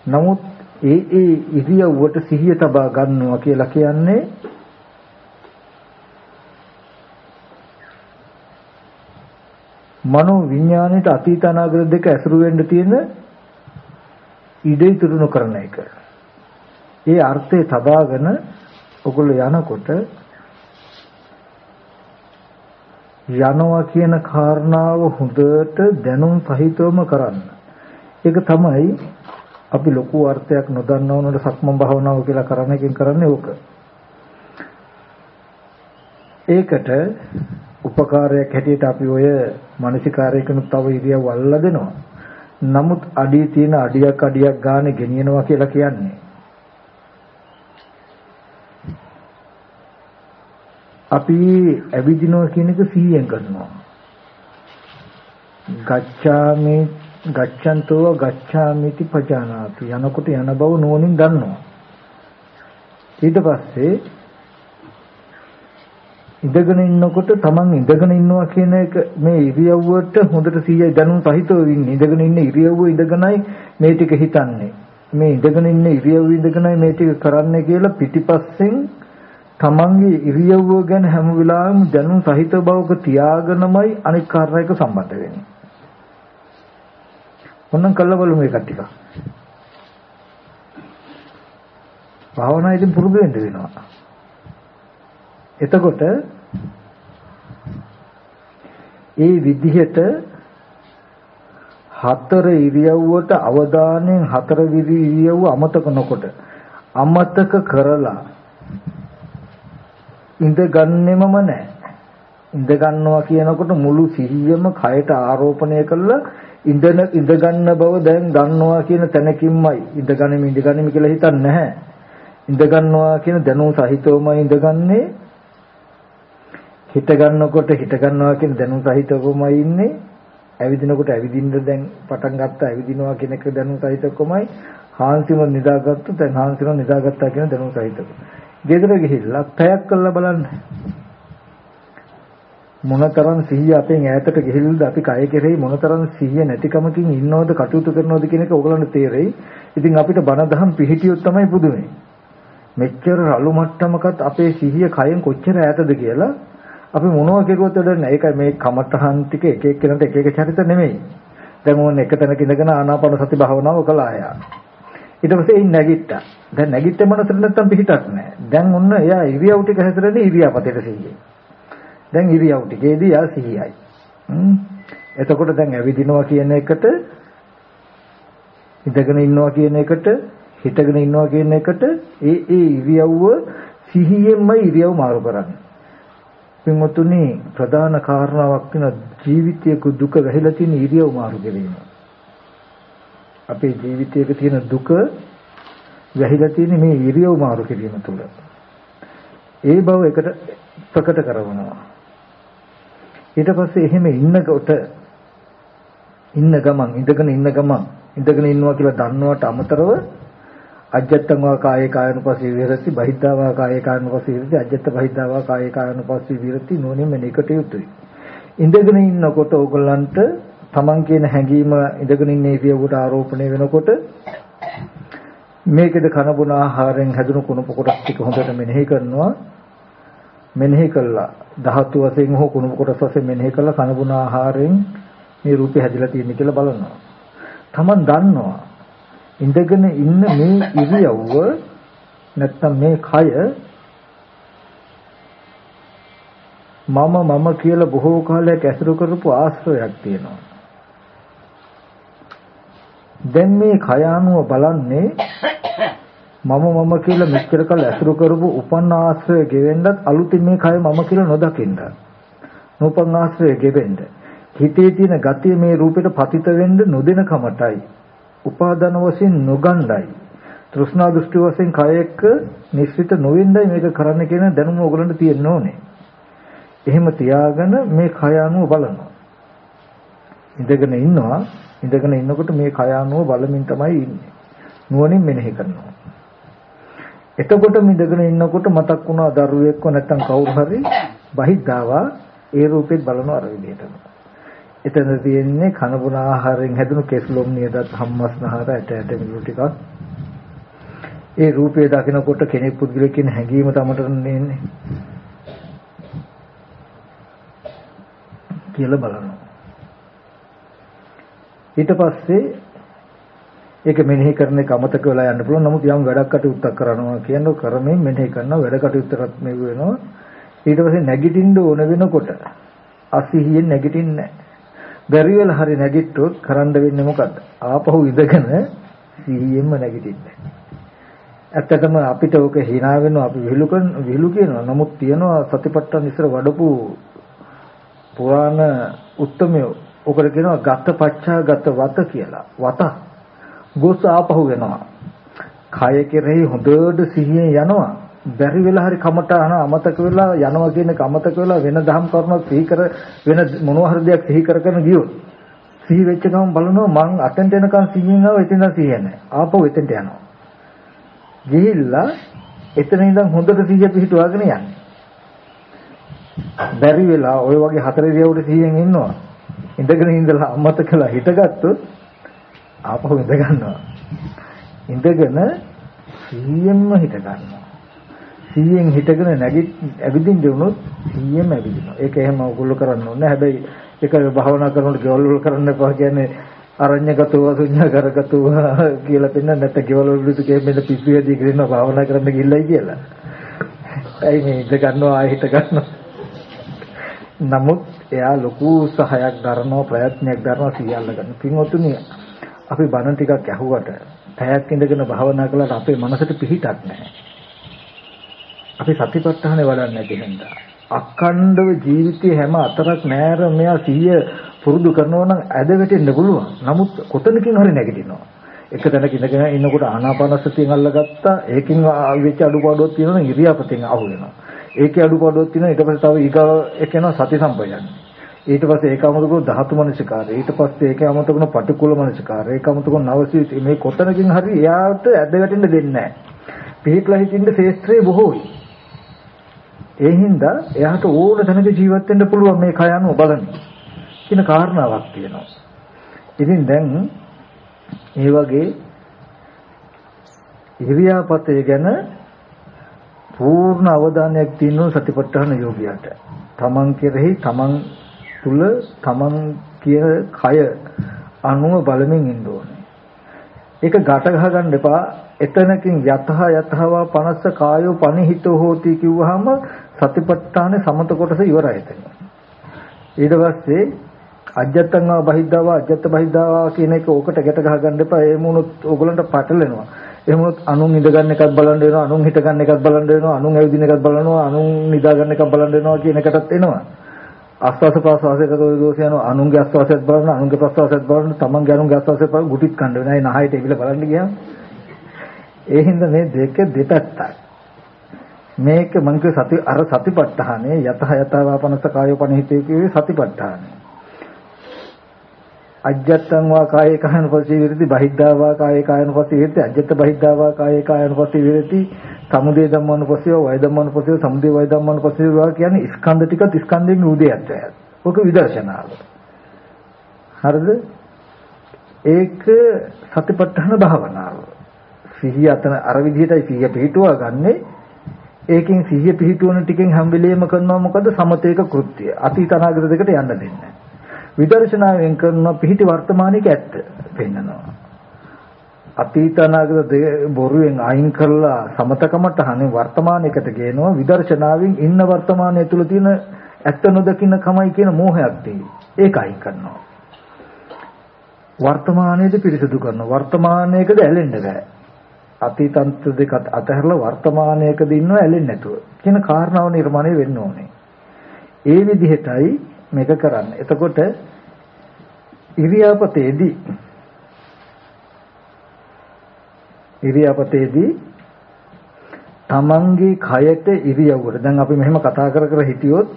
නමුත් ඒ ඒ ඉරියව්වට සිහිය තබා ගන්නවා කියලා කියන්නේ මනෝ විඥාණයට අතීත අනාගත දෙක ඇසුරු වෙන්න තියෙන ඉඩ ඉතුරු නොකරන එක. ඒ අර්ථය තබාගෙන ඔගොල්ලෝ යනකොට යනවා කියන කාරණාව හොඳට දැනුම් සහිතවම කරන්න. ඒක තමයි අපි ලොකු අර්ථයක් නොදන්නවනට සක්මන් භාවනාව කියලා කරන එකෙන් කරන්නේ ඕක. ඒකට උපකාරයක් හැටියට අපි ඔය මානසිකාරයකනුත් තව ඉරියව් අල්ලලා දෙනවා. නමුත් අඩිය තියෙන අඩියක් අඩියක් ගානේ ගෙනියනවා කියලා කියන්නේ අපි ඇවිදිනවා කියන එක 100ෙන් කරනවා. ගච්ඡාමි ගච්ඡන්තෝ ගච්ඡාමිති පජානාති යනකොට යන බව නෝනින් දන්නවා. ඊට පස්සේ ඉඳගෙන ඉන්නකොට Taman ඉඳගෙන ඉන්නවා කියන එක මේ ඉරියව්වට හොඳට සීයයි දැනුම් සහිතව ඉන්නේ. ඉඳගෙන ඉන්න ඉරියව්ව ඉඳගෙනයි මේ ටික හිතන්නේ. මේ ඉඳගෙන ඉන්න ඉරියව්ව ඉඳගෙනයි මේ ටික කරන්නේ කියලා පිටිපස්සෙන් Tamanගේ ඉරියව්ව ගැන හැම වෙලාවෙම දැනුම් සහිත බවක තියාගෙනමයි අනික් කාර්යයක සම්බන්ධ වෙන්නේ. ඔන්නම් කළා බලමු මේක ටික. භාවනාවේදී පුරුදු වෙන්න වෙනවා. එතකොට ඒ විදිහට හතර ඉරියව්වට අවධානයෙන් හතර ඉරියව්ව අමතක නොකොට අමතක කරලා ඉඳ ගන්නෙමම නැහැ. ඉඳ ගන්නවා කියනකොට මුළු සිහියම කයට ආරෝපණය කළා ඉඳන ඉඳ ගන්න බව දැන් ගන්නවා කියන තැනකින්මයි ඉඳ ගනිමි ඉඳ ගනිමි කියලා හිතන්නේ නැහැ. ඉඳ ගන්නවා කියන දැනුම සහිතවමයි ඉඳගන්නේ හිත ගන්නකොට හිත ගන්නවා කියන දැනුම් සහිතවමයි ඉන්නේ ඇවිදිනකොට ඇවිදින්න දැන් පටන් ගත්තා ඇවිදිනවා කියන එක දැනුම් සහිතවමයි හාන්සිම නිදාගත්තු දැන් හාන්සිම නිදාගත්තා කියන දැනුම් සහිතව. ගෙදර ගිහිල්ලා පැයක් කරලා බලන්න. මොනතරම් සිහිය අපෙන් ඈතට ගිහිල්ලාද අපි කය කෙරෙහි මොනතරම් සිහිය නැතිකමකින් ඉන්නවද කටයුතු කරනවද කියන එක ඕගලන්ට තේරෙයි. ඉතින් අපිට බණ දහම් පිළිහිටියොත් තමයි පුදුමේ. මෙච්චර රළු මට්ටමකත් අපේ සිහිය කයෙන් කොච්චර ඈතද කියලා අපි මොනවා කෙරුවත් වැඩක් නැහැ. ඒකයි මේ කමඨහන් ටික එක එක්කෙනාට එක එක චරිත නෙමෙයි. දැන් ඕන එක තැනක ඉඳගෙන ආනාපාන සති භාවනාව කළා යා. ඊට පස්සේ ඉන්න නැගිට්ටා. දැන් නැගිට මනසට නැත්තම් පිහිටක් නැහැ. දැන් ඔන්න එයා ඉරියව් ටික හැතරෙන්නේ ඉරියාපතේට සිහියයි. දැන් ඉරියව් ටිකේදී යා සිහියයි. එතකොට දැන් ඇවිදිනවා කියන එකට ඉඳගෙන ඉන්නවා කියන එකට හිටගෙන ඉන්නවා කියන එකට ඒ ඒ ඉරියව්ව සිහියෙන්මයි ඉරියව් මාරු කරන්නේ. පින්වතුනි ප්‍රධාන කාරණාවක් වෙන ජීවිතයක දුක වැහිලා තියෙන ඉරියව් මාරු කිරීම. අපේ ජීවිතයක තියෙන දුක වැහිලා තියෙන මේ ඉරියව් මාරු කිරීම තුළ. ඒ බව එකට ප්‍රකට කරනවා. ඊට පස්සේ එහෙම ඉන්නකොට ඉන්න ගමන් ඉඳගෙන ඉන්න ගමන් ඉඳගෙන ඉන්නවා කියලා දන්නවට අමතරව අජත්තං වා කායේ කායනුපස්සී විහෙරති බහිද්ධා වා කායේ කායනුපස්සී විහෙරති අජත්ත බහිද්ධා වා කායේ කායනුපස්සී විහෙරති නොනෙම නිකට යුතුයි. ඉඳගෙන ඉන්නකොට ඕගොල්ලන්ට තමන් කියන හැඟීම ඉඳගෙන ඉන්න ඉරියව්වට ආරෝපණය වෙනකොට මේකද කන බොන ආහාරයෙන් හැදුණු කුණප කොටස් ටික හොඳට මෙනෙහි කරනවා. මෙනෙහි කළා. ධාතු වශයෙන් හෝ කුණප කොටස් වශයෙන් මෙනෙහි කළා කන බොන ආහාරයෙන් මේ රූපේ හැදිලා තියෙන කියලා බලනවා. තමන් දන්නවා. ඉඳගෙන ඉන්න මේ ඉරියව්ව නැත්තම් මේ කය මම මම කියලා බොහෝ කාලයක් ඇසුරු කරපු ආශ්‍රයයක් තියෙනවා. දැන් මේ කය අනුව බලන්නේ මම මම කියලා මෙච්චර කල් ඇසුරු කරපු උපන් ආශ්‍රය ගෙවෙන්නත් අලුතින් මේ කය මම කියලා නොදකින්න. නූපන් ආශ්‍රය ගෙවෙන්න. හිතේ තියෙන ගතිය මේ රූපෙට පතිත වෙන්න නොදෙන කමටයි උපාදාන වශයෙන් නොගණ්ඩයි. තෘෂ්ණා දෘෂ්ටි වශයෙන් කය එක්ක නිශ්චිත නොවෙන්නයි මේක කරන්න කියන දැනුම ඕගලන්ට තියෙන්න ඕනේ. එහෙම තියාගෙන මේ කය අනුව බලනවා. ඉඳගෙන ඉන්නවා ඉඳගෙන ඉන්නකොට මේ කය අනුව බලමින් තමයි ඉන්නේ. නුවණින් මෙනෙහි කරනවා. එතකොට මිදගෙන ඉන්නකොට මතක් වුණා දරුවෙක්ව නැත්තම් කවුරු හරි බහිද්දාවා ඒ රූපෙත් බලනවා අර විදිහටම. එතන තියෙන්නේ කන බොන ආහාරයෙන් හැදුණු කෙස්ලොම් නියදත් හම්මස්නහර ඇට ඇට මිලු ටිකක්. ඒ රූපය දකිනකොට කෙනෙක් පුද්ගලෙක් කියන හැඟීම තමට එන්නේ. කියලා බලනවා. ඊට පස්සේ ඒක මෙනෙහි කරන එක අමතක වෙලා යන්න පුළුවන්. නමුත් යම් වැඩක් කටයුත්තක් කරනවා කියන කරමින් මෙනෙහි කරනවා වැඩ කටයුත්තක් මේ වෙනවා. ඊට පස්සේ නැගිටින්න ඕන වෙනකොට අසිහියෙන් නැගිටින්නේ නැහැ. බැරි වෙලා හරි නැගිට්ටොත් කරන්න වෙන්නේ මොකද්ද? ආපහු ඉඳගෙන සිහියෙන්ම නැගිටින්න. ඇත්තටම අපිට ඕක hina වෙනවා අපි විහිළු කරන විහිළු කියනවා. නමුත් තියනවා සතිපට්ඨාන ඉස්සර වඩපු පුරාණ උත්තමයෝ ඔකට කියනවා ගත පච්චාගත වත කියලා. වත ගොස් ආපහු වෙනවා. කය කෙරෙහි හොඳට සිහියෙන් යනවා. බැරි වෙලා හරි කමටහන අමතක වෙලා යනවා කියන එක අමතක වෙලා වෙන දහම් කරුණක් සිහි කර වෙන මොනවා හරි දෙයක් සිහි කර කරන ගියොත් සිහි වෙච්ච ගමන් බලනවා මං අතෙන්ට එනකන් සිහියෙන් ආව එතන සිහිය නැහැ. ආපහු එතෙන්ට යනවා. ගිහිල්ලා එතන ඉඳන් හොඳට සිහිය පිහිටුවාගෙන යන්නේ. බැරි වෙලා ওই වගේ හතර ඉරියව්වට සිහියෙන් ඉන්නවා. ඉඳගෙන ඉඳලා අමතකලා හිටගත්තොත් ආපහු ඉඳ ගන්නවා. ඉඳගෙන සිහියෙන්ම හිට ගන්නවා. සිහියෙන් හිටගෙන නැගිට ඇවිදින්න උනොත් සිහියෙන්ම ඇවිදිනවා. ඒක එහෙම ඔගොල්ලෝ කරන්න ඕනේ. හැබැයි ඒක භාවනා කරනකොට ගෙවල් වල කරන්න එපා කියන්නේ අරඤ්‍යගතව ශුඤ්ඤකරගතව කියලා පෙන්න නැත්නම් ගෙවල් වල දුක මෙන්න පිස්සු යදී කරන භාවනා කරන්න ගිල්ලයි කියලා. ඇයි මේ ඉඳ ගන්නවා ආයෙ හිට ගන්නවා. නමුත් එයා ලොකු උත්සාහයක් දරනවා ප්‍රයත්නයක් දරනවා සියල්ල ගන්න. පින්වතුනි අපි බණ ටිකක් ඇහුවට පැයක් ඉඳගෙන භාවනා කළාට අපේ මනසට පිහිටක් නැහැ. අපි සතිපට්ඨානේ වඩන්නේ නැති හින්දා. අඛණ්ඩව ජීවිතේ හැම අතරක් නෑර මෙයා සිහිය පුරුදු කරනවා නම් ඇද වැටෙන්න පුළුවන්. නමුත් කොතනකින් හරි නැගිටිනවා. එක තැනක ඉඳගෙන ඉන්නකොට ආනාපානසතියෙන් අල්ලගත්තා. ඒකින් වෙච්ච අඩුපාඩුවක් තියෙනවා නම් ඉරියාපතෙන් අහු වෙනවා. ඒකේ අඩුපාඩුවක් තියෙනවා ඊට පස්සේ තව ඊගා එක යනවා සති සම්පජාන්නේ. ඊට පස්සේ ඒක අමතකව ධාතු මනසිකාරය. ඊට පස්සේ ඒක අමතකව පටිකුල මනසිකාරය. ඒක අමතකව නවසීත මේ කොතනකින් හරි එයාට ඇද වැටෙන්න දෙන්නේ නැහැ. පිළිట్లా හිතින්ද ශේස්ත්‍රයේ බොහෝයි. ඒ හින්දා එයාට ඕන තැනක ජීවත් වෙන්න පුළුවන් මේ කය අනුව බලන්නේ. කියන කාරණාවක් තියෙනවා. ඉතින් දැන් මේ වගේ ඉරියාපතේ ගැන පූර්ණ අවධානයක් තියෙනවා සතිපට්ඨාන යෝගියාට. තමන් කෙරෙහි තමන් තුල තමන් කියන කය අනුව බලමින් ඉන්න ඕනේ. ඒක ගැට ගහ ගන්න එපා. එතනකින් යතහ යතහවා පනස්ස කායෝ පනිහිතෝ හෝති කිව්වහම සතිපට්ඨානේ සමත කොටස ඉවරයි එතන. ඊට පස්සේ අජත්තං බහිද්ධාව අජත්ත බහිද්ධාව කියන එක ඕකට ගැට ගහ ගන්න එපා. ඒ මොනොත් ඕගලන්ට පටලෙනවා. එහෙම වුණොත් අනුන් ඉඳ ගන්න එකක් බලන්න වෙනවා අනුන් හිට ගන්න එකක් බලන්න වෙනවා අනුන් ඇවිදින එකක් බලනවා අනුන් නිදා ගන්න එකක් බලන්න වෙනවා කියන එකටත් එනවා ආස්වාස ප්‍රාස්වාසයක දෝෂ යනවා අනුන්ගේ ආස්වාසයත් බලන අනුන්ගේ ප්‍රාස්වාසයත් බලන තමන්ගේ අනුන්ගේ ආස්වාසයත් බලන ගුටිත් කන්න වෙනවා ඒ නහයට එවිල බලන්න ගියාම ඒ හින්දා මේ දෙක දෙපැත්තක් මේක මං කිය සති අර සතිපට්ඨානේ යතහ යතවාපනස කායෝපනිහිතේ කියේ සතිපට්ඨානේ අජ්ජත්තං වා කායේ කායනුපස්සී විරති බහිද්ධා වා කායේ කායනුපස්සී විරති අජ්ජත්ත බහිද්ධා වා කායේ කායනුපස්සී විරති සමුදේ ධම්මනුපස්සී වය ධම්මනුපස්සී සමුදේ වය ධම්මනුපස්සී වා කියන්නේ ස්කන්ධ ටිකත් ස්කන්ධයෙන් උදේයත්වය. ඔක විදර්ශනාව. හරිද? ඒක සතිපට්ඨාන භාවනාව. සිහිය අතන අර විදිහටයි සිහිය පිහිටුවා ගන්නෙ. ඒකෙන් සිහිය පිහිටුවන ටිකෙන් හැම වෙලෙම කරනවා මොකද සමතේක කෘත්‍යය. අතීත අනාගත දෙකට යන්න දෙන්නේ නැහැ. විදර්ශනාවෙන් කරන පිහිටි වර්තමානික ඇත්ත පෙන්නනවා. අතීත අනාගත බොරුවෙන් අයින් කරලා සමතකමට හනේ වර්තමානයකට ගේනවා විදර්ශනාවෙන් ඉන්න වර්තමානය තුල තියෙන ඇත්ත නොදකින්න කමයි කියන මෝහයක් තියෙයි. ඒක අයින් කරනවා. වර්තමානයේද පිරිසුදු කරනවා. වර්තමානයේකද ඇලෙන්න බෑ. අතීතන්ත දෙක අතහැරලා වර්තමානයේකද ඉන්නව ඇලෙන්නේ නැතුව. කියන කාරණාව නිර්මාණය වෙන්න ඕනේ. ඒ විදිහටයි මේක කරන්න. එතකොට ඉරියාපතේදී ඉරියාපතේදී තමන්ගේ කයට ඉරියව්වට දැන් අපි මෙහෙම කතා කර කර හිටියොත්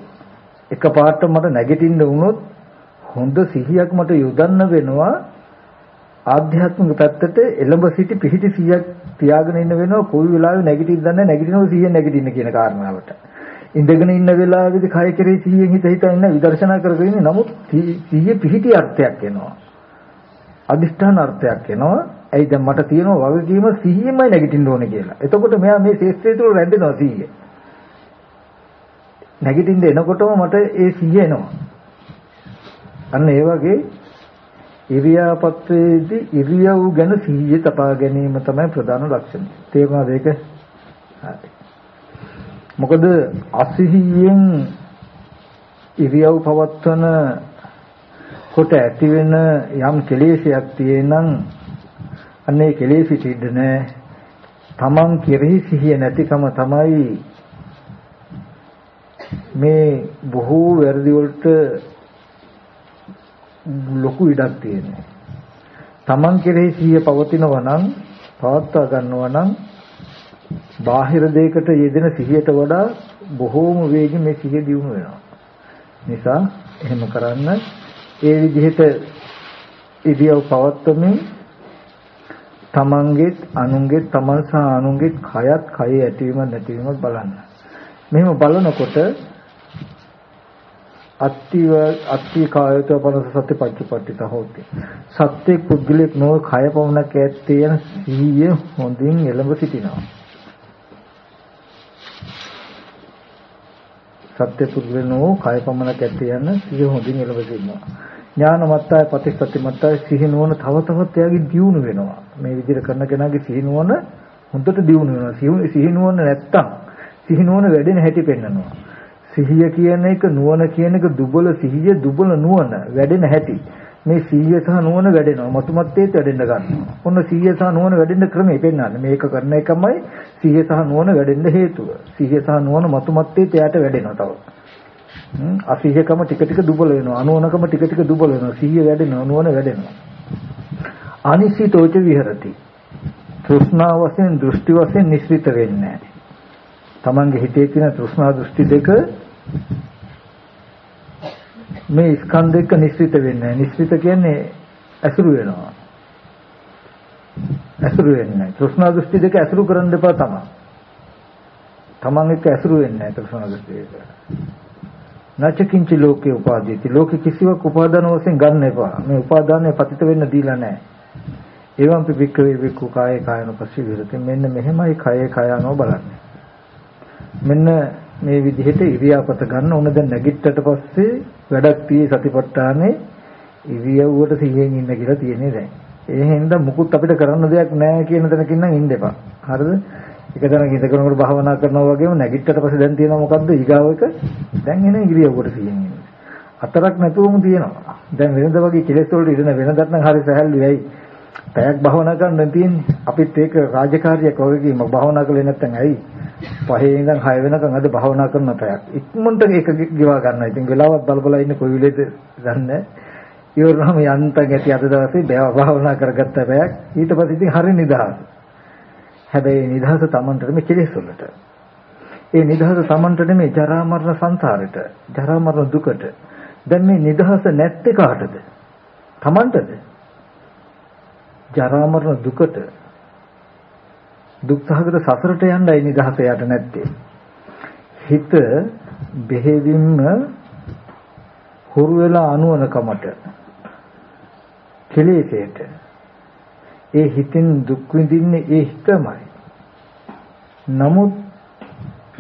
එකපාරට මට නැගිටින්න වුණොත් හොඳ සිහියක් මට යොදන්න වෙනවා ආධ්‍යාත්මික පැත්තට එළඹ සිටි පිහිටි සිහියක් තියාගෙන ඉන්න වෙනවා කොයි වෙලාවෙ නැගිටින්න දන්නේ නැගිටිනව සිහිය නැගිටින්න කියන කාරණාවට. ඉඳගෙන ඉන්න වෙලාවේදී කය කෙරේ සිහියෙන් හිත හිත ඉන්න විදර්ශනා කරගෙන ඉන්නේ නමුත් සිහිය පිහිටි අර්ථයක් එනවා. අදිෂ්ඨාන අර්ථයක් එනවා. ඇයි දැන් මට තියෙනවා වගකීම සිහියෙන්මයි නැගිටින්න ඕනේ කියලා. එතකොට මෙයා මේ ශේෂ්ත්‍රය තුල රැඳෙනවා සිහිය. නැගිටින්න එනකොටම මට ඒ සිහිය එනවා. අන්න ඒ වගේ ඉරියාපත්වේදී ඉරියව් ගැන සිහිය තබා ගැනීම තමයි ප්‍රධාන ලක්ෂණය. තේරුණාද ඒක? හරි. මොකද අසිහියෙන් ඉරියව් පවත්වන කොට ඇති වෙන යම් කෙලෙසයක් තියෙනනම් අන්නේ කෙලෙසි සිද්ධ නැහැ. තමන් කෙරෙහි සිහිය නැතිකම තමයි මේ බොහෝ වැරදි වලට ලොකු ඉඩක් තියෙනවා. තමන් කෙරෙහි සිහිය පවතිනවා නම් පවත්වා ගන්නවා නම් බාහිර දෙයකට යෙදෙන සිහියට වඩා බොහෝම වේගින් මේ සිහිය දියුණු වෙනවා. නිසා එහෙම කරන්න ඒ විදිහට ඉදියව පවත්වමින් තමන්ගේත් අනුන්ගේත් තමන් සහ අනුන්ගේත් කයත් කයේ ඇතිවීම නැතිවීම බලන්න. මෙහෙම බලනකොට අත්තිව අත්ති කායත පනස සත්‍ය පච්චපට්ඨිත හොති. සත්‍ය පුද්ගලික නොව කය පවණක් ඇත්තේ යන සිහිය හොඳින් එළඹ සිටිනවා. සත්‍ය පුද්ගලනෝ කය පමණක් ඇත්තේ යන සිහිය හොඳින් එළඹ සිටිනවා. ඥානමත්තාය ප්‍රතිසත්‍යමත්තාය සිහි නුවණ තව තවත් එයාගේ දියුණු වෙනවා. මේ විදිහට කරන කෙනාගේ සිහි නුවණ හොඳට දියුණු වෙනවා. සිහි නුවණ නැත්තම් සිහි නුවණ වැඩෙන හැටි පෙන්වනවා. සිහිය කියන එක නුවණ කියන එක දුබල සිහිය දුබල නුවණ වැඩෙන හැටි. මේ සිහිය සහ නුවණ වැඩෙනවා. මතුමත්තේත් වැඩෙන්න ගන්නවා. ඔන්න සිහිය සහ නුවණ වැඩෙන්න ක්‍රමය පෙන්වන්නේ. මේක කරන එකමයි සිහිය සහ නුවණ වැඩෙන්න හේතුව. සිහිය සහ නුවණ මතුමත්තේත් එයාට වැඩෙනවා තව. අසීහකම ටික ටික දුබල වෙනවා අනුවණකම ටික ටික දුබල වෙනවා සිහිය වැඩෙනවා නුවණ වැඩෙනවා අනිසිතෝච විහෙරති තෘෂ්ණා වශයෙන් දෘෂ්ටි වශයෙන් නිස්සිත වෙන්නේ තමන්ගේ හිතේ තියෙන තෘෂ්ණා දෘෂ්ටි දෙක මේ ස්කන්ධ එක්ක නිස්සිත වෙන්නේ නිස්සිත කියන්නේ ඇසුරු වෙනවා. ඇසුරු වෙන්නේ තෘෂ්ණා දෘෂ්ටි දෙක ඇසුරු කරන්න එපා තමයි තමන් එක්ක ඇසුරු වෙන්නේ තෘෂ්ණා දෘෂ්ටි දෙක. නචකින්ච ලෝකේ උපාදීති. ලෝකෙ කිසිවක් උපාදාන වශයෙන් ගන්න එපා. මේ උපාදානය පතිත වෙන්න දීලා නැහැ. එවම් පිබික්කවේ වික්ඛු කායේ කායන පස්සේ විරති මෙන්න මෙහෙමයි කායේ කායano බලන්නේ. මෙන්න මේ විදිහට ඉරියාපත ගන්න ඕන. දැන් නැගිට්ටට පස්සේ වැඩක් tie සතිපට්ඨානේ. ඉරියව්වට සිහියෙන් ඉන්න කියලා තියෙන්නේ දැන්. ඒ හින්දා මුකුත් අපිට කරන්න දෙයක් නැහැ කියන තැනකින් නම් ඉන්න එපා. හරිද? එක තැනක ඉඳගෙනකොට භාවනා කරනවා වගේම නැගිට්ටට පස්සේ දැන් තියෙනවා මොකද්ද? ඊගාව එක. දැන් එන ඉරියව්වට තියෙන්නේ අතරක් නැතුවම තියෙනවා. දැන් වෙනද වගේ කෙලෙස් වලට ඉඳන වෙනදත් නම් හරි සහැල්ලු වෙයි පැයක් භාවනා කරන්න තියෙන්නේ අපිත් ඒක රාජකාරියක් වගේ කීමක් භාවනා කළේ නැත්නම් ඇයි පහේ ඉඳන් 6 වෙනකන් අද භාවනා කරන පැයක් ඉක්මනට ඒක ගෙවා ගන්නවා ඉතින් වෙලාවක් බල බල ඉන්න කොයි වෙලේද දන්නේ ඉවරනම යන්තම් ඇති අද දවසේ භාවනා කරගත්ත පැයක් ඊට පස්සේ ඉතින් හරි නිදහස් හැබැයි නිදහස Tamanට මේ කෙලෙස් වලට. ඒ නිදහස Tamanට නෙමෙයි ජරා මරණ සංසාරෙට, ජරා මරණ දුකට. දැන් මේ නිදහස නැත්තේ කාටද? Tamanටද? ජරා මරණ දුකට දුක්ඛගත සසරට යන්නයි නිදහස යට නැත්තේ. හිත බෙහෙවින්ම හුරු වෙලා අනුවන කමට කෙලෙසේට ඒ හිතෙන් දුක් විඳින්නේ ඒ හිතමයි. නමුත්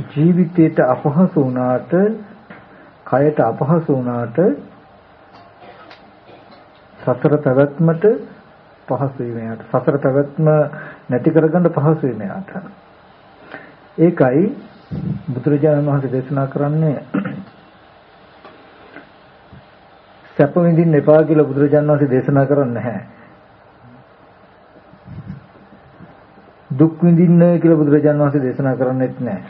ජීවිතයට අපහසු වුණාට, කයට අපහසු වුණාට සතර පැවැත්මට පහසු වීමයට සතර පැවැත්ම නැති කරගන්න පහසු වීමයට ඒකයි බුදුරජාණන් වහන්සේ දේශනා කරන්නේ සැප විඳින්න එපා කියලා බුදුරජාණන් වහන්සේ දේශනා කරන්නේ නැහැ දුක් විඳින්න කියලා බුදුරජාණන් වහන්සේ දේශනා කරන්නේත් නැහැ.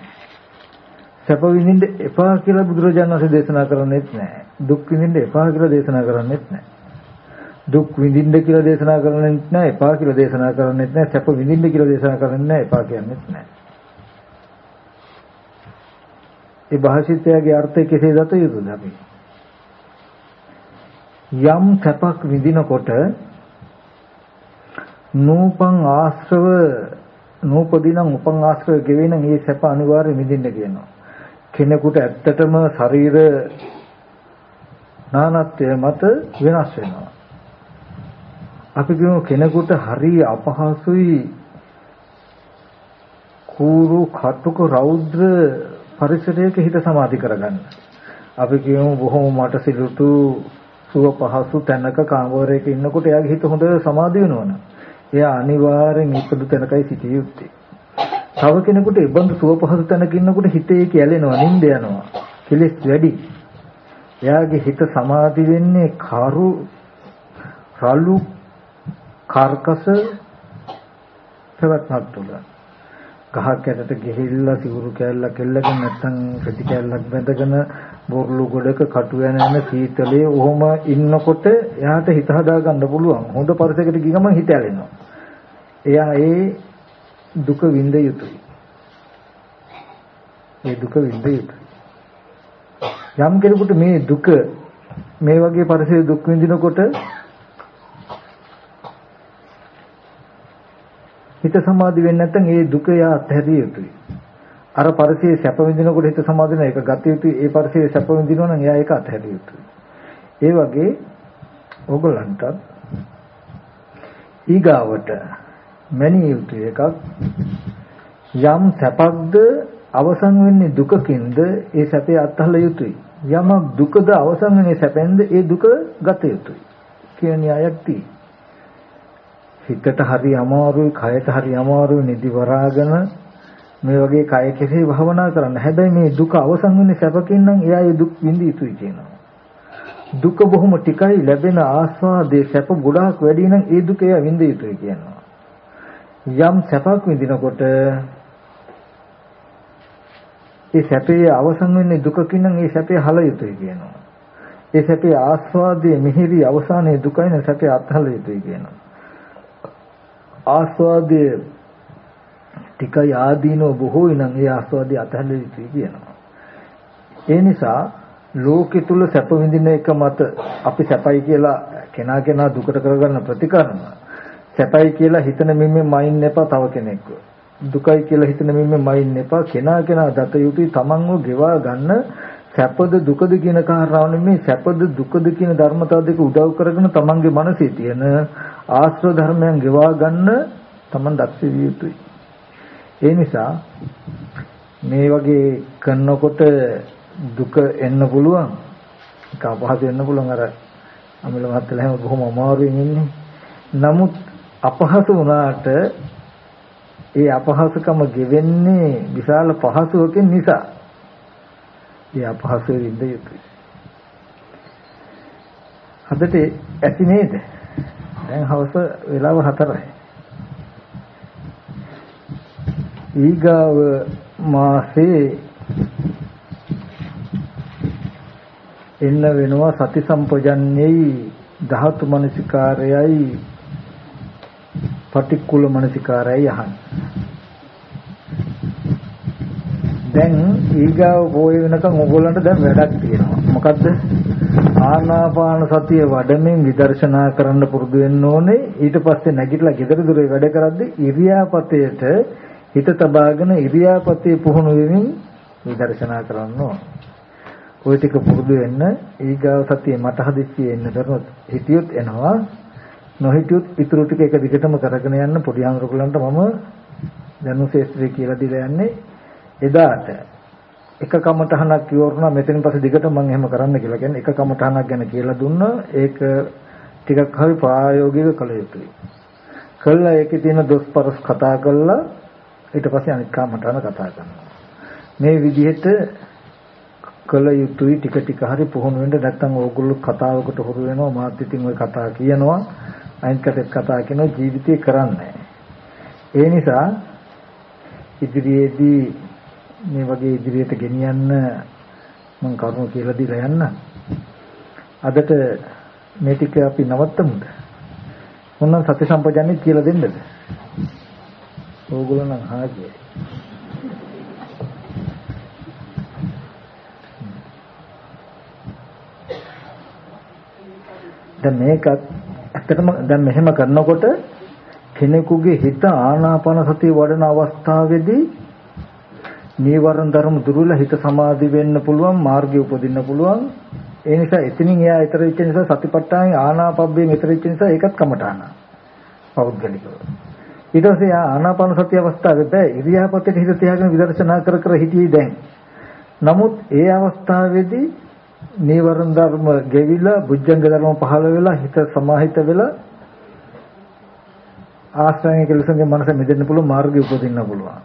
සැප විඳින්න එපා කියලා බුදුරජාණන් වහන්සේ දේශනා කරන්නේත් නැහැ. දුක් විඳින්න එපා කියලා දේශනා කරන්නේත් නැහැ. දුක් විඳින්න කියලා දේශනා කරන්නේත් නැහැ. එපා කියලා දේශනා කරන්නේත් නැහැ. සැප විඳින්න කියලා දේශනා කරන්නේ නැහැ. එපා කියන්නේත් නැහැ. ඒ භාෂිතයගේ අර්ථය කෙසේ දත යුතුද අපි? යම් සැපක් විඳිනකොට නූපං ආශ්‍රව නූපදිනම් උපන් ආශ්‍රය ගෙවෙන මේ සැප අනිවාර්ය මිදින්න කියනවා. කෙනෙකුට ඇත්තටම ශරීර නානත්වය මත වෙනස් වෙනවා. අපි කියමු කෙනෙකුට හරිය අපහසුයි කූරු කටුක රෞද්‍ර පරිසරයක හිත සමාධි කරගන්න. අපි කියමු බොහොම මට සිලුටු සුව පහසු තැනක කාමරයක ඉන්නකොට එයාගේ හිත හොඳ සමාධි වෙනවනේ. එයා අනිවාර්යෙන් ඉපදු තැනකයි සිටිය යුත්තේ. තව කෙනෙකුට ඉබඳු සුව පහසු තැනක ඉන්නකොට හිතේ කැලෙනවා, නිින්ද යනවා. කෙලෙස් වැඩි. එයාගේ හිත සමාධි වෙන්නේ කරු රළු කර්කස පැවැත්මක් තුළ. ගහක් යටට ගිහිල්ලා සිවුරු කෑල්ලක් එල්ලගෙන නැත්නම් රෙදි කෑල්ලක් බැඳගෙන බොරළු ගොඩක කටු යන යන සීතලේ ඔහොම ඉන්නකොට එයාට හිත හදා ගන්න පුළුවන්. හොඳ පරිසරයකට ගිහම හිත ඇලෙනවා. එයා ඒ දුක විඳ යුතුයි. ඒ දුක විඳ යුතුයි. යම් කෙනෙකුට මේ දුක මේ වගේ පරිසරයේ දුක් විඳිනකොට හිත සමාධි වෙන්නේ නැත්නම් ඒ දුක යා අත්හැරිය යුතුයි. අර පරිසයේ සැප විඳිනකොට හිත සමාධි වෙන එක ගත යුතුයි. ඒ පරිසයේ සැප විඳිනවා නම් එයා ඒක අත්හැරිය යුතුයි. ඒ වගේ ඕගොල්ලන්ට ඊගාවට මැනිය යුතු එකක් යම් සැපක්ද අවසන් වෙන්නේ දුකකින්ද ඒ සැපේ අත්හල යුතුයි. යමක් දුකද අවසන් වෙන්නේ සැපෙන්ද ඒ දුක ගත යුතුයි. කියන න්‍යායක් තියෙනවා. හිතට හරි අමාරුයි, කයට හරි අමාරුයි නිදි වරාගෙන මේ වගේ කය කෙසේ භවනා කරන්න. හැබැයි මේ දුක අවසන් වෙන්නේ සැපකින් නම් එයා ඒ දුක් විඳ යුතුයි කියනවා. දුක බොහොම ටිකයි ලැබෙන ආස්වාදයේ සැප ගොඩාක් වැඩි නම් ඒ දුක එයා විඳ යුතුයි කියනවා. යම් සැපක් විඳිනකොට ඒ සැපේ අවසන් වෙන්නේ දුකකින් නම් ඒ සැපේ හල යුතුයි කියනවා. ඒ සැපේ ආස්වාදයේ මිහිරි අවසානයේ දුකයි නම් සැපේ අත්හල යුතුයි කියනවා. ආස්වාදයේ ටිකයි ආදීනෝ බොහෝයි නම් ඒ ආස්වාදයේ අතහැර යුතුයි කියනවා. ඒ නිසා ලෝකෙ තුල සැප විඳින එක මත අපි සැපයි කියලා කෙනා කෙනා දුකට කරගන්න ප්‍රතිකරණ සැපයි කියලා හිතන මෙම්මෙ මයින් එපා තව කෙනෙක්ව දුකයි කියලා හිතන මෙම්මෙ මයින් එපා කෙනා කෙනා දත යුතුයි තමන්ව ගෙවා ගන්න සැපද දුකද කියන කාරණාව නෙමෙයි සැපද දුකද කියන ධර්මතාව දෙක උදව් කරගෙන තමන්ගේ මනසේ තියෙන ආශ්‍රව ධර්මයන් ගෙවා ගන්න තමන් දක්ෂ විය යුතුයි. ඒ නිසා මේ වගේ කරනකොට දුක එන්න පුළුවන් ඒක අපහසු වෙන්න පුළුවන්. අර අමිල මහත්තයලා හැම බොහොම අමාරුවෙන් ඉන්නේ. නමුත් අපහසු වුණාට ඒ අපහසුකම ගෙවෙන්නේ විශාල පහසුවකින් නිසා ඒ අපහසු වෙන්න යුතුයි. හදට ඇති නේද? දැන් හවස වෙලාව 4යි ඊගාව මාසේ එන්න වෙනවා සති සම්පජන්‍යයි ධාතු මනසිකාරයයි පටික්කුල මනසිකාරයයි අහන්න. දැන් ඊගාව බෝය වෙනකන් ඕගොල්ලන්ට දැන් වැඩක් තියෙනවා. මොකද්ද? ආනාපාන සතිය වඩමින් විදර්ශනා කරන්න පුරුදු වෙන්න ඕනේ. ඊට පස්සේ නැගිටලා ගෙදර දොරේ වැඩ කරද්දී ඉරියාපතේට හිත තබාගෙන ඉරියාපතේ පුහුණු වෙමින් විදර්ශනා කරන්න ඕන. ওই ටික පුරුදු වෙන්න ඊගාව සතියේ මට හදිස්සියේ එන්න දරුවොත් හිතියොත් එනවා නොහිටියොත් ඉතුරු ටික එක දිගටම කරගෙන යන්න පොඩි අංගකුලන්ට මම දැනු ශේත්‍රය කියලා දීලා යන්නේ එදාට එක කමටහනක් කියවරුණා මෙතනින් පස්සේ දිගට මම එහෙම කරන්න කියලා කියන්නේ එක කමටහනක් ගැන කියලා දුන්නා ඒක ටිකක් හරි ප්‍රායෝගික කළ යුතුයි. කළා ඒකේ තියෙන දොස්පරස් කතා කළා. ඊට පස්සේ අනිත් කාමටහන කතා කරනවා. මේ විදිහට කළ යුතුයි ටික ටික හරි පුහුණු වෙන්න. නැත්නම් ඕගොල්ලෝ කතාවකට හුරු වෙනවා. මාත් ඉතින් ওই කතා කියනවා. අනිත් කතා කියනවා ජීවිතේ කරන්නේ ඒ නිසා ඉදිරියේදී මේ වගේ ඉදිරියට ගෙනියන්න මම කරුණු කියලා දීලා යන්න. අදට මේ ටික අපි නවත්තමුද? මොනවා සත්‍ය සම්පජන්‍ය කියලා දෙන්නද? ඕගොල්ලෝ නම් හාගේ දැන් මේකත් ඇත්තටම දැන් මෙහෙම කරනකොට කෙනෙකුගේ හිත ආනාපාන සතිය වඩන අවස්ථාවේදී නීවරණ ධර්ම දුර්වල හිත සමාධි වෙන්න පුළුවන් මාර්ගය උපදින්න පුළුවන්. ඒ නිසා එතනින් එයා ඊතර වෙච්ච නිසා සතිපට්ඨාන ආනාපබ්බේ ඊතර වෙච්ච නිසා ඒකත් කමඨාන. පෞද්ගලිකව. ඊට පස්සේ ආනාපාන සති අවස්ථාවේ බෑ. ඉරියාපතේ හිත තියාගෙන විදර්ශනා කර කර හිටියේ දැන්. නමුත් ඒ අවස්ථාවේදී නීවරණ ධර්ම ගෙවිලා බුද්ධංග ධර්ම පහළ වෙලා හිත සමාහිත වෙලා ආශ්‍රයයෙන් කෙලසන්ගේ මනස මෙදෙන්න පුළුවන් මාර්ගය උපදින්න පුළුවන්.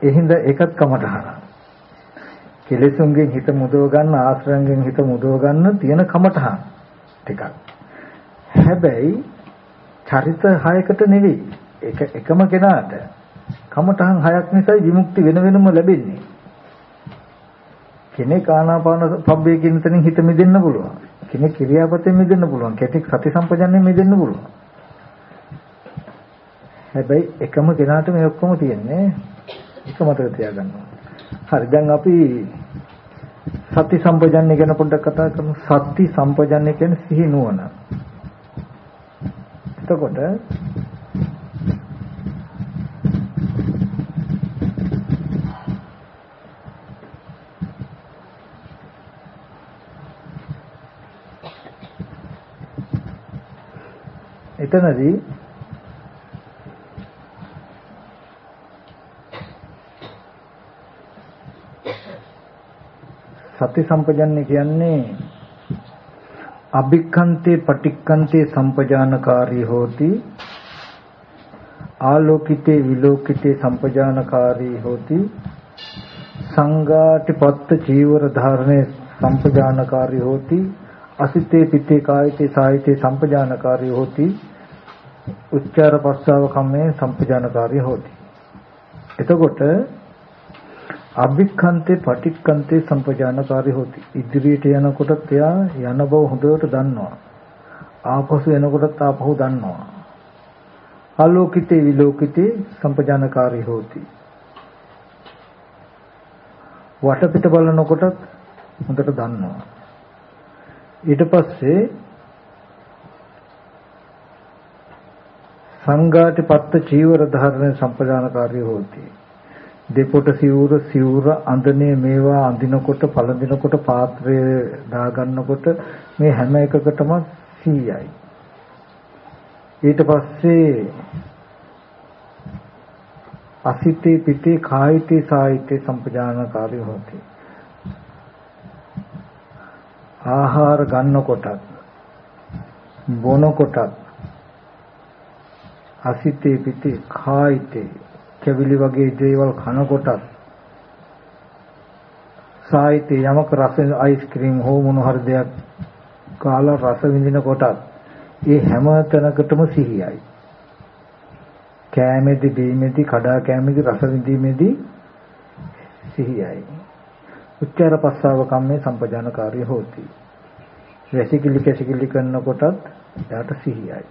ඒ හින්දා ඒකත් කමටහන. කෙලසුන්ගෙන් හිත මුදව ගන්න ආශ්‍රයයෙන් හිත මුදව ගන්න තියෙන කමටහන් ටිකක්. හැබැයි චරිත හයකට නෙවෙයි. එක එකම කෙනාට කමටහන් හයක් නිසා විමුක්ති වෙන වෙනම ලැබෙන්නේ. කෙනෙක් ආනාපාන පබ්බේ කියන තැනින් හිත මිදෙන්න පුළුවන්. කෙනෙක් ක්‍රියාපතෙන් මිදෙන්න පුළුවන්. කෙනෙක් සති සම්පජන්යෙන් මිදෙන්න පුළුවන්. හැබැයි එකම කෙනාට මේ ඔක්කොම තියෙන්නේ එක මතක තියාගන්න හරි දැන් අපි සති සම්පජන්‍ය ගැන පොඩ්ඩක් කතා කරමු. සති සම්පජන්‍ය කියන්නේ සිහි නුවණ. එතකොට එතනදී සති සම්පජන්‍ය කියන්නේ අභික්ඛන්තේ පටික්ඛන්තේ සම්පජානකාරී හෝති. ආලෝකිතේ විලෝකිතේ සම්පජානකාරී හෝති. සංඝාටිපත්ත චීවර ධාරණේ සම්පජානකාරී හෝති. අසිතේ පිත්තේ කායිතේ සායිතේ සම්පජානකාරී හෝති. උච්චාර පස්සාව කම්මේ සම්පජානකාරී හෝති. එතකොට අභික්ඛන්තේ පටික්ඛන්තේ සම්පජානකාරී හොති. ඉදිරියට යනකොට එයා යන බව හොඳට දන්නවා. ආපසු එනකොටත් ආපහු දන්නවා. ආලෝකිතේ විලෝකිතේ සම්පජානකාරී හොති. වටපිට බලනකොටත් හොඳට දන්නවා. ඊට පස්සේ සංඝාටි පත්ත චීවර ධාරණ සම්පජානකාරී හොති. දෙපොට සිවුර සිවුර අඳනේ මේවා අඳිනකොට පළඳිනකොට පාත්‍රය දාගන්නකොට මේ හැම එකකටම 100යි ඊට පස්සේ අසිතේ පිටේ කායිතේ සායිතේ සම්පජානකාරී හොතේ. ආහාර ගන්නකොටත් බොනකොටත් අසිතේ පිටේ කායිතේ කැවිලි වගේ දේවල් කනකොටත් සාහිත්‍ය යමක රස අයිස්ක්‍රීම් හෝ මොන හරි දෙයක් කාලා රස විඳින කොටත් ඒ හැම තැනකටම සිහියයි. කෑමේදී බීමේදී කඩා කෑමේදී රස විඳීමේදී සිහියයි. උච්චාර පස්සාව කම්මේ සම්පජානකාරී හෝති. වැසිකිලි කැසිකිලි කරනකොටත් එයාට සිහියයි.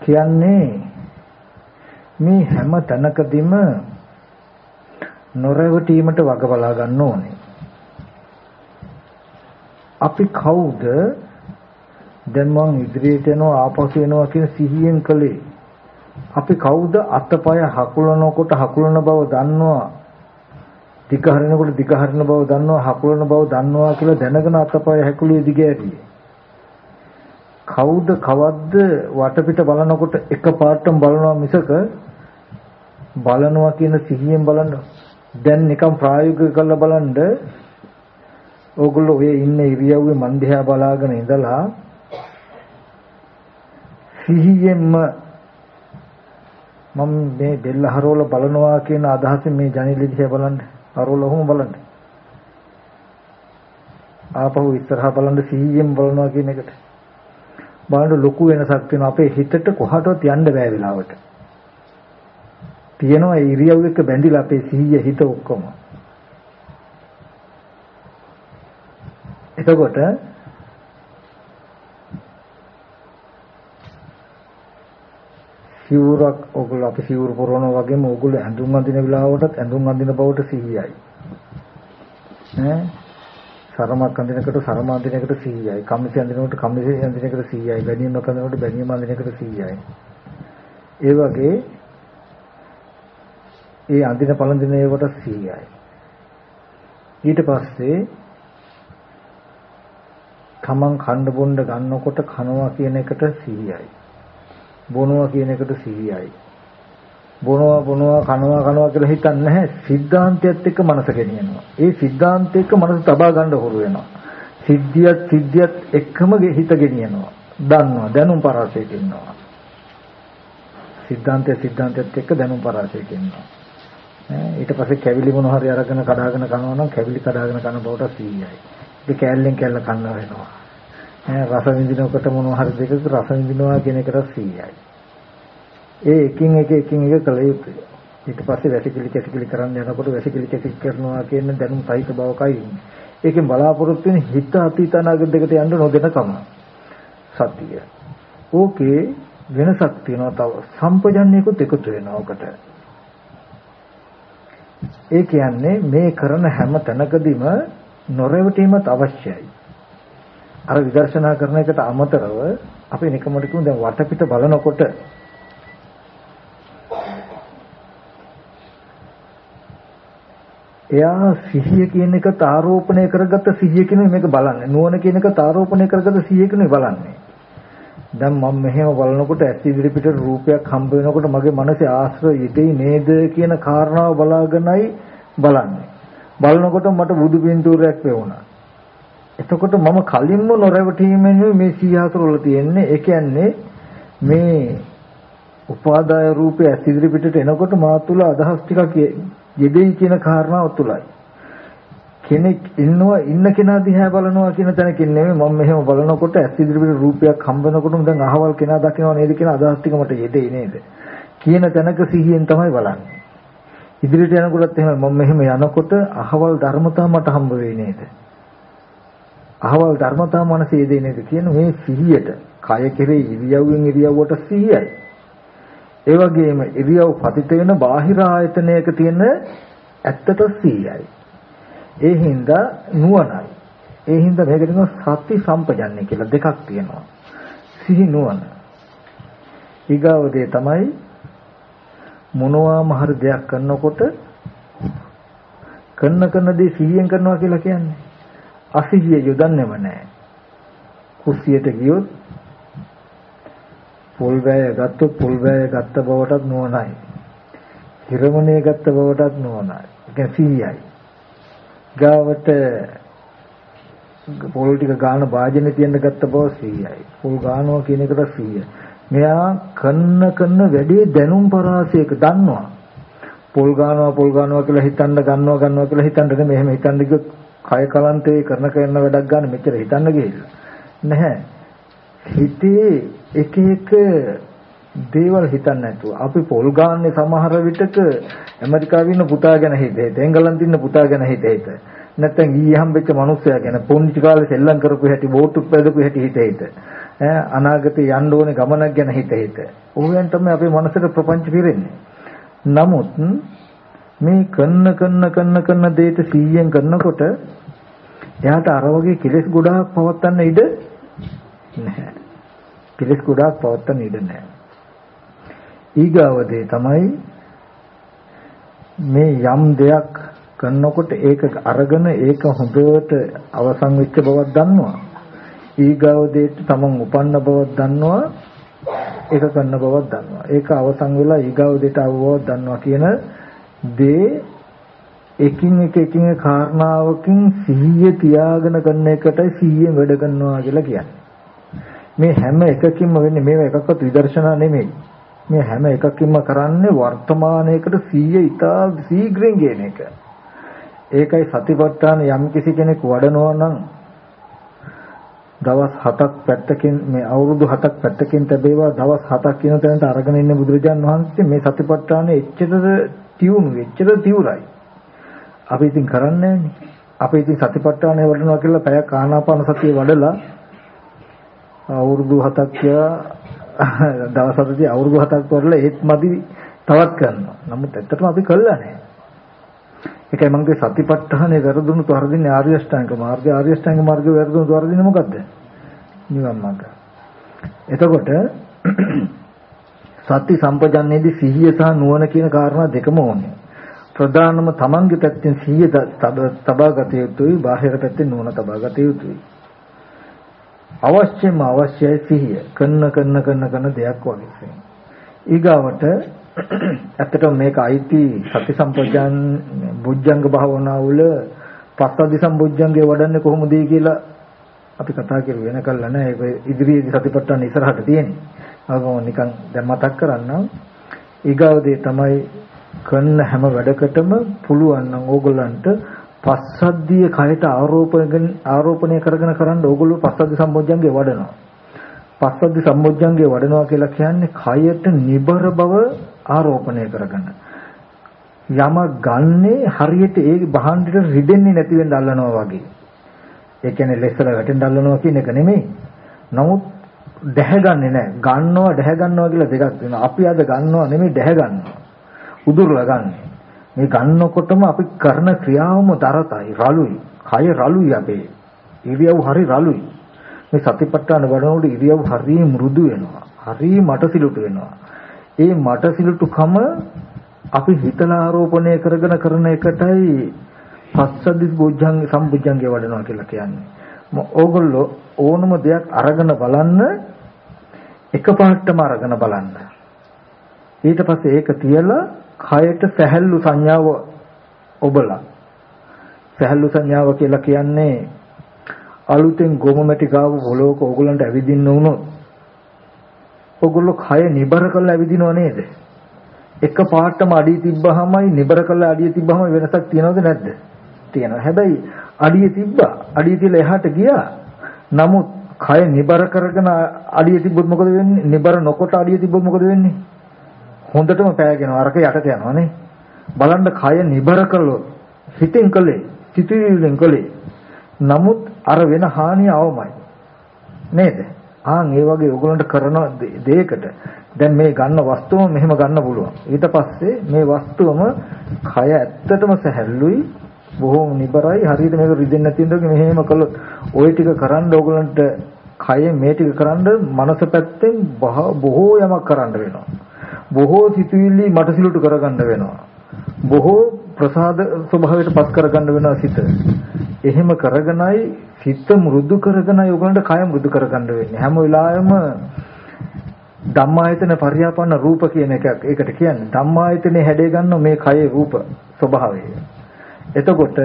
කියන්නේ මේ හැම තැනකදීම නොරවටීමට වග බලා ගන්න ඕනේ. අපි කවුද? දැන් මං ඉදිරියට යනවා ආපසු එනවා කියන සිහියෙන් කළේ. අපි කවුද? අතපය හකුලනකොට හකුලන බව දන්නවා. දිග හරිනකොට දිග හරින බව දන්නවා. හකුලන බව දන්නවා කියලා දැනගෙන අතපය හැකුලේ දිගෑරියේ කවුද කවද්ද වටපිට බලනකොට එක පාටම බලනවා මිසක බලනවා කියන සිහියෙන් බලන්න. දැන් නිකන් ප්‍රායෝගික කරලා බලන්න. ඕගොල්ලෝ ඔය ඉන්න ඉරියව්වේ මන් දිහා බලාගෙන ඉඳලා සිහියෙන්ම මම මේ බෙල්ල හරවල බලනවා කියන අදහසින් මේ ජනෙල දිහා බලන්න. හරවල ඔහොම බලන්න. ආපහු ඉස්සරහා බලන්න සිහියෙන් බලනවා කියන එකට. බලන්න ලොකු වෙනසක් වෙනවා. අපේ හිතට කොහටවත් යන්න බෑ වෙලාවට. තියෙනවා ඉරියව් එක බැඳිලා අපේ සිහිය හිත ඔක්කොම. එතකොට සිවුරක් ඔගොල්ලෝ අපි සිවුරු පොරවනවා වගේම ඔගොල්ලෝ ඇඳුම් අඳින වෙලාවටත් ඇඳුම් අඳින බවට සිහියයි. ඈ සරමක් අඳිනකොට සරම අඳිනකට 100යි. කම්මිසි අඳිනකොට කම්මිසි අඳිනකට 100යි. බැනියමක් අඳිනකොට බැනියම අඳිනකට 100යි. ඒ වගේ ඒ අඳින පළඳින ඒවට සිහියයි. ඊට පස්සේ තමන් කන්න බොන්න ගන්නකොට කනවා කියන එකට සිහියයි. බොනවා කියන එකට සිහියයි. බොනවා බොනවා කනවා කනවා කියලා හිතන්නේ නැහැ. සිද්ධාන්තයත් එක්ක මනස ගෙනියනවා. ඒ සිද්ධාන්තය එක්ක මනස තබා ගන්න හුරු වෙනවා. සිද්ධියත් සිද්ධියත් එක්කම හිත ගෙනියනවා. දන්නවා දැනුම් පරාසයක ඉන්නවා. සිද්ධාන්තය සිද්ධාන්තයත් එක්ක දැනුම් පරාසයක ඉන්නවා. ඊට පස්සේ කැවිලි මොන හරි අරගෙන කඩාගෙන කනවා නම් කැවිලි කඩාගෙන කන බවට සීයයි. ඒක කෑල්ලෙන් කැල්ල කන්න වෙනවා. රස විඳිනකොට මොන හරි දෙකක රස විඳිනවා කියන එකට සීයයි. ඒ එකින් එක එකින් එක කළ යුතුයි. ඊට පස්සේ වැසිකිලි කැසිකිලි කරන්න යනකොට වැසිකිලි කැසිකිලි කරනවා කියන දැනුම් සහිත බවකයි ඉන්නේ. ඒකෙන් බලාපොරොත්තු වෙන හිත අතීත අනාගත දෙකට යන්න නොදෙන කම. සතිය. ඕකේ වෙනසක් තියෙනවා තව සම්පජන්ණයකුත් එකතු වෙනවා ඔකට. ඒ කියන්නේ මේ කරන හැම තැනකදීම නොරෙවටීමත් අවශ්‍යයි. අර විදර්ශනා කරන එකට අමතරව අපි නිකමට කියමු දැන් වටපිට බලනකොට එයා සිහිය කියන එකට ආරෝපණය කරගත්ත සිහිය කියන මේක බලන්නේ. නුවණ කියන එකට ආරෝපණය කරගත්ත සිහිය කියන බලන්නේ. දැන් මම මෙහෙම බලනකොට ඇස් ඉදිරි පිට රූපයක් හම්බ වෙනකොට මගේ මනසේ ආශ්‍රය යෙදෙයි නේද කියන කාරණාව බලාගෙනයි බලන්නේ. බලනකොට මට බුදු පින්තූරයක් පෙවුණා. එතකොට මම කලින්ම නොරවටීමෙන් මේ සීහාසරවල තියෙන්නේ. ඒ කියන්නේ මේ උපාදාය රූපය ඇස් ඉදිරි පිටට එනකොට මා තුල අදහස් ටිකක් යෙදෙයි කියන කාරණාව තුලයි. කෙනෙක් ඉන්නවා ඉන්න කෙනා දිහා බලනවා කියන තැනකින් නෙමෙයි මම මෙහෙම බලනකොට ඇස් ඉදිරියට රූපයක් හම්බ වෙනකොටම දැන් අහවල් කෙනා දකින්නව නේද කියන අදහස් ටික මට යෙදෙයි නේද? කියන තැනක සිහියෙන් තමයි බලන්නේ. ඉදිරියට යනකොටත් එහෙම මම මෙහෙම යනකොට අහවල් ධර්මතාව මට හම්බ වෙයි නේද? අහවල් ධර්මතාව මනසේ යෙදෙයි නේද කියන මේ සිහියට කය කෙරේ ඉරියව්වෙන් ඉරියව්වට සිහියයි. ඒ වගේම ඉරියව් පතිත වෙන බාහිර ආයතනයක තියෙන ඇත්තට සිහියයි. ඒ හින්දා නුවණයි. ඒ හින්දා මේකට කියනවා සති සම්පජන්ණය කියලා දෙකක් තියෙනවා. සිහි නුවණ. ඊගාවදී තමයි මොනවාම හරි දෙයක් කරනකොට කරන කරන දේ සිහියෙන් කරනවා කියලා කියන්නේ. අසිහිය යොදන්නේම නැහැ. කුස්සියට ගියොත් පොල් වැය ගත්තොත් පොල් වැය ගත්ත බවටත් නුවණයි. හිරමණේ ගත්ත බවටත් නුවණයි. ඒ කියන්නේ ගාවට පොල් ටික ගාන වාජනේ තියන්න ගත්ත බව 100යි. පොල් ගානවා කියන එකට 100. මෙයා කන්න කන්න වැඩි දැනුම් පරාසයක දන්නවා. පොල් ගානවා පොල් ගානවා කියලා හිතන්න ගන්නවා ගන්නවා කියලා හිතන්න නෙමෙයි එහෙම හිතන්න ගියොත් කය කලන්තේ කරන කරන වැඩක් ගන්න මෙච්චර හිතන්න ගිහිල්ලා. නැහැ. හිතේ එක එක දේවල් හිතන්නේ නැතුව. අපි පොල් ගාන්නේ සමහර විටක ඇමරිකාවේ ඉන්න පුතා ගැන හිත හිත එංගලන්තේ ඉන්න පුතා ගැන හිත. හිත නැත්නම් ඊයේ හම්බෙච්ච මිනිස්සයා ගැන පොන්චි කාලේ සෙල්ලම් කරපු හැටි බෝට්ටු පැදපු හැටි හිත. හිත ඈ අනාගතේ යන්න ඕනේ ගමනක් ගැන හිත. හිත ඕවෙන් තමයි අපේ මනසට ප්‍රපංච පිරෙන්නේ. නමුත් මේ කන්න කන්න කන්න කන්න දෙයට 100ෙන් කරනකොට එයාට අර වගේ කෙලෙස් ගොඩාක් පවත්තන්න ඉඩ නැහැ. කෙලෙස් ගොඩාක් පවත්තන්න ඉඩ නැහැ. ඊගාවදේ තමයි මේ යම් දෙයක් කරනකොට ඒක අරගෙන ඒක හොඳට අවසන් වෙච්ච බවක් දන්නවා. ඊගාව දෙයට තමන් උපන්න බවක් දන්නවා. ඒක කරන බවක් දන්නවා. ඒක අවසන් වෙලා ඊගාව දෙයට අවබෝධ දන්නවා කියන දේ එකින් එක එකින් කාරණාවකින් සිහිය තියාගෙන කරන එකටයි සිහියෙන් වැඩ කරනවා කියලා කියන්නේ. මේ හැම එකකින්ම වෙන්නේ මේවා එකක්වත් විදර්ශනා නෙමෙයි. මේ හැම එකකින්ම කරන්නේ වර්තමානයේකට 100 ඉතා ශීඝ්‍රයෙන් ගේන එක. ඒකයි සතිපට්ඨාන යම් කිසි කෙනෙක් වඩනවා නම් දවස් 7ක් පැත්තකින් මේ අවුරුදු 7ක් පැත්තකින් තැබේවා දවස් 7ක් කියන තැනට අරගෙන ඉන්න බුදුරජාන් වහන්සේ මේ සතිපට්ඨාන එච්චර තියුණු එච්චර තියුරයි. අපි ඉතින් කරන්නේ අපි ඉතින් සතිපට්ඨානය වඩනවා කියලා පැයක් ආනාපාන සතිය වඩලා අවුරුදු 7ක් කියලා දවස් හතදී අවුරුදු 7ක් වරලා ඒත් මදි තවත් කරනවා. නමුත් ඇත්තටම අපි කළා නෑ. ඒකයි මම කිය සතිපට්ඨානේ වැරදුණු තොරදින්නේ ආර්ය අෂ්ටාංග මාර්ගය ආර්ය අෂ්ටාංග මාර්ගය වැරදුණු තොරදින්නේ මොකද්ද? නිවන් මාර්ග. එතකොට සති සම්පජන්නේදී සිහිය සහ නුවණ කියන කාරණා දෙකම ඕනේ. ප්‍රධානම තමන්ගේ පැත්තෙන් සිහිය තබා ගත යුතුයි බාහිර පැත්තෙන් නෝන තබා ගත යුතුයි අවශ්‍යම අවශ්‍යයි සිහිය කන්න කන්න කන්න කන්න දෙයක් වගේ ඊගාවට ඇත්තටම මේක අයිති සති සම්පජාන් බුද්ධංග භාවනාව වල පස්සද්ධි සම්බුද්ධංගේ වඩන්නේ කොහොමද කියලා අපි කතා කරුවේ වෙන කල්ලා නෑ ඒක ඉදිරියේදී සතිපට්ඨාන ඉස්සරහට තියෙන්නේ. අගම නිකන් දැන් මතක් කරන්නම්. ඊගාවදී තමයි කරන හැම වැඩකටම පුළුවන් නම් ඕගොල්ලන්ට පස්සද්ධිය කයට ආරෝපණය ආරෝපණය කරගෙන කරන්න ඕගොල්ලෝ පස්සද්ධි සම්බොජ්ජංගේ වඩනවා. පස්සද්ධි සම්බොජ්ජංගේ වඩනවා කියලා කියන්නේ කයට නිබර බව ආරෝපණය කරගන්න. යම ගන්නේ හරියට ඒ බහන්ඩට රිදෙන්නේ නැති වෙන්න අල්ලනවා වගේ. ඒ කියන්නේ ලෙස්සල වැටෙන්න අල්ලනවා කියන එක නෙමෙයි. නමුත් දැහැගන්නේ නැහැ. ගන්නවා දැහැගන්නවා කියලා දෙකක් තියෙනවා. අපි අද ගන්නවා නෙමෙයි දැහැගන්නවා. උදුරලා ගන්න. මේ ගන්නකොටම අපි කරන ක්‍රියාවම දරතයි රළුයි. කය රළුයි අපේ. ඉරියව් හරි රළුයි. මේ සතිපට්ඨාන වඩනකොට ඉරියව් හරි මෘදු වෙනවා. හරි මටසිලුට වෙනවා. ඒ මටසිලුටුකම අපි හිතලා ආරෝපණය කරගෙන කරන එකටයි පස්සද්ධි බොජ්ජංග සම්බුජ්ජංගේ වඩනවා කියලා කියන්නේ. ඕගොල්ලෝ ඕනම දෙයක් අරගෙන බලන්න එකපාරටම අරගෙන බලන්න. ඊට පස්සේ ඒක තියලා කයට සැහැල්ලු සංඥාව ඔබලා සැහැල්ලු සංඥාව කියලා කියන්නේ අලුතෙන් ගොම මැටි ගාව පොළොවක ඕගොල්ලන්ට ඇවිදින්න වුණොත් ඕගොල්ලෝ කය නිබර කරලා ඇවිදිනව නේද? එක පාටම අඩිය තිබ්බහමයි නිබර කරලා අඩිය තිබ්බහම වෙනසක් තියනවද නැද්ද? තියෙනවා. හැබැයි අඩිය තිබ්බා. අඩිය තියලා එහාට ගියා. නමුත් කය නිබර කරගෙන අඩිය තිබ්බොත් මොකද වෙන්නේ? නිබර නොකොට අඩිය තිබ්බොත් මොකද වෙන්නේ? හොඳටම පෑගෙනවා. අරක යටට යනවා නේ. බලන්න කය නිබර කළොත් හිතෙන් කළේ, සිතුවිල්ලෙන් කළේ. නමුත් අර වෙන හානිය අවමයි. නේද? ආන් ඒ වගේ ඕගොල්ලන්ට කරන දෙයකට දැන් මේ ගන්න වස්තුවම මෙහෙම ගන්න පුළුවන්. ඊට පස්සේ මේ වස්තුවම කය ඇත්තටම සැහැල්ලුයි බොහොම නිබරයි හරියට මේක රිදෙන්නේ නැති වෙනකොට මෙහෙම කළොත් ওই ටික කරන්න ඕගලන්ට කය මේ ටික කරන්න මනස පැත්තෙන් බොහෝ යමක් කරන්න වෙනවා බොහෝ සිතුවිලි මටසිලුට කරගන්න වෙනවා බොහෝ ප්‍රසාද ස්වභාවයට පත් කරගන්න වෙනවා සිත එහෙම කරගෙනයි සිත මෘදු කරගෙනයි ඕගලන්ට කය මෘදු කරගන්න වෙන්නේ හැම වෙලාවෙම ධම්මායතන පරියාපන්න රූප කියන එකක් ඒකට කියන්නේ ධම්මායතනේ හැඩේ ගන්න මේ කයේ රූප ස්වභාවය එතකොට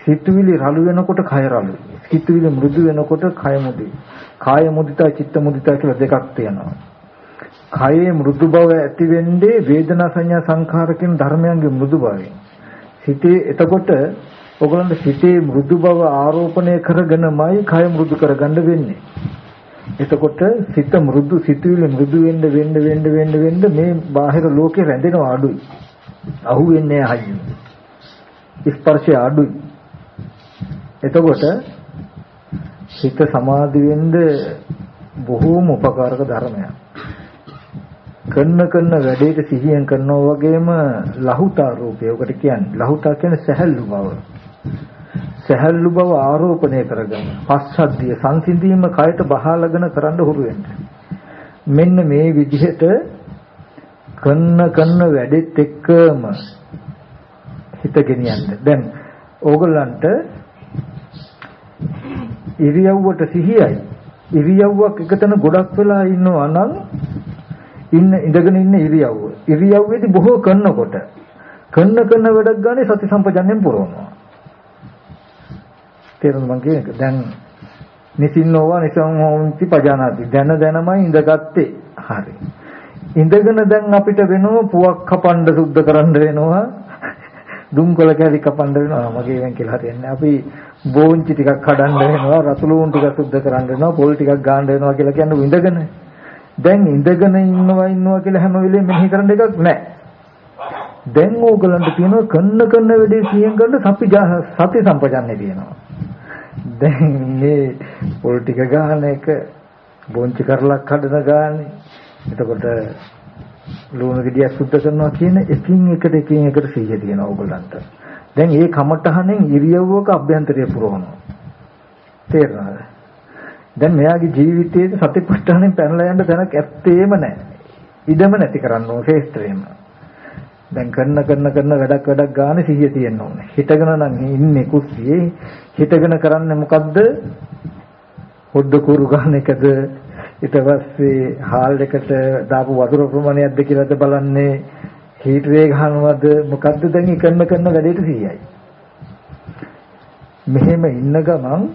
සිතුවිලි රළු වෙනකොට කය රළුයි. සිතුවිලි මෘදු වෙනකොට කය මුදුයි. කාය මුදිතා චිත්ත මුදිතා කියලා දෙකක් තියෙනවා. කයේ මෘදු බව ඇති වෙන්නේ වේදනා සංඥා සංඛාර කියන ධර්මයන්ගේ මෘදු බවයෙන්. සිතේ එතකොට ඔයගොල්ලන්ට සිතේ මෘදු බව ආරෝපණය කරගෙනමයි කය මෘදු කරගන්න වෙන්නේ. එතකොට සිත මෘදු සිතුවිලි මෘදු වෙන්න වෙන්න වෙන්න වෙන්න වෙන්න මේ බාහිර ලෝකේ රැඳෙනවා අඩුයි. අහු වෙන්නේ නැහැ හයිය. ස්පර්ශය අඩුයි. එතකොට හිත සමාධි වෙන්න බොහෝම උපකාරක ධර්මයක්. කන්න කන්න වැඩේට සිහියෙන් කරනවා වගේම ලහුතා රූපය. ඔකට කියන්නේ ලහුතා කියන්නේ සැහැල්ලු බව. සැහැල්ලු බව ආරෝපණය කරගන්න. පස්සද්ධිය සංසිඳීම කයට බහාලගෙන කරන්න හුරු වෙන්න. මෙන්න මේ විදිහට කන්න කන්න වැඩෙත් එක්කම හිත ගෙනියන්න. දැන් ඕගොල්ලන්ට ඉරියව්වට සිහියයි. ඉරියව්වක් එකතන ගොඩක් වෙලා ඉන්නවා නම් ඉන්න ඉඳගෙන ඉන්න ඉරියව්ව. ඉරියව්වේදී බොහෝ කරනකොට කරන කරන වැඩක් ගානේ සති සම්පජන්යෙන් පුරවනවා. තේරුණා මං කියන්නේ දැන් නිසින්නෝවා නිසංහෝන්ති පජානාති දැන දැනමයි ඉඳගත්තේ. හරි. ඉඳගෙන දැන් අපිට වෙනව පුවක් කපන්න සුද්ධ කරන්න වෙනවා දුම්කොළ කැලි කපන්න වෙනවා මගේ වෙන් කියලා හරියන්නේ. අපි බෝංචි ටිකක් කඩන්න වෙනවා, රතුළුන් ටිකක් සුද්ධ කරන්න වෙනවා, පොල් ටිකක් ගන්න වෙනවා කියලා කියන්නේ ඉඳගෙන. දැන් ඉඳගෙන ඉන්නවා ඉන්නවා කියලා හැම වෙලේම මෙනෙහි කරන්න එකක් නැහැ. දැන් ඕගලන්ට කියනවා කන්න කන්න වැඩේ සියෙන් ගන්න සති සති සම්පජන්නේ තියෙනවා. දැන් මේ පොල් ටික ගන්න එක බොංචි කරලක් කඩන ගානේ. එතකොට ලුණු ගෙඩිය සුද්ධ කරනවා කියන එකින් එකට එකින් එකට සිහිය තියෙනවා ඕගොල්ලන්ට. දැන් මේ කමටහනෙන් ඉරියව්වක අභ්‍යන්තරය පුරවනවා. තේරෙනවද? දැන් මෙයාගේ ජීවිතයේ සතිපට්ඨානෙන් පැනලා යන්න තැනක් ඇත්තේම නැහැ. ඉඩම නැති කරන්න ඕන ශේෂ්ත්‍රයෙන්ම. දැන් කරන කරන කරන වැඩක් වැඩක් ගානේ සිහිය තියෙන්න ඕනේ. හිතගෙන නම් ඉන්නේ කුස්සියේ හිතගෙන කරන්නේ මොකද්ද? හොද්ද කුරු ගන්න එකද ඊට පස්සේ හාල් එකට දාපු වතුර ප්‍රමාණයක්ද කියලාද බලන්නේ හීටරේ ගහනවද මොකද්ද දැන් කරන කරන වැඩේට සිහියයි. මෙහෙම ඉන්න ගමන්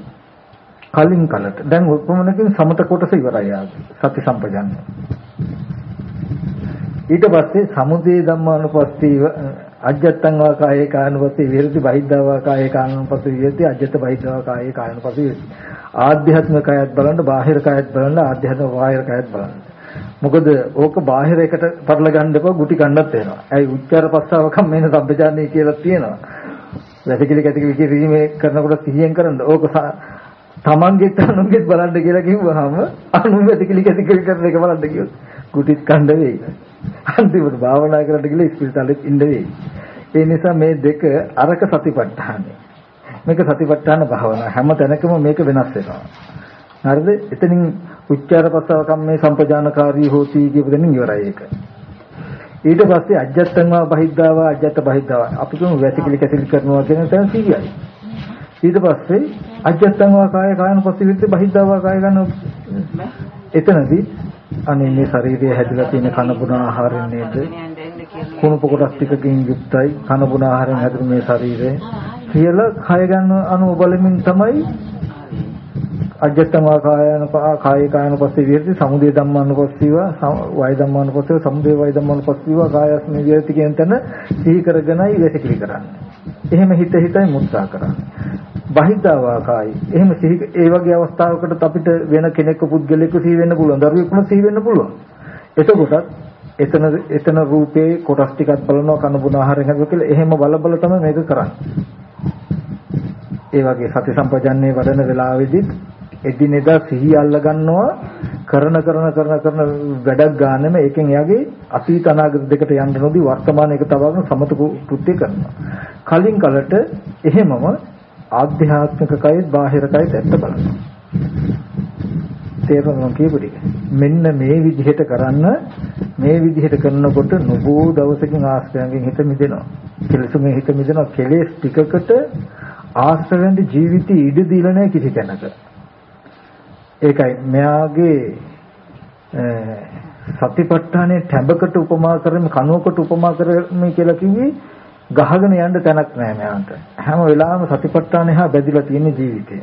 කලින් කලට දැන් උපමනකින් සමත කොටස ඉවරයි ආගේ සති සම්පජන්‍ය ඊට පස්සේ සමුදේ ධම්මානුපස්සීව අජත්තං වා කායේ කායනුපස්සී විහෙරති බහිද්ධා වා කායේ කායනුපස්සී විහෙරති අජත්ත බහිද්ධා වා කායේ කායනුපස්සී විහෙරති ආධ්‍යාත්මික කායත් බලන්න බාහිර කායත් බලන්න ආධ්‍යාත්මික බාහිර කායත් බලන්න මොකද ඕක බාහිර එකට පටල ගන්න එපා ගුටි කන්නත් වෙනවා. ඇයි උච්චාර පස්සාව කම්මේන සම්පජාන්නේ කියලා තියෙනවා. වැසිකිලි කැටික විකිරීමේ කරනකොට සිහියෙන් කරන්න. ඕක තමන්ගෙත් අනුන්ගෙත් බලන්න කියලා කිව්වහම අනුන් වැසිකිලි කැටික කරන එක බලන්න කිව්වොත් ගුටිත් කන්න වෙයි. අන්තිමට භාවනා කරන්න ගිහලා ඉස්පිරිතාලෙත් ඉන්න වෙයි. ඒ නිසා මේ දෙක අරක සතිපට්ඨානයි. මේක සතිපට්ඨාන භාවනාව. හැම තැනකම මේක වෙනස් වෙනවා. හරිද? එතනින් උච්චාර පස්සව කම්මේ සම්පජානකාරී හෝති කියපු දෙනින් ඉවරයි ඒක. ඊට පස්සේ අජත්තංවා බහිද්ධාවා අජත්ත බහිද්ධාවා අපි කියමු වැසිකිලි කැසිලි කරනවා කියන තැන සීයයි. ඊට පස්සේ අජත්තංවා කාය කායන පස්සේ විත් බහිද්ධාවා කාය ගන්න එතනදී අනේ මේ ශරීරය හැදිලා තියෙන කන බුන ආහාරයෙන් නේද? කුණු පොකොටස් ටිකකින් යුක්තයි කන බුන ආහාරයෙන් හැදුණු මේ ශරීරය කියලා කය ගන්න අනුව බලමින් තමයි අජත්තමා කායන කායේ කායන පස්සේ විහෙරති සමුදය ධම්මානුපස්සීව වය ධම්මානුපස්සීව සමුදය වය ධම්මානුපස්සීව කායස්මි විහෙරති කියන තැන සිහි කරගෙනයි වැසිකිලි කරන්නේ. එහෙම හිත හිතයි මුත්‍රා කරන්නේ. බහිද්ධාවා කායි. එහෙම සිහි ඒ වගේ අවස්ථාවකට අපිට වෙන කෙනෙක්ව පුද්ගලෙක්ව සිහි වෙන්න පුළුවන්. දරුවෙකුම සිහි වෙන්න පුළුවන්. එතකොටත් එතන එතන රූපේ කොටස් ටිකක් බලනවා කන බුන ආහාරයෙන් හදලා කියලා එහෙම බල බල තමයි මේක කරන්නේ. ඒ වගේ සති සම්පජන්නේ වඩන වෙලාවෙදිත් එදිනෙදා සිහිය අල්ල ගන්නවා කරන කරන කරන කරන වැඩක් ගන්නෙම ඒකෙන් එයාගේ අතීත අනාගත දෙකට යන්න නොදී වර්තමාන එක තවගෙන සමත කෘත්‍ය කරනවා. කලින් කලට එහෙමම ආධ්‍යාත්මික කයත් බාහිර කයත් ඇත්ත බලනවා. තේරුම් කියපු ටික. මෙන්න මේ විදිහට කරන්න මේ විදිහට කරනකොට නොබෝ දවසකින් ආශ්‍රයයෙන් හිත මිදෙනවා. කෙලෙසුමේ හිත මිදෙනවා. කෙලෙස් ටිකකට ආශ්‍රවෙන්ද ජීවිතය ඉඩ දීලා නැහැ කිසි තැනක. ඒකයි මෙයාගේ සතිපට්ඨානේ ටැඹකට උපමා කරමින් කනුවකට උපමා කරමින් කියලා කිව්වේ ගහගෙන යන්න තැනක් නැහැ මෙයාට. හැම වෙලාවෙම සතිපට්ඨානේ හා බැඳිලා තියෙන ජීවිතය.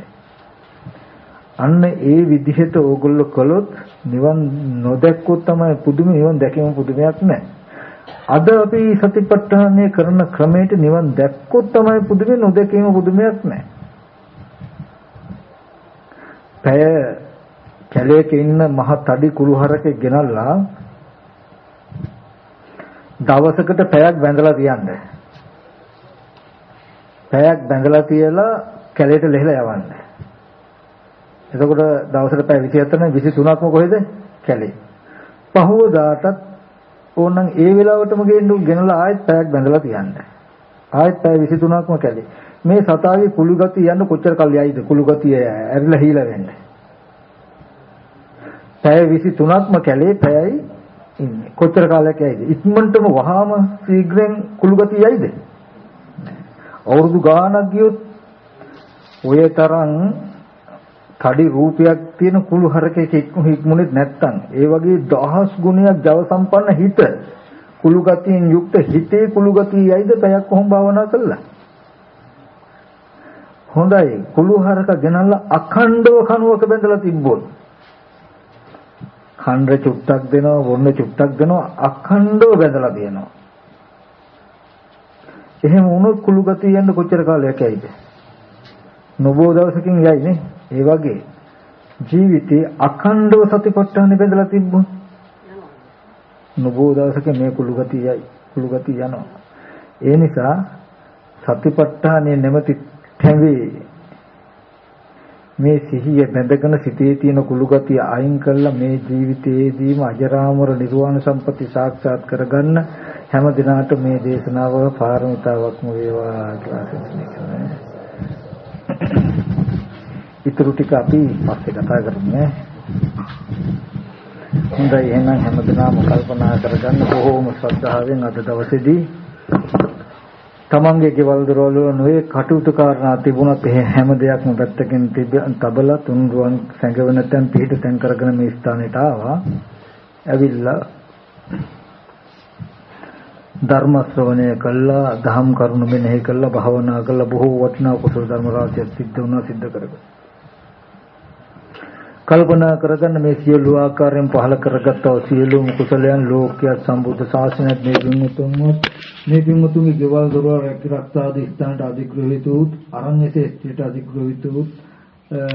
අන්න ඒ විදිහට ඕගොල්ලෝ කළොත් නිවන් නොදැක්කොත් තමයි පුදුම නිවන් දැකීම පුදුමයක් නැහැ. අද අපි සතිපට්ඨානය කරන ක්‍රමයට නිවන් දැක්කොත් තමයි පුදුමේ නොදැකීම පුදුමයක් නැහැ. පැය කැලේක ඉන්න මහ තඩි කුළුහරකෙක් ගෙනල්ලා දවසකට පැයක් බැඳලා තියන්න. පැයක් බැඳලා තියලා කැලේට ලෙහලා යවන්න. එතකොට දවසට පැය 27 23ක්ම කොහෙද? කැලේ. පහවදාටත් ඕනනම් ඒ වෙලාවටම ගෙන්න ගෙනලා ආයෙත් පැයක් බැඳලා තියන්න. ආයෙත් පැය 23ක්ම කැලේ. මේ සතාවේ කුළු ගතිය යන්න කොච්චර කල් යයිද? කුළු ගතිය ඇරිලා හීලා වෙන්නේ. පැය 23ක්ම කැලේ පැයයි ඉන්නේ. කොච්චර කාලයක් යයිද? ඉක්මනටම වහාම ශීඝ්‍රයෙන් කුළු ගතිය යයිද? අවුරුදු ගාණක් ගියොත් ඔය තරම් කඩි රූපයක් තියෙන කුළු හරකෙක් හික්මුනේ නැත්තම් ඒ වගේ දහස් ගුණයක් ජව සම්පන්න හිත කුළු ගතියෙන් යුක්ත හිතේ කුළු ගතිය යයිද පැයක් කොහොම භාවනා කළා. හොඳයි. කුළු හරක ගෙනල්ලා අඛණ්ඩව කනුවක බැඳලා තිබ්බොත් ඛණ්ඩ චුට්ටක් දෙනවා වොන්න චුට්ටක් දෙනවා අඛණ්ඩව බැඳලා දෙනවා. එහෙම වුණොත් කුළු ගතිය යන්න කොච්චර කාලයක් යයිද? නොබෝ දවසකින් යයි නේ. ඒ වගේ ජීවිතේ අඛණ්ඩව සතිපට්ඨානෙ බෙදලා තිබ්බොත් නොබෝ දවසක මේ කුළු ගතියයි කුළු ගතිය යනවා. ඒ නිසා සතිපට්ඨානෙ නැමැති තැවේ මේ සිහිය බැඳගෙන සිටේ තියෙන කුළු ගතිය අයින් කරලා මේ ජීවිතයේදීම අජරාමර නිර්වාණ සම්පatti සාක්ෂාත් කරගන්න හැම දිනාට මේ දේශනාව පාරමිතාවක්ම වේවා කියලා සිතන්නේ ඉතුරු ටික අපි පස්සේ කතා කරමු හොඳයි එහෙනම් හැමදෙනාම කල්පනා කරගන්න බොහෝම ශ්‍රද්ධාවෙන් අද දවසේදී තමන්ගේ ගෙවල් දොරවල් නොයේ කටයුතු කාරණා තිබුණත් ඒ හැම දෙයක්ම පැත්තකින් තබලා තුන්රුවන් සැඟවෙන තැන් පිහිට තැන් කරගෙන මේ ස්ථානෙට ආවා. ඇවිල්ලා ධර්ම ශ්‍රවණය කළා, ධම් කරුණු මෙනෙහි කළා, භාවනා කළා, බොහෝ වටිනා කුසල ධර්ම රාශියක් සිද්ධ වුණා, සිද්ධ කරගත්තා. කල්පනා කරගන්න මේ සියලු ආකාරයෙන් පහල කරගත්තා සියලුම කුසලයන් ලෝකයේ සම්බුද්ධ ශාසනයත් මේ පින්වතුන්වත් මේ පින්වතුන්ගේ ගෙවල් දොරවල් රැකී රක්ෂා ආදී ස්ථානට අධිග්‍රහිත වූ අරණ්‍යයේ ස්ථිරට අධිග්‍රහිත වූ